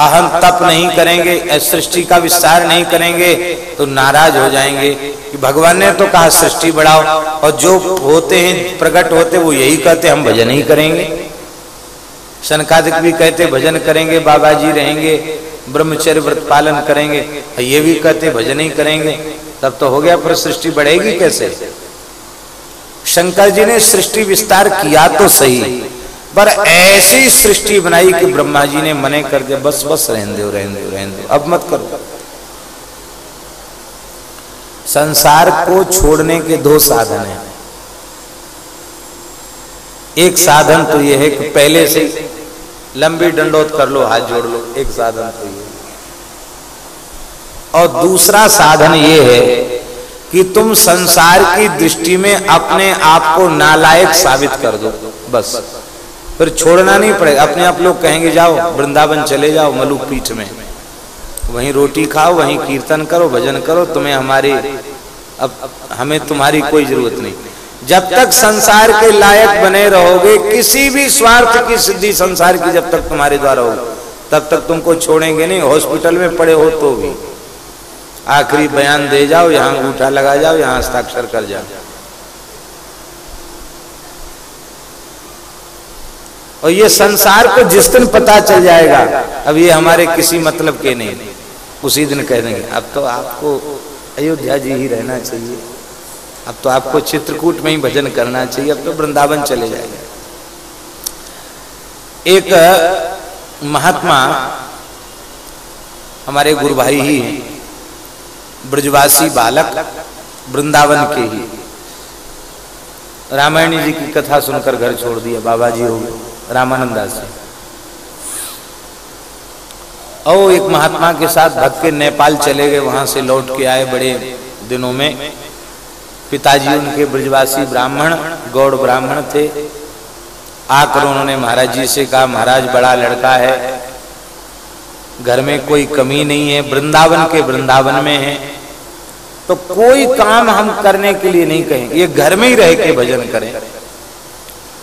अहम तप नहीं करेंगे सृष्टि का विस्तार नहीं करेंगे तो नाराज़ हो जाएँगे कि भगवान ने तो कहा सृष्टि बढ़ाओ, और जो होते हैं, प्रकट होते, वो यही कहते, हम भजन ही करेंगे। शनकादिक भी कहते, भजन करेंगे बाबा जी रहेंगे, ब्रह्मचर्य व्रत पालन करेंगे ये भी कहते, भजन ही करेंगे। तब तो हो गया पर सृष्टि बढ़ेगी कैसे? शंकर जी ने सृष्टि विस्तार किया तो सही। पर ऐसी सृष्टि बनाई कि ब्रह्मा जी ने मने कर दिया, बस बस रहने दो रहने दो रहने दो। अब मत करो। संसार को छोड़ने के दो साधन हैं। एक साधन तो यह है कि पहले से लंबी डंडोत कर लो, हाथ जोड़ लो, एक साधन तो ये और दूसरा साधन ये है कि तुम संसार की दृष्टि में अपने आप को नालायक साबित कर दो, बस। फिर छोड़ना नहीं पड़ेगा। अपने आप लोग कहेंगे, जाओ, वृंदावन चले जाओ मलुक पीठ में। वहीं रोटी खाओ, वहीं कीर्तन करो, भजन करो, तुम्हें हमारी, अब हमें तुम्हारी कोई ज़रूरत नहीं। जब तक संसार के लायक बने रहोगे, किसी भी स्वार्थ की सिद्धि संसार की जब तक तुम्हारे द्वारा होगी तब तक तुमको छोड़ेंगे नहीं। हॉस्पिटल में पड़े हो तो भी। आखिरी बयान दे जाओ, यहाँ अंगूठा लगा जाओ, यहाँ हस्ताक्षर कर जाओ। और ये संसार को जिस दिन पता चल जाएगा, अब ये हमारे किसी मतलब के नहीं। उसी दिन कह देंगे, अब तो आपको अयोध्या जी ही रहना चाहिए। अब तो आपको चित्रकूट में ही भजन करना चाहिए। अब तो वृंदावन चले जाएँगे। एक महात्मा हमारे गुरु भाई ही हैं, ब्रजवासी बालक, वृंदावन के ही। रामायणी जी की कथा सुनकर घर छोड़ दिया, बाबा जी हो गए। रामानंद दास जी। ओ एक महात्मा के साथ भक्त के नेपाल चले गए, वहाँ से लौट के आए बड़े दिनों में। पिताजी उनके ब्रजवासी ब्राह्मण, गौड़ ब्राह्मण थे। आकर उन्होंने महाराज जी से कहा, महाराज, बड़ा लड़का है। घर में कोई कमी नहीं है, वृंदावन के वृंदावन में है। तो कोई काम हम करने के लिए नहीं कहेंगे, ये घर में ही रह के भजन करें।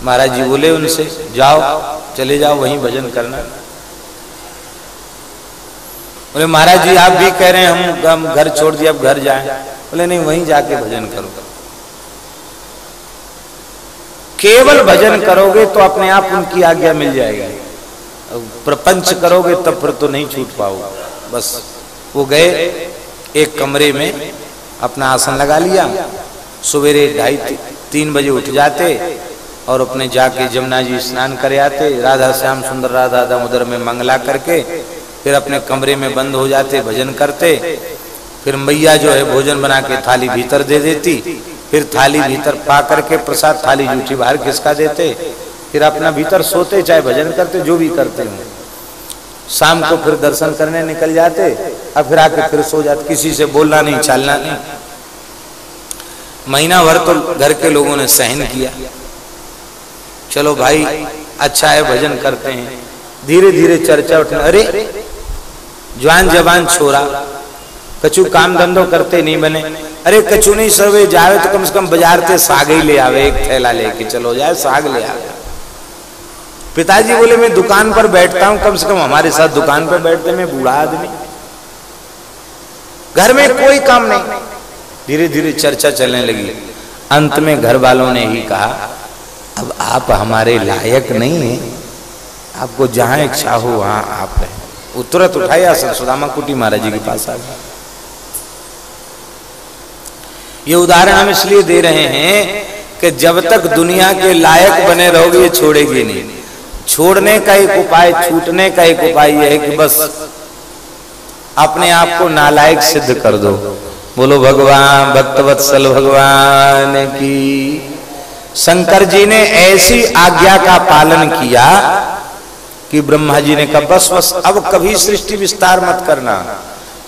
महाराज जी बोले उनसे, जाओ, चले जाओ, वहीं भजन करना। बोले, महाराज जी, आप भी कह रहे हैं, हम हम घर छोड़ दिए अब घर जाएँ। बोले, नहीं, वहीं जाके भजन करो केवल भजन करोगे तो अपने आप उनकी आज्ञा मिल जाएगी। प्रपंच करोगे तब फिर तो नहीं छूट पाओगे। बस, वो गए, एक कमरे में अपना आसन लगा लिया। सवेरे ढाई तीन बजे उठ जाते और अपने जाके जमुना जी स्नान करे आते, राधा श्याम सुंदर राधा दामोदर में मंगला करके, फिर अपने कमरे में बंद हो जाते, भजन करते। फिर मैया जो है भोजन बना के थाली भीतर दे देती, फिर थाली भीतर पा करके प्रसाद थाली जूठी बाहर खिसका देते। फिर अपना भीतर सोते, चाहे भजन करते, जो भी करते हो। शाम को फिर दर्शन करने निकल जाते, और फिर आके फिर सो जाते, किसी से बोलना नहीं, चालना नहीं। महीना भर तो घर के लोगों ने सहन किया। चलो भाई अच्छा है भजन करते हैं। धीरे धीरे चर्चा उठने अरे जवान जवान छोरा। कचू काम धंधो करते नहीं बने। अरे कचू नहीं सर्वे जावे तो कम से कम बाज़ार से साग ही ले आवे एक थैला लेके। चलो जाए साग ले आवे। पिताजी बोले मैं दुकान पर बैठता हूँ कम से कम हमारे साथ दुकान पर बैठते मैं बूढ़ा आदमी। घर में कोई काम नहीं। धीरे धीरे चर्चा चलने लगी। अंत में घर वालों ने ही कहा अब आप हमारे लायक नहीं हैं। आपको जहाँ इच्छा हो वहाँ आप रहे वो तुरंत उठाया सर सुदामा कुटी महाराज जी के पास आ गया ये उदाहरण हम इसलिए दे रहे हैं कि जब तक दुनिया के लायक बने रहोगे ये छोड़ेगी नहीं। छोड़ने का एक उपाय छूटने का एक उपाय यह है कि बस अपने आप को नालायक सिद्ध कर दो। बोलो भगवान भक्तवत्सल भगवान की शंकर जी ने ऐसी आज्ञा का पालन किया कि ब्रह्मा जी ने कहा, बस बस, अब कभी सृष्टि विस्तार मत करना।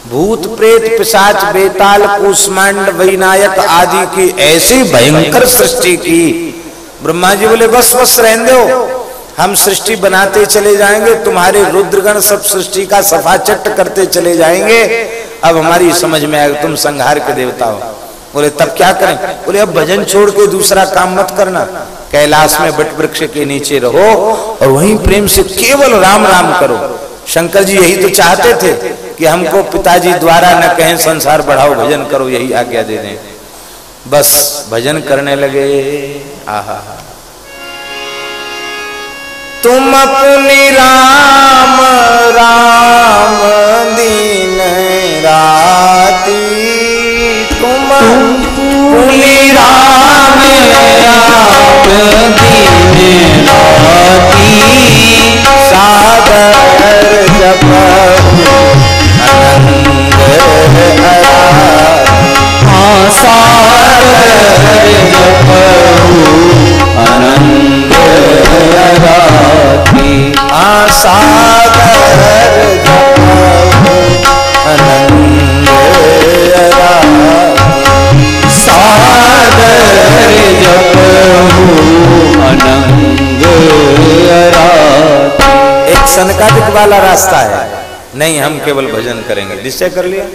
भूत प्रेत पिशाच, बेताल, कुष्मांड, वैनायक आदि की ऐसी भयंकर सृष्टि की। ब्रह्मा जी बोले, बस बस, रहने दो। हम सृष्टि बनाते चले जाएँगे, तुम्हारे रुद्रगण सब सृष्टि का सफ़ा चट्ट करते चले जाएँगे। अब हमारी समझ में आएगा, तुम संहार के देवता हो। बोले, तब क्या करें? बोले, अब भजन छोड़ के दूसरा काम मत करना। कैलाश में बट वृक्ष के नीचे रहो और वहीं प्रेम से केवल राम राम करो। शंकर जी यही तो चाहते थे कि हमको पिताजी द्वारा न कहें संसार बढ़ाओ, भजन करो, यही आज्ञा दे दें। बस भजन करने लगे। आहा। तुम अपनी राम राम दीन, राती राम राम दीन राती सागर जप आनंद हाँ सनकादिक वाला रास्ता है। नहीं, हम केवल भजन करेंगे। निश्चय कर लिया?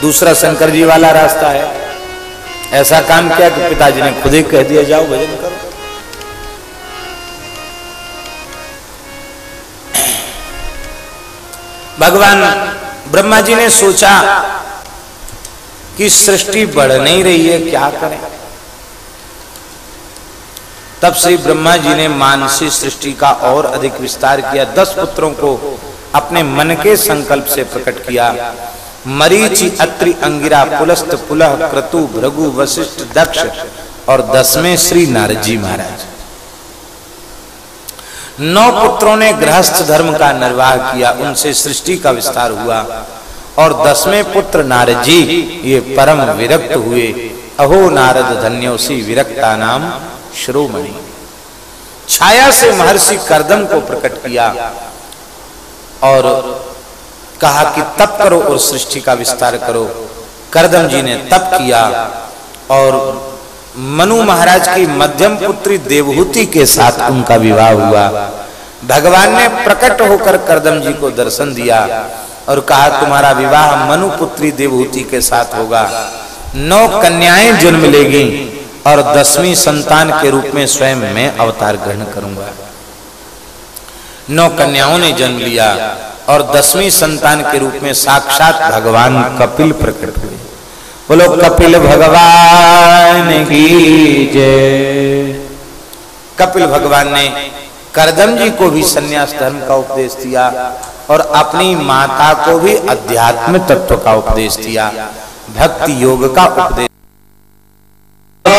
दूसरा शंकर जी वाला रास्ता है। ऐसा काम किया कि पिताजी ने खुद ही कह दिया, जाओ भजन करो। भगवान, ब्रह्मा जी ने सोचा कि सृष्टि बढ़ नहीं रही है, क्या करें? तब श्री ब्रह्मा जी ने मानसी सृष्टि का और अधिक विस्तार किया, दस पुत्रों को अपने मन के संकल्प से प्रकट किया। मरीचि अत्रि अंगिरा पुलस्त पुलह क्रतु भृगु वशिष्ठ दक्ष और दसवें श्री नारद जी महाराज। नौ पुत्रों ने गृहस्थ धर्म का निर्वाह किया, उनसे सृष्टि का विस्तार हुआ और दसवें पुत्र नारद जी ये परम विरक्त हुए। अहो नारद धन्योसी विरक्ता नाम श्रोमणि छाया से महर्षि करदम को प्रकट किया और कहा कि तप करो और सृष्टि का विस्तार करो। करदम जी ने तप किया और मनु महाराज की मध्यम पुत्री देवहूति के साथ उनका विवाह हुआ। भगवान ने प्रकट होकर करदम जी को दर्शन दिया और कहा, तुम्हारा विवाह मनु पुत्री देवहूति के साथ होगा। नौ कन्याएँ जन्म लेगी। और दसवीं संतान के रूप में स्वयं मैं अवतार ग्रहण करूँगा। नौ कन्याओं ने जन्म लिया और दसवीं संतान के रूप में साक्षात भगवान कपिल प्रकट हुए। बोलो, कपिल भगवान की जय। कपिल भगवान ने करदम जी को भी सन्यास धर्म का उपदेश दिया और अपनी माता को भी अध्यात्म तत्व का उपदेश दिया। भक्ति योग का उपदेश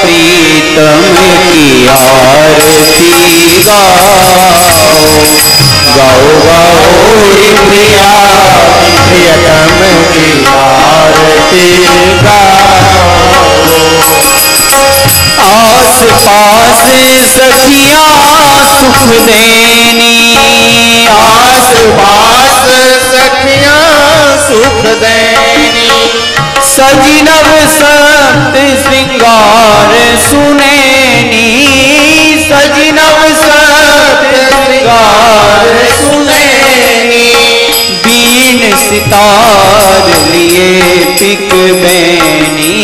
प्रीतम की आरती गाओ। गाओ गाओ प्रिया प्रियतम की आरती। गाओ आस पास सखिया सुख देनी। आस पास सखिया सुख देनी। सजी नव सत श्रृंगार सुनैनी सजी नव सत श्रृंगार सुनैनी बीन सितार लिए पिक बैनी।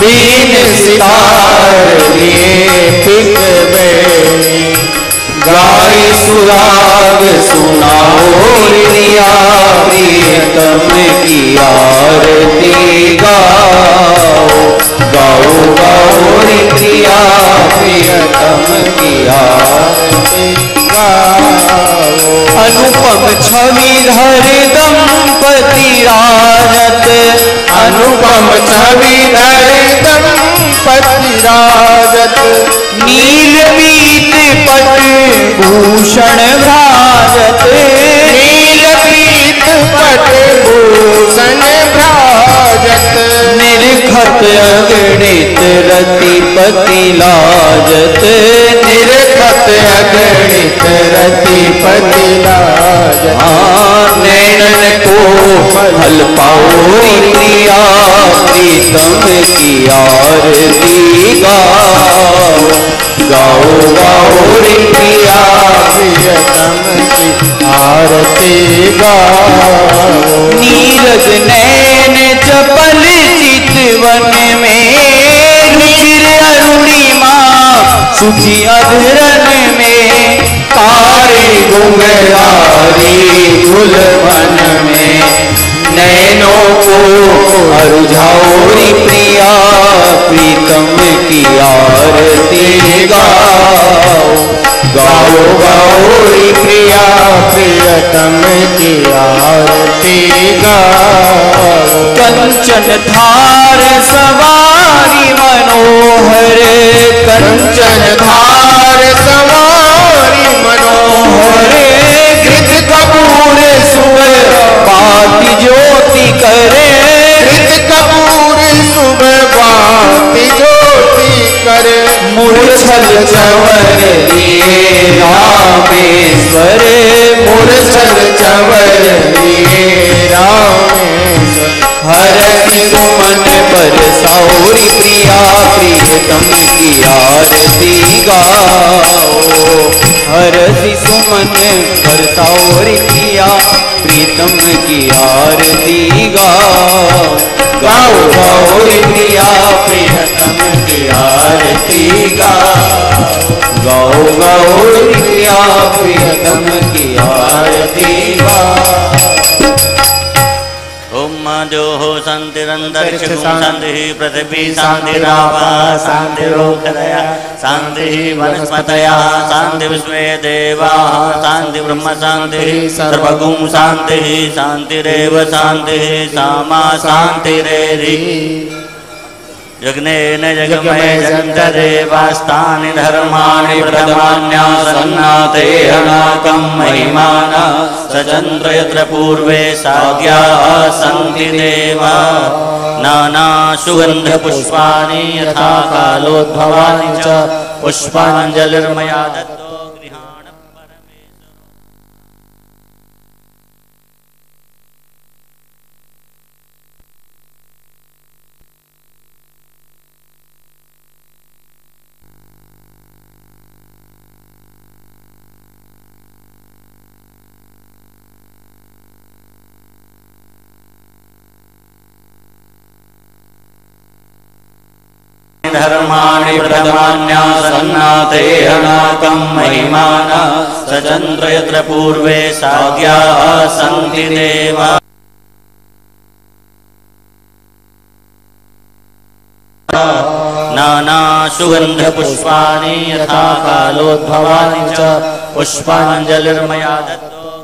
बीन सितार लिए पिक बैनी। गाय सुराग सुनाओ रिया प्रियतम की आरती गाओ। गाओ गाओ रिया प्रियतम की आरती गाओ। अनुपम छवि धर दंपति राजत। अनुपम छवि धर दंपति राजत नील पीत पट भूषण भ्राजत नील पीत पट भूषण भ्राजत निर्खत अगणित रति पति लाजत निर्खत अगणित रतिपति लाजत। नैनन को फल पाओ प्रिया प्रीतम की आरती गाओ गाओ गाओ रे प्रिया प्रियतम की आरती गाओ नीरज नैन चपल चितवन में रुचिर अरुणिमा, सुखी अधरन में तारे गुंगरारी गुलवन में। नैनों को अरुझाओरी प्रिया, प्रीतम की आरती गाओ। गाओ गाओ रे प्रिया प्रियतम की आरती गाओ कंचन धार सवारी मनोहर कंचन धार सवारी मनोहर। कृत कपूर सुबर बाती ज्योति करे। कृत कपूर सुबर बाती ज्योति करे मूर्छल चवर लिए रामेश्वर मूर्छल चवर लिए हरति सुमन पर सौरी प्रिया, प्रियतम की आरती गाओ। हरति सुमन पर सौरी प्रिया प्रीतम की आरती गाओ। गाओ गाओ रे प्रिया, प्रियतम की आरती गाओ। गाओ गाओ रे प्रिया, प्रियतम की आरती गाओ। ओम शांति पृथ्वी शांति पृथिवी शांति शान्तिरोषधयः शान्तिः वनस्पतयः शान्तिविश्वे देवाः शान्तिब्रह्म शांति सर्वगुं शान्तिः शान्तिरेव शान्तिः सामा शान्तिरेधि यज्ञेन जगमय जन्तदेवास्तानि धर्माणि प्रथमान्यासन्नातेहनाकं महिमान सचन्द्र यत्र पूर्वे साध्याः सन्ति देवा। नानासुगन्धपुष्पाणि यथा कालोद्भवानि च पुष्पाञ्जलिर्मया दत्तो। धर्माणि प्रथमान्यासन्नातेहनाकं महिमान सचन्द्र यत्र पूर्वे साध्याः सन्ति देवा। नानासुगन्धपुष्पाणि यथा कालोद्भवानि च पुष्पाञ्जलिर्मया दत्तो